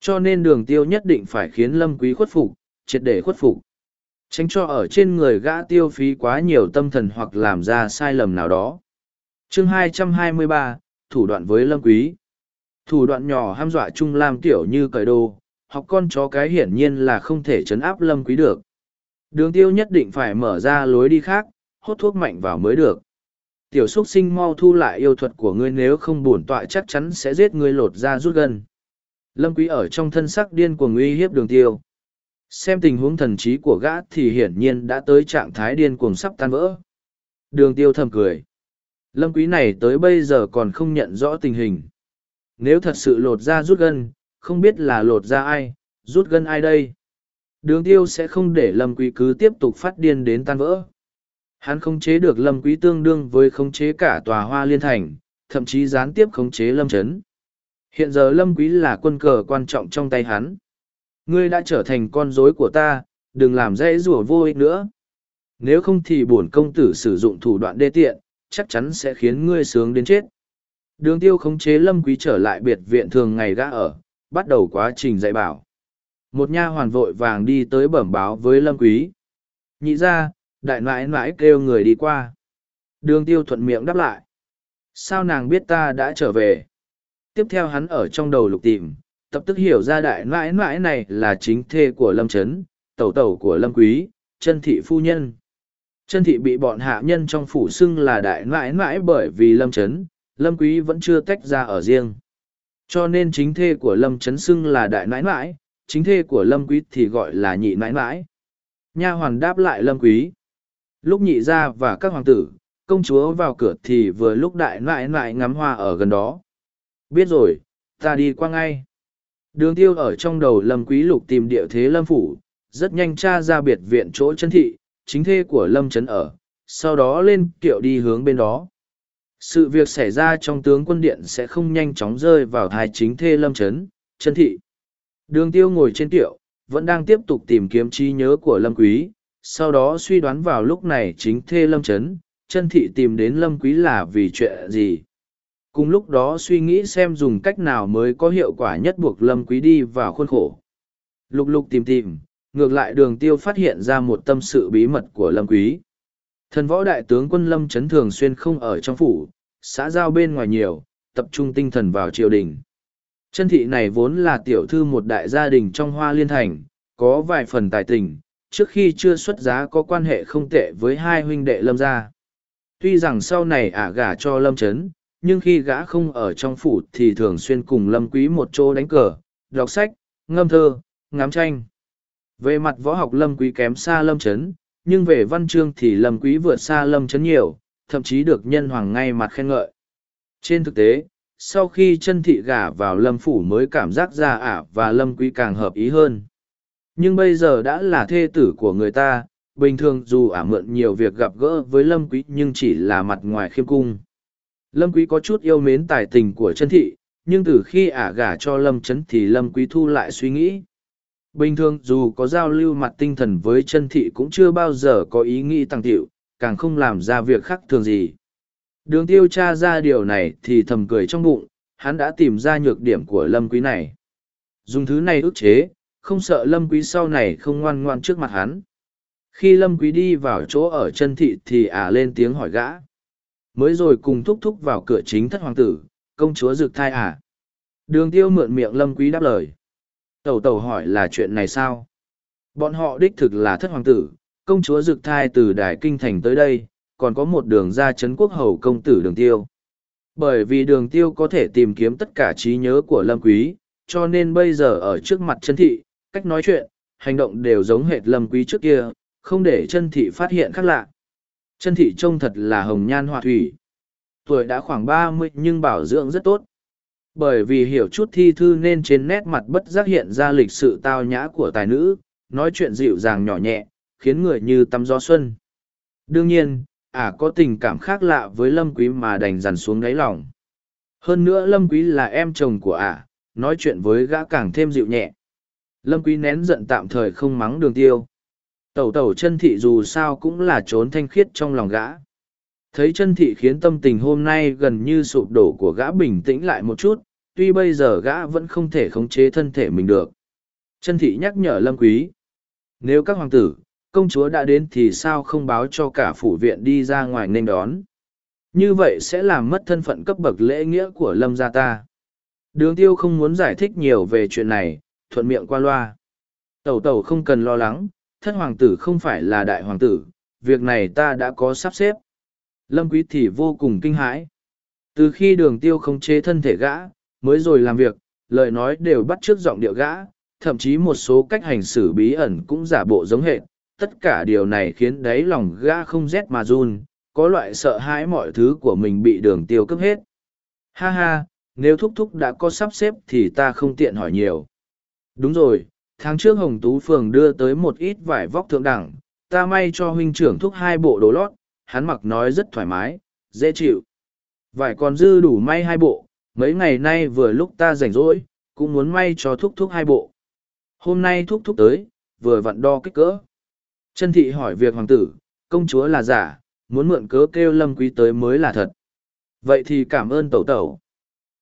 Cho nên đường tiêu nhất định phải khiến lâm quý khuất phục triệt để khuất phục. Tránh cho ở trên người gã tiêu phí quá nhiều tâm thần hoặc làm ra sai lầm nào đó chương 223, thủ đoạn với lâm quý thủ đoạn nhỏ ham dọa Trung Lam tiểu như cởi đồ, học con chó cái hiển nhiên là không thể chấn áp lâm quý được. Đường tiêu nhất định phải mở ra lối đi khác, hốt thuốc mạnh vào mới được. Tiểu xuất sinh mau thu lại yêu thuật của ngươi nếu không bổn tọa chắc chắn sẽ giết ngươi lột ra rút gân. Lâm quý ở trong thân sắc điên cuồng uy hiếp đường tiêu. Xem tình huống thần trí của gã thì hiển nhiên đã tới trạng thái điên cuồng sắp tan vỡ. Đường tiêu thầm cười. Lâm quý này tới bây giờ còn không nhận rõ tình hình. Nếu thật sự lột ra rút gân, không biết là lột ra ai, rút gân ai đây? Đường tiêu sẽ không để lâm quý cứ tiếp tục phát điên đến tan vỡ. Hắn khống chế được lâm quý tương đương với khống chế cả tòa hoa liên thành, thậm chí gián tiếp khống chế lâm chấn hiện giờ lâm quý là quân cờ quan trọng trong tay hắn. Ngươi đã trở thành con rối của ta, đừng làm dễ rủa vô ích nữa. Nếu không thì bổn công tử sử dụng thủ đoạn đê tiện chắc chắn sẽ khiến ngươi sướng đến chết Đường tiêu khống chế lâm quý trở lại biệt viện thường ngày gã ở, bắt đầu quá trình dạy bảo. Một nha hoàn vội vàng đi tới bẩm báo với lâm quý. Nhị ra, đại nãi nãi kêu người đi qua. Đường tiêu thuận miệng đáp lại. Sao nàng biết ta đã trở về? Tiếp theo hắn ở trong đầu lục tìm, tập tức hiểu ra đại nãi nãi này là chính thê của Lâm Trấn, tẩu tẩu của Lâm Quý, chân thị phu nhân. Chân thị bị bọn hạ nhân trong phủ xưng là đại mãi mãi bởi vì Lâm Trấn, Lâm Quý vẫn chưa tách ra ở riêng. Cho nên chính thê của Lâm Trấn xưng là đại mãi mãi, chính thê của Lâm Quý thì gọi là nhị mãi mãi. Nha hoàn đáp lại Lâm Quý. Lúc nhị ra và các hoàng tử, công chúa vào cửa thì vừa lúc đại mãi mãi ngắm hoa ở gần đó. Biết rồi, ta đi qua ngay. Đường tiêu ở trong đầu Lâm Quý Lục tìm địa thế Lâm Phủ, rất nhanh tra ra biệt viện chỗ chân thị, chính thê của Lâm Trấn ở, sau đó lên kiệu đi hướng bên đó. Sự việc xảy ra trong tướng quân điện sẽ không nhanh chóng rơi vào thai chính thê Lâm Trấn, chân thị. Đường tiêu ngồi trên kiệu, vẫn đang tiếp tục tìm kiếm trí nhớ của Lâm Quý, sau đó suy đoán vào lúc này chính thê Lâm Trấn, chân thị tìm đến Lâm Quý là vì chuyện gì. Cùng lúc đó suy nghĩ xem dùng cách nào mới có hiệu quả nhất buộc Lâm Quý đi vào khuôn khổ. Lục lục tìm tìm, ngược lại đường tiêu phát hiện ra một tâm sự bí mật của Lâm Quý. Thần võ đại tướng quân Lâm Trấn thường xuyên không ở trong phủ, xã giao bên ngoài nhiều, tập trung tinh thần vào triều đình. Chân thị này vốn là tiểu thư một đại gia đình trong hoa liên thành, có vài phần tài tình, trước khi chưa xuất giá có quan hệ không tệ với hai huynh đệ Lâm gia. Tuy rằng sau này ả gả cho Lâm Trấn, nhưng khi gã không ở trong phủ thì thường xuyên cùng Lâm Quý một chỗ đánh cờ, đọc sách, ngâm thơ, ngắm tranh. Về mặt võ học Lâm Quý kém xa Lâm Trấn, nhưng về văn chương thì Lâm Quý vượt xa Lâm Trấn nhiều, thậm chí được nhân hoàng ngay mặt khen ngợi. Trên thực tế, sau khi chân thị gả vào Lâm Phủ mới cảm giác ra ả và Lâm Quý càng hợp ý hơn. Nhưng bây giờ đã là thê tử của người ta, bình thường dù ả mượn nhiều việc gặp gỡ với Lâm Quý nhưng chỉ là mặt ngoài khiêm cung. Lâm Quý có chút yêu mến tài tình của chân thị, nhưng từ khi ả gả cho Lâm Trấn thì Lâm Quý thu lại suy nghĩ. Bình thường dù có giao lưu mặt tinh thần với chân thị cũng chưa bao giờ có ý nghĩ tăng tiệu, càng không làm ra việc khác thường gì. Đường tiêu tra ra điều này thì thầm cười trong bụng, hắn đã tìm ra nhược điểm của Lâm Quý này. Dùng thứ này ức chế, không sợ Lâm Quý sau này không ngoan ngoan trước mặt hắn. Khi Lâm Quý đi vào chỗ ở chân thị thì ả lên tiếng hỏi gã. Mới rồi cùng thúc thúc vào cửa chính thất hoàng tử, công chúa dược thai ả. Đường tiêu mượn miệng Lâm Quý đáp lời. Tẩu tẩu hỏi là chuyện này sao? Bọn họ đích thực là thất hoàng tử, công chúa dực thai từ Đài Kinh Thành tới đây, còn có một đường ra chấn quốc hầu công tử đường tiêu. Bởi vì đường tiêu có thể tìm kiếm tất cả trí nhớ của Lâm Quý, cho nên bây giờ ở trước mặt chân thị, cách nói chuyện, hành động đều giống hệt Lâm Quý trước kia, không để chân thị phát hiện khác lạ. Chân thị trông thật là hồng nhan họa thủy. Tuổi đã khoảng ba mươi nhưng bảo dưỡng rất tốt. Bởi vì hiểu chút thi thư nên trên nét mặt bất giác hiện ra lịch sự tao nhã của tài nữ, nói chuyện dịu dàng nhỏ nhẹ, khiến người như tắm gió xuân. Đương nhiên, ả à có tình cảm khác lạ với Lâm Quý mà đành dằn xuống đáy lòng. Hơn nữa Lâm Quý là em chồng của ả, à, nói chuyện với gã càng thêm dịu nhẹ. Lâm Quý nén giận tạm thời không mắng đường tiêu. Tẩu tẩu chân thị dù sao cũng là trốn thanh khiết trong lòng gã. Thấy chân thị khiến tâm tình hôm nay gần như sụp đổ của gã bình tĩnh lại một chút, tuy bây giờ gã vẫn không thể khống chế thân thể mình được. Chân thị nhắc nhở Lâm Quý. Nếu các hoàng tử, công chúa đã đến thì sao không báo cho cả phủ viện đi ra ngoài nên đón. Như vậy sẽ làm mất thân phận cấp bậc lễ nghĩa của Lâm gia ta. Đường tiêu không muốn giải thích nhiều về chuyện này, thuận miệng qua loa. Tẩu tẩu không cần lo lắng, thất hoàng tử không phải là đại hoàng tử, việc này ta đã có sắp xếp. Lâm Quý thì vô cùng kinh hãi. Từ khi đường tiêu không chế thân thể gã, mới rồi làm việc, lời nói đều bắt trước giọng điệu gã, thậm chí một số cách hành xử bí ẩn cũng giả bộ giống hệt. Tất cả điều này khiến đáy lòng gã không rét mà run, có loại sợ hãi mọi thứ của mình bị đường tiêu cướp hết. Ha ha, nếu thúc thúc đã có sắp xếp thì ta không tiện hỏi nhiều. Đúng rồi, tháng trước Hồng Tú Phường đưa tới một ít vải vóc thượng đẳng, ta may cho huynh trưởng thúc hai bộ đồ lót, hắn mặc nói rất thoải mái, dễ chịu. Vải còn dư đủ may hai bộ, mấy ngày nay vừa lúc ta rảnh rỗi, cũng muốn may cho thúc thúc hai bộ. Hôm nay thúc thúc tới, vừa vặn đo kích cỡ. Trân thị hỏi việc hoàng tử, công chúa là giả, muốn mượn cớ kêu lâm quý tới mới là thật. Vậy thì cảm ơn tẩu tẩu.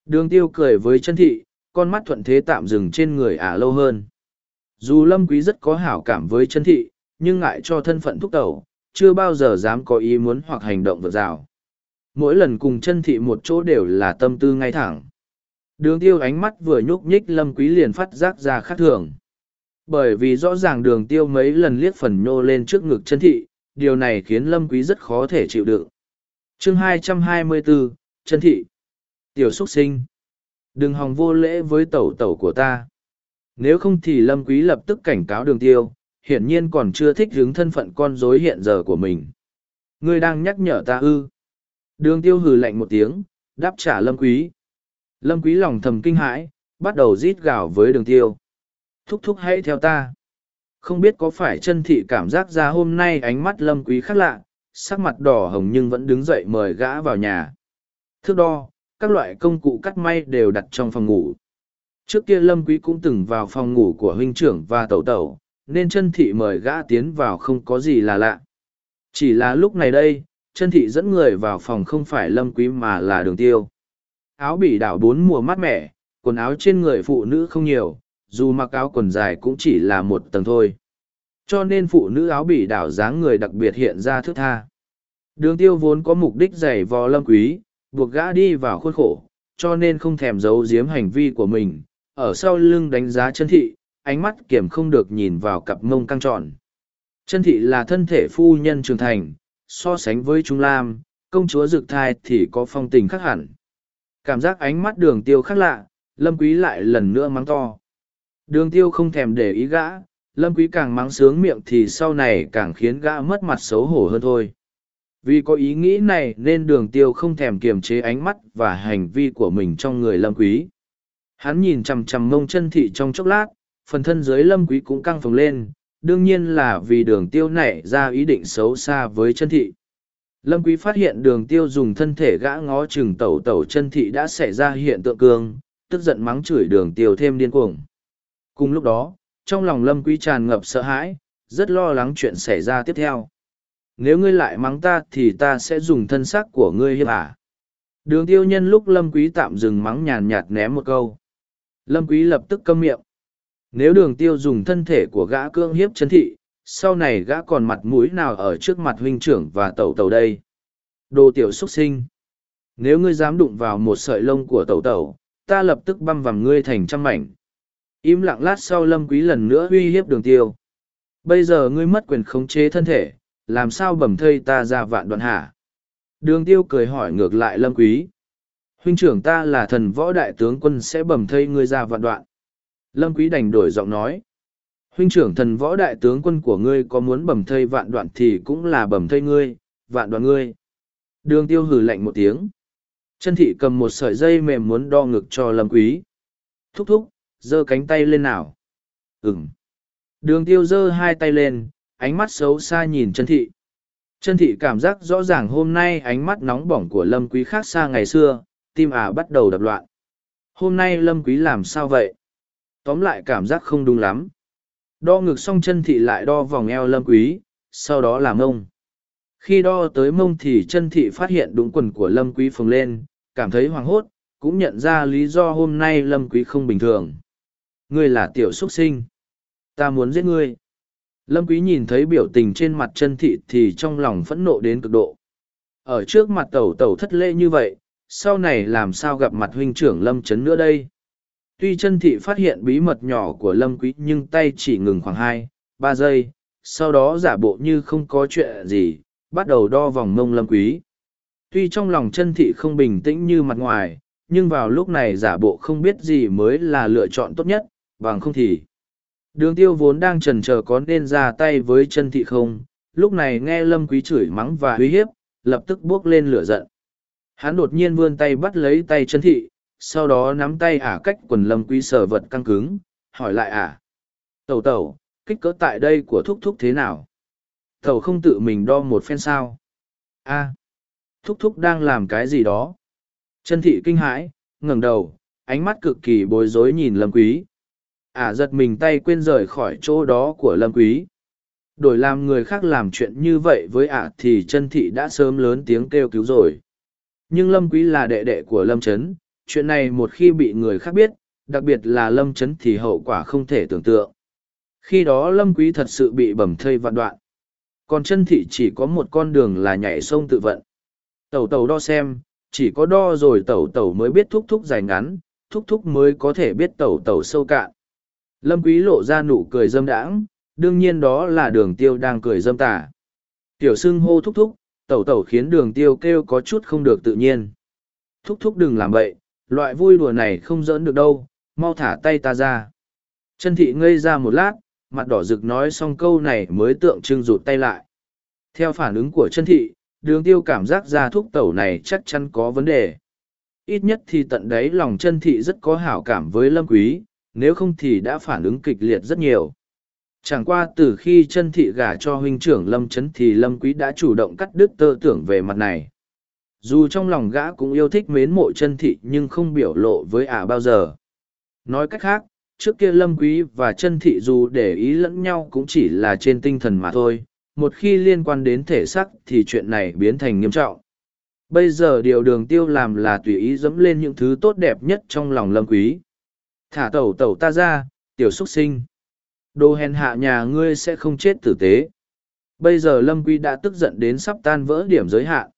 Đường tiêu cười với Trân thị, con mắt thuận thế tạm dừng trên người ả lâu hơn. Dù lâm quý rất có hảo cảm với Trân thị, nhưng ngại cho thân phận thúc tẩu, chưa bao giờ dám có ý muốn hoặc hành động vượt rào. Mỗi lần cùng chân thị một chỗ đều là tâm tư ngay thẳng. Đường tiêu ánh mắt vừa nhúc nhích lâm quý liền phát giác ra khác thường. Bởi vì rõ ràng đường tiêu mấy lần liếc phần nhô lên trước ngực chân thị, điều này khiến lâm quý rất khó thể chịu đựng. Chương 224, chân thị. Tiểu xuất sinh. Đừng hòng vô lễ với tẩu tẩu của ta. Nếu không thì lâm quý lập tức cảnh cáo đường tiêu, hiển nhiên còn chưa thích hứng thân phận con rối hiện giờ của mình. Ngươi đang nhắc nhở ta ư. Đường tiêu hừ lạnh một tiếng, đáp trả lâm quý. Lâm quý lòng thầm kinh hãi, bắt đầu rít gào với đường tiêu. Thúc thúc hãy theo ta. Không biết có phải chân thị cảm giác ra hôm nay ánh mắt lâm quý khác lạ, sắc mặt đỏ hồng nhưng vẫn đứng dậy mời gã vào nhà. Thước đo, các loại công cụ cắt may đều đặt trong phòng ngủ. Trước kia lâm quý cũng từng vào phòng ngủ của huynh trưởng và tẩu tẩu, nên chân thị mời gã tiến vào không có gì là lạ. Chỉ là lúc này đây, chân thị dẫn người vào phòng không phải lâm quý mà là đường tiêu. Áo bị đảo bốn mùa mát mẻ, quần áo trên người phụ nữ không nhiều, dù mặc áo quần dài cũng chỉ là một tầng thôi. Cho nên phụ nữ áo bị đảo dáng người đặc biệt hiện ra thước tha. Đường tiêu vốn có mục đích giày vò lâm quý, buộc gã đi vào khuôn khổ, cho nên không thèm giấu giếm hành vi của mình, ở sau lưng đánh giá chân thị, ánh mắt kiểm không được nhìn vào cặp mông căng tròn. Chân thị là thân thể phu nhân trưởng thành, so sánh với Trung Lam, công chúa Dực thai thì có phong tình khác hẳn. Cảm giác ánh mắt đường tiêu khác lạ, lâm quý lại lần nữa mắng to. Đường tiêu không thèm để ý gã, lâm quý càng mắng sướng miệng thì sau này càng khiến gã mất mặt xấu hổ hơn thôi. Vì có ý nghĩ này nên đường tiêu không thèm kiềm chế ánh mắt và hành vi của mình trong người lâm quý. Hắn nhìn chằm chằm mông chân thị trong chốc lát, phần thân dưới lâm quý cũng căng phồng lên, đương nhiên là vì đường tiêu nảy ra ý định xấu xa với chân thị. Lâm quý phát hiện đường tiêu dùng thân thể gã ngó chừng tẩu tẩu chân thị đã xảy ra hiện tượng cương, tức giận mắng chửi đường tiêu thêm điên cuồng. Cùng lúc đó, trong lòng lâm quý tràn ngập sợ hãi, rất lo lắng chuyện xảy ra tiếp theo. Nếu ngươi lại mắng ta thì ta sẽ dùng thân xác của ngươi hiếp à. Đường tiêu nhân lúc lâm quý tạm dừng mắng nhàn nhạt ném một câu. Lâm quý lập tức câm miệng. Nếu đường tiêu dùng thân thể của gã cương hiếp chân thị, sau này gã còn mặt mũi nào ở trước mặt huynh trưởng và tẩu tẩu đây. Đồ tiểu xuất sinh. Nếu ngươi dám đụng vào một sợi lông của tẩu tẩu, ta lập tức băm vằm ngươi thành trăm mảnh. Im lặng lát sau lâm quý lần nữa uy hiếp đường tiêu. Bây giờ ngươi mất quyền khống chế thân thể, làm sao bẩm thây ta ra vạn đoạn hả? Đường tiêu cười hỏi ngược lại lâm quý. Huynh trưởng ta là thần võ đại tướng quân sẽ bẩm thây ngươi ra vạn đoạn. Lâm quý đành đổi giọng nói. Huynh trưởng thần võ đại tướng quân của ngươi có muốn bẩm thây vạn đoạn thì cũng là bẩm thây ngươi, vạn đoạn ngươi. Đường tiêu hừ lạnh một tiếng. Chân thị cầm một sợi dây mềm muốn đo ngực cho lâm quý. Thúc thúc, giơ cánh tay lên nào. Ừm. Đường tiêu giơ hai tay lên, ánh mắt xấu xa nhìn chân thị. Chân thị cảm giác rõ ràng hôm nay ánh mắt nóng bỏng của lâm quý khác xa ngày xưa, tim ả bắt đầu đập loạn. Hôm nay lâm quý làm sao vậy? Tóm lại cảm giác không đúng lắm. Đo ngực xong chân thị lại đo vòng eo lâm quý, sau đó là mông. Khi đo tới mông thì chân thị phát hiện đúng quần của lâm quý phồng lên, cảm thấy hoảng hốt, cũng nhận ra lý do hôm nay lâm quý không bình thường. Ngươi là tiểu xuất sinh. Ta muốn giết ngươi. Lâm quý nhìn thấy biểu tình trên mặt chân thị thì trong lòng phẫn nộ đến cực độ. Ở trước mặt tẩu tẩu thất lễ như vậy, sau này làm sao gặp mặt huynh trưởng lâm chấn nữa đây? Tuy chân thị phát hiện bí mật nhỏ của lâm quý nhưng tay chỉ ngừng khoảng hai, ba giây, sau đó giả bộ như không có chuyện gì, bắt đầu đo vòng mông lâm quý. Tuy trong lòng chân thị không bình tĩnh như mặt ngoài, nhưng vào lúc này giả bộ không biết gì mới là lựa chọn tốt nhất, bằng không thì. Đường tiêu vốn đang trần chờ có nên ra tay với chân thị không, lúc này nghe lâm quý chửi mắng và uy hiếp, lập tức bước lên lửa giận. Hắn đột nhiên vươn tay bắt lấy tay chân thị, sau đó nắm tay ả cách quần lâm quý sở vật căng cứng, hỏi lại ả. Tẩu tẩu, kích cỡ tại đây của thúc thúc thế nào? Tẩu không tự mình đo một phen sao? a thúc thúc đang làm cái gì đó? Chân thị kinh hãi, ngẩng đầu, ánh mắt cực kỳ bối rối nhìn lâm quý. Ả giật mình tay quên rời khỏi chỗ đó của lâm quý. Đổi làm người khác làm chuyện như vậy với ả thì chân thị đã sớm lớn tiếng kêu cứu rồi. Nhưng lâm quý là đệ đệ của lâm chấn, chuyện này một khi bị người khác biết, đặc biệt là lâm chấn thì hậu quả không thể tưởng tượng. Khi đó lâm quý thật sự bị bầm thây vạn đoạn. Còn chân thị chỉ có một con đường là nhảy sông tự vận. Tẩu tẩu đo xem, chỉ có đo rồi tẩu tẩu mới biết thúc thúc dài ngắn, thúc thúc mới có thể biết tẩu tẩu sâu cạn. Lâm quý lộ ra nụ cười dâm đãng, đương nhiên đó là đường tiêu đang cười dâm tà. Tiểu sưng hô thúc thúc, tẩu tẩu khiến đường tiêu kêu có chút không được tự nhiên. Thúc thúc đừng làm vậy loại vui đùa này không giỡn được đâu, mau thả tay ta ra. Chân thị ngây ra một lát, mặt đỏ rực nói xong câu này mới tượng trưng rụt tay lại. Theo phản ứng của chân thị, đường tiêu cảm giác ra thuốc tẩu này chắc chắn có vấn đề. Ít nhất thì tận đấy lòng chân thị rất có hảo cảm với lâm quý, nếu không thì đã phản ứng kịch liệt rất nhiều. Chẳng qua từ khi chân thị gả cho huynh trưởng lâm chấn thì lâm quý đã chủ động cắt đứt tơ tưởng về mặt này. Dù trong lòng gã cũng yêu thích mến mộ chân thị nhưng không biểu lộ với ả bao giờ. Nói cách khác, trước kia lâm quý và chân thị dù để ý lẫn nhau cũng chỉ là trên tinh thần mà thôi, một khi liên quan đến thể xác thì chuyện này biến thành nghiêm trọng. Bây giờ điều đường tiêu làm là tùy ý dẫm lên những thứ tốt đẹp nhất trong lòng lâm quý. Thả tẩu tẩu ta ra, tiểu xuất sinh. Đồ hèn hạ nhà ngươi sẽ không chết tử tế. Bây giờ lâm quý đã tức giận đến sắp tan vỡ điểm giới hạn.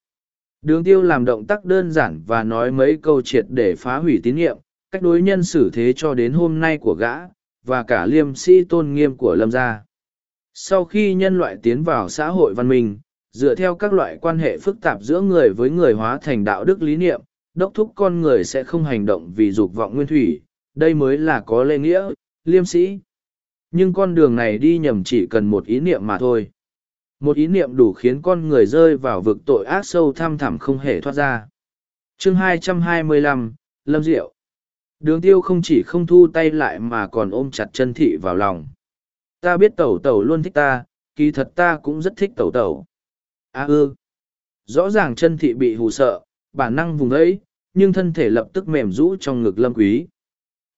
Đường tiêu làm động tác đơn giản và nói mấy câu triệt để phá hủy tín nhiệm, cách đối nhân xử thế cho đến hôm nay của gã, và cả liêm sĩ tôn nghiêm của lâm gia. Sau khi nhân loại tiến vào xã hội văn minh, dựa theo các loại quan hệ phức tạp giữa người với người hóa thành đạo đức lý niệm, đốc thúc con người sẽ không hành động vì dục vọng nguyên thủy, đây mới là có lễ nghĩa, liêm sĩ. Nhưng con đường này đi nhầm chỉ cần một ý niệm mà thôi. Một ý niệm đủ khiến con người rơi vào vực tội ác sâu thăm thẳm không hề thoát ra. chương 225, Lâm Diệu Đường tiêu không chỉ không thu tay lại mà còn ôm chặt chân thị vào lòng. Ta biết tẩu tẩu luôn thích ta, kỳ thật ta cũng rất thích tẩu tẩu. À ư. Rõ ràng chân thị bị hù sợ, bản năng vùng ấy, nhưng thân thể lập tức mềm rũ trong ngực lâm quý.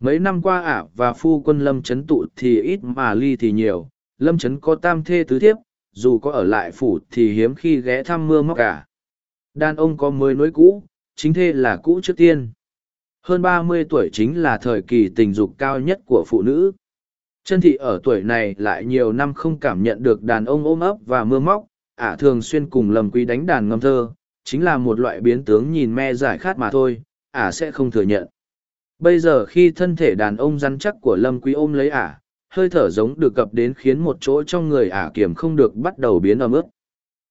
Mấy năm qua ả và phu quân lâm chấn tụ thì ít mà ly thì nhiều, lâm chấn có tam thê tứ thiếp, dù có ở lại phủ thì hiếm khi ghé thăm mưa móc cả. Đàn ông có mới nối cũ, chính thê là cũ trước tiên. Hơn ba mươi tuổi chính là thời kỳ tình dục cao nhất của phụ nữ. Chân thị ở tuổi này lại nhiều năm không cảm nhận được đàn ông ôm ấp và mưa móc, ả thường xuyên cùng lầm quý đánh đàn ngâm thơ, chính là một loại biến tướng nhìn me giải khát mà thôi, ả sẽ không thừa nhận. Bây giờ khi thân thể đàn ông rắn chắc của lâm quý ôm lấy ả, hơi thở giống được cập đến khiến một chỗ trong người ả kiểm không được bắt đầu biến ấm ướt.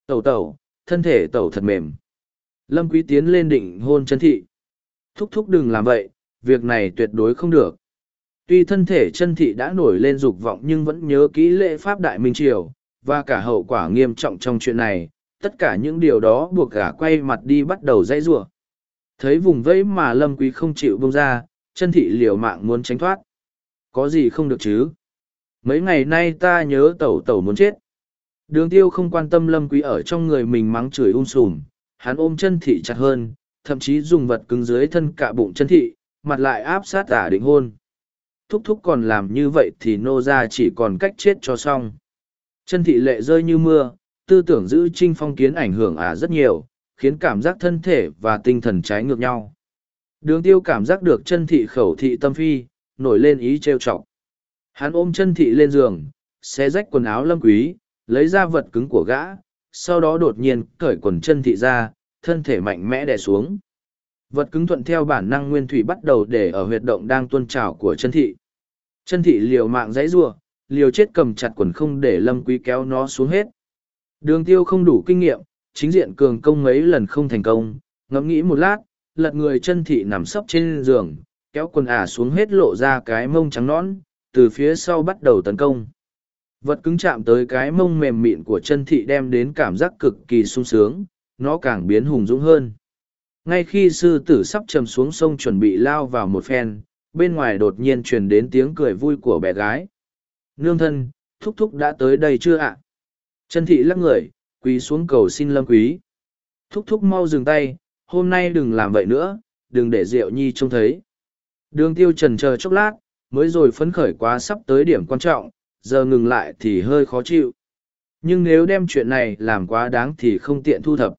Tẩu tẩu, thân thể tẩu thật mềm. Lâm quý tiến lên định hôn chân thị. Thúc thúc đừng làm vậy, việc này tuyệt đối không được. Tuy thân thể chân thị đã nổi lên dục vọng nhưng vẫn nhớ kỹ lễ pháp Đại Minh Triều, và cả hậu quả nghiêm trọng trong chuyện này, tất cả những điều đó buộc gã quay mặt đi bắt đầu dãy rủa. Thấy vùng vẫy mà Lâm Quý không chịu buông ra, chân thị liều mạng muốn tránh thoát. Có gì không được chứ? Mấy ngày nay ta nhớ tẩu tẩu muốn chết. Đường tiêu không quan tâm Lâm Quý ở trong người mình mắng chửi um sùm, hắn ôm chân thị chặt hơn, thậm chí dùng vật cứng dưới thân cả bụng chân thị, mặt lại áp sát tả định hôn. Thúc thúc còn làm như vậy thì nô ra chỉ còn cách chết cho xong. Chân thị lệ rơi như mưa, tư tưởng giữ trinh phong kiến ảnh hưởng ả rất nhiều, khiến cảm giác thân thể và tinh thần trái ngược nhau. Đường tiêu cảm giác được chân thị khẩu thị tâm phi, nổi lên ý trêu chọc. Hắn ôm chân thị lên giường, xé rách quần áo lâm quý, lấy ra vật cứng của gã, sau đó đột nhiên cởi quần chân thị ra, thân thể mạnh mẽ đè xuống. Vật cứng thuận theo bản năng nguyên thủy bắt đầu để ở huyệt động đang tuôn trào của chân thị. Chân thị liều mạng dãy rua, liều chết cầm chặt quần không để lâm quý kéo nó xuống hết. Đường tiêu không đủ kinh nghiệm, chính diện cường công mấy lần không thành công, ngẫm nghĩ một lát, lật người chân thị nằm sấp trên giường, kéo quần ả xuống hết lộ ra cái mông trắng nõn, từ phía sau bắt đầu tấn công. Vật cứng chạm tới cái mông mềm mịn của chân thị đem đến cảm giác cực kỳ sung sướng, nó càng biến hùng dũng hơn. Ngay khi sư tử sắp chầm xuống sông chuẩn bị lao vào một phen, bên ngoài đột nhiên truyền đến tiếng cười vui của bé gái. Nương thân, thúc thúc đã tới đây chưa ạ? Chân thị lắc người, quỳ xuống cầu xin lâm quý. Thúc thúc mau dừng tay, hôm nay đừng làm vậy nữa, đừng để Diệu Nhi trông thấy. Đường tiêu trần chờ chốc lát, mới rồi phấn khởi quá sắp tới điểm quan trọng, giờ ngừng lại thì hơi khó chịu. Nhưng nếu đem chuyện này làm quá đáng thì không tiện thu thập.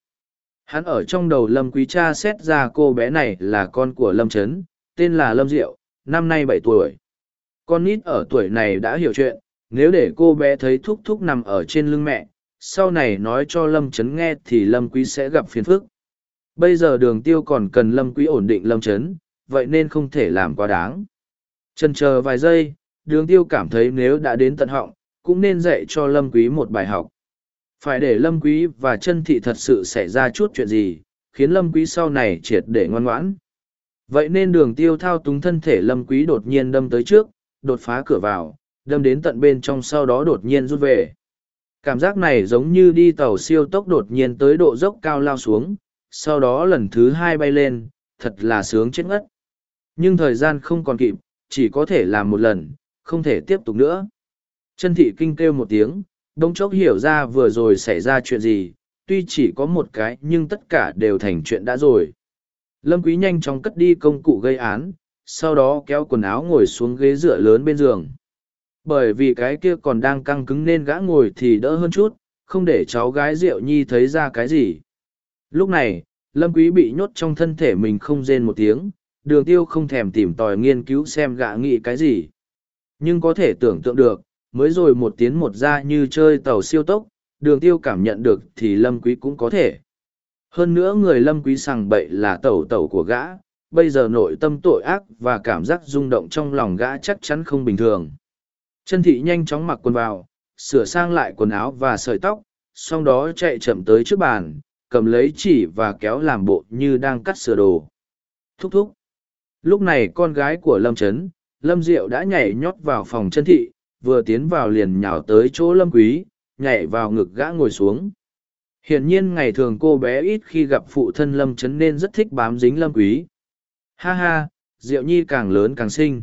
Hắn ở trong đầu Lâm Quý cha xét ra cô bé này là con của Lâm Trấn, tên là Lâm Diệu, năm nay bảy tuổi. Con nít ở tuổi này đã hiểu chuyện, nếu để cô bé thấy thúc thúc nằm ở trên lưng mẹ, sau này nói cho Lâm Trấn nghe thì Lâm Quý sẽ gặp phiền phức. Bây giờ đường tiêu còn cần Lâm Quý ổn định Lâm Trấn, vậy nên không thể làm quá đáng chần chờ vài giây, đường tiêu cảm thấy nếu đã đến tận họng, cũng nên dạy cho Lâm Quý một bài học. Phải để Lâm Quý và chân thị thật sự xảy ra chút chuyện gì, khiến Lâm Quý sau này triệt để ngoan ngoãn. Vậy nên đường tiêu thao túng thân thể Lâm Quý đột nhiên đâm tới trước, đột phá cửa vào, đâm đến tận bên trong sau đó đột nhiên rút về. Cảm giác này giống như đi tàu siêu tốc đột nhiên tới độ dốc cao lao xuống, sau đó lần thứ hai bay lên, thật là sướng chết ngất. Nhưng thời gian không còn kịp, chỉ có thể làm một lần, không thể tiếp tục nữa. Chân thị kinh kêu một tiếng, đông chốc hiểu ra vừa rồi xảy ra chuyện gì, tuy chỉ có một cái nhưng tất cả đều thành chuyện đã rồi. Lâm Quý nhanh chóng cất đi công cụ gây án, sau đó kéo quần áo ngồi xuống ghế dựa lớn bên giường. Bởi vì cái kia còn đang căng cứng nên gã ngồi thì đỡ hơn chút, không để cháu gái Diệu Nhi thấy ra cái gì. Lúc này, Lâm Quý bị nhốt trong thân thể mình không rên một tiếng, đường tiêu không thèm tìm tòi nghiên cứu xem gã nghĩ cái gì. Nhưng có thể tưởng tượng được, mới rồi một tiếng một ra như chơi tàu siêu tốc, đường tiêu cảm nhận được thì Lâm Quý cũng có thể. Hơn nữa người Lâm Quý sằng bậy là tẩu tẩu của gã, bây giờ nội tâm tội ác và cảm giác rung động trong lòng gã chắc chắn không bình thường. Chân thị nhanh chóng mặc quần vào, sửa sang lại quần áo và sợi tóc, sau đó chạy chậm tới trước bàn, cầm lấy chỉ và kéo làm bộ như đang cắt sửa đồ. Thúc thúc. Lúc này con gái của Lâm Trấn, Lâm Diệu đã nhảy nhót vào phòng chân thị, vừa tiến vào liền nhào tới chỗ Lâm Quý, nhảy vào ngực gã ngồi xuống. Hiển nhiên ngày thường cô bé ít khi gặp phụ thân Lâm Trấn nên rất thích bám dính Lâm Quý. Ha ha, Diệu Nhi càng lớn càng xinh.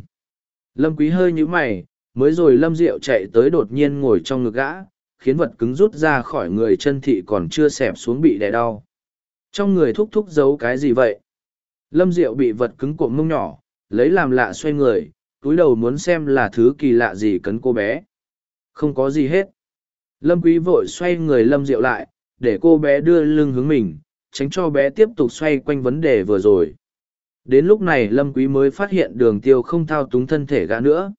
Lâm Quý hơi như mày, mới rồi Lâm Diệu chạy tới đột nhiên ngồi trong ngực gã, khiến vật cứng rút ra khỏi người chân thị còn chưa xẹp xuống bị đè đau. Trong người thúc thúc giấu cái gì vậy? Lâm Diệu bị vật cứng cuộn mông nhỏ, lấy làm lạ xoay người, túi đầu muốn xem là thứ kỳ lạ gì cấn cô bé. Không có gì hết. Lâm Quý vội xoay người Lâm Diệu lại, để cô bé đưa lưng hướng mình, tránh cho bé tiếp tục xoay quanh vấn đề vừa rồi. Đến lúc này Lâm Quý mới phát hiện đường tiêu không thao túng thân thể gã nữa.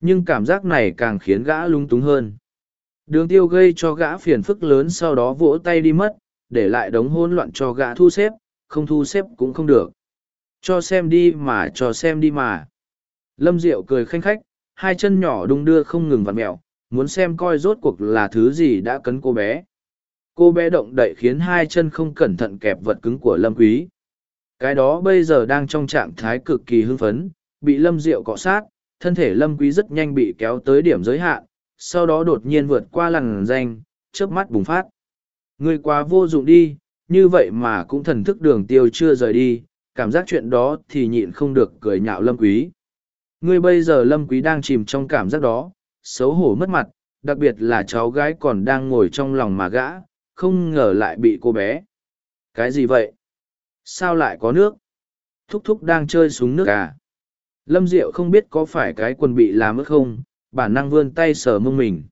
Nhưng cảm giác này càng khiến gã lung túng hơn. Đường tiêu gây cho gã phiền phức lớn sau đó vỗ tay đi mất, để lại đống hỗn loạn cho gã thu xếp, không thu xếp cũng không được. Cho xem đi mà cho xem đi mà. Lâm Diệu cười khanh khách, hai chân nhỏ đung đưa không ngừng vặn mẹo, muốn xem coi rốt cuộc là thứ gì đã cấn cô bé. Cô bé động đậy khiến hai chân không cẩn thận kẹp vật cứng của Lâm Quý. Cái đó bây giờ đang trong trạng thái cực kỳ hưng phấn, bị Lâm Diệu cọ sát, thân thể Lâm Quý rất nhanh bị kéo tới điểm giới hạn, sau đó đột nhiên vượt qua lằn danh, chớp mắt bùng phát. Người quá vô dụng đi, như vậy mà cũng thần thức đường tiêu chưa rời đi, cảm giác chuyện đó thì nhịn không được cười nhạo Lâm Quý. Ngươi bây giờ Lâm Quý đang chìm trong cảm giác đó, xấu hổ mất mặt, đặc biệt là cháu gái còn đang ngồi trong lòng mà gã, không ngờ lại bị cô bé. Cái gì vậy? Sao lại có nước? Thúc thúc đang chơi súng nước à? Lâm Diệu không biết có phải cái quần bị làm ướt không, bản năng vươn tay sờ mông mình.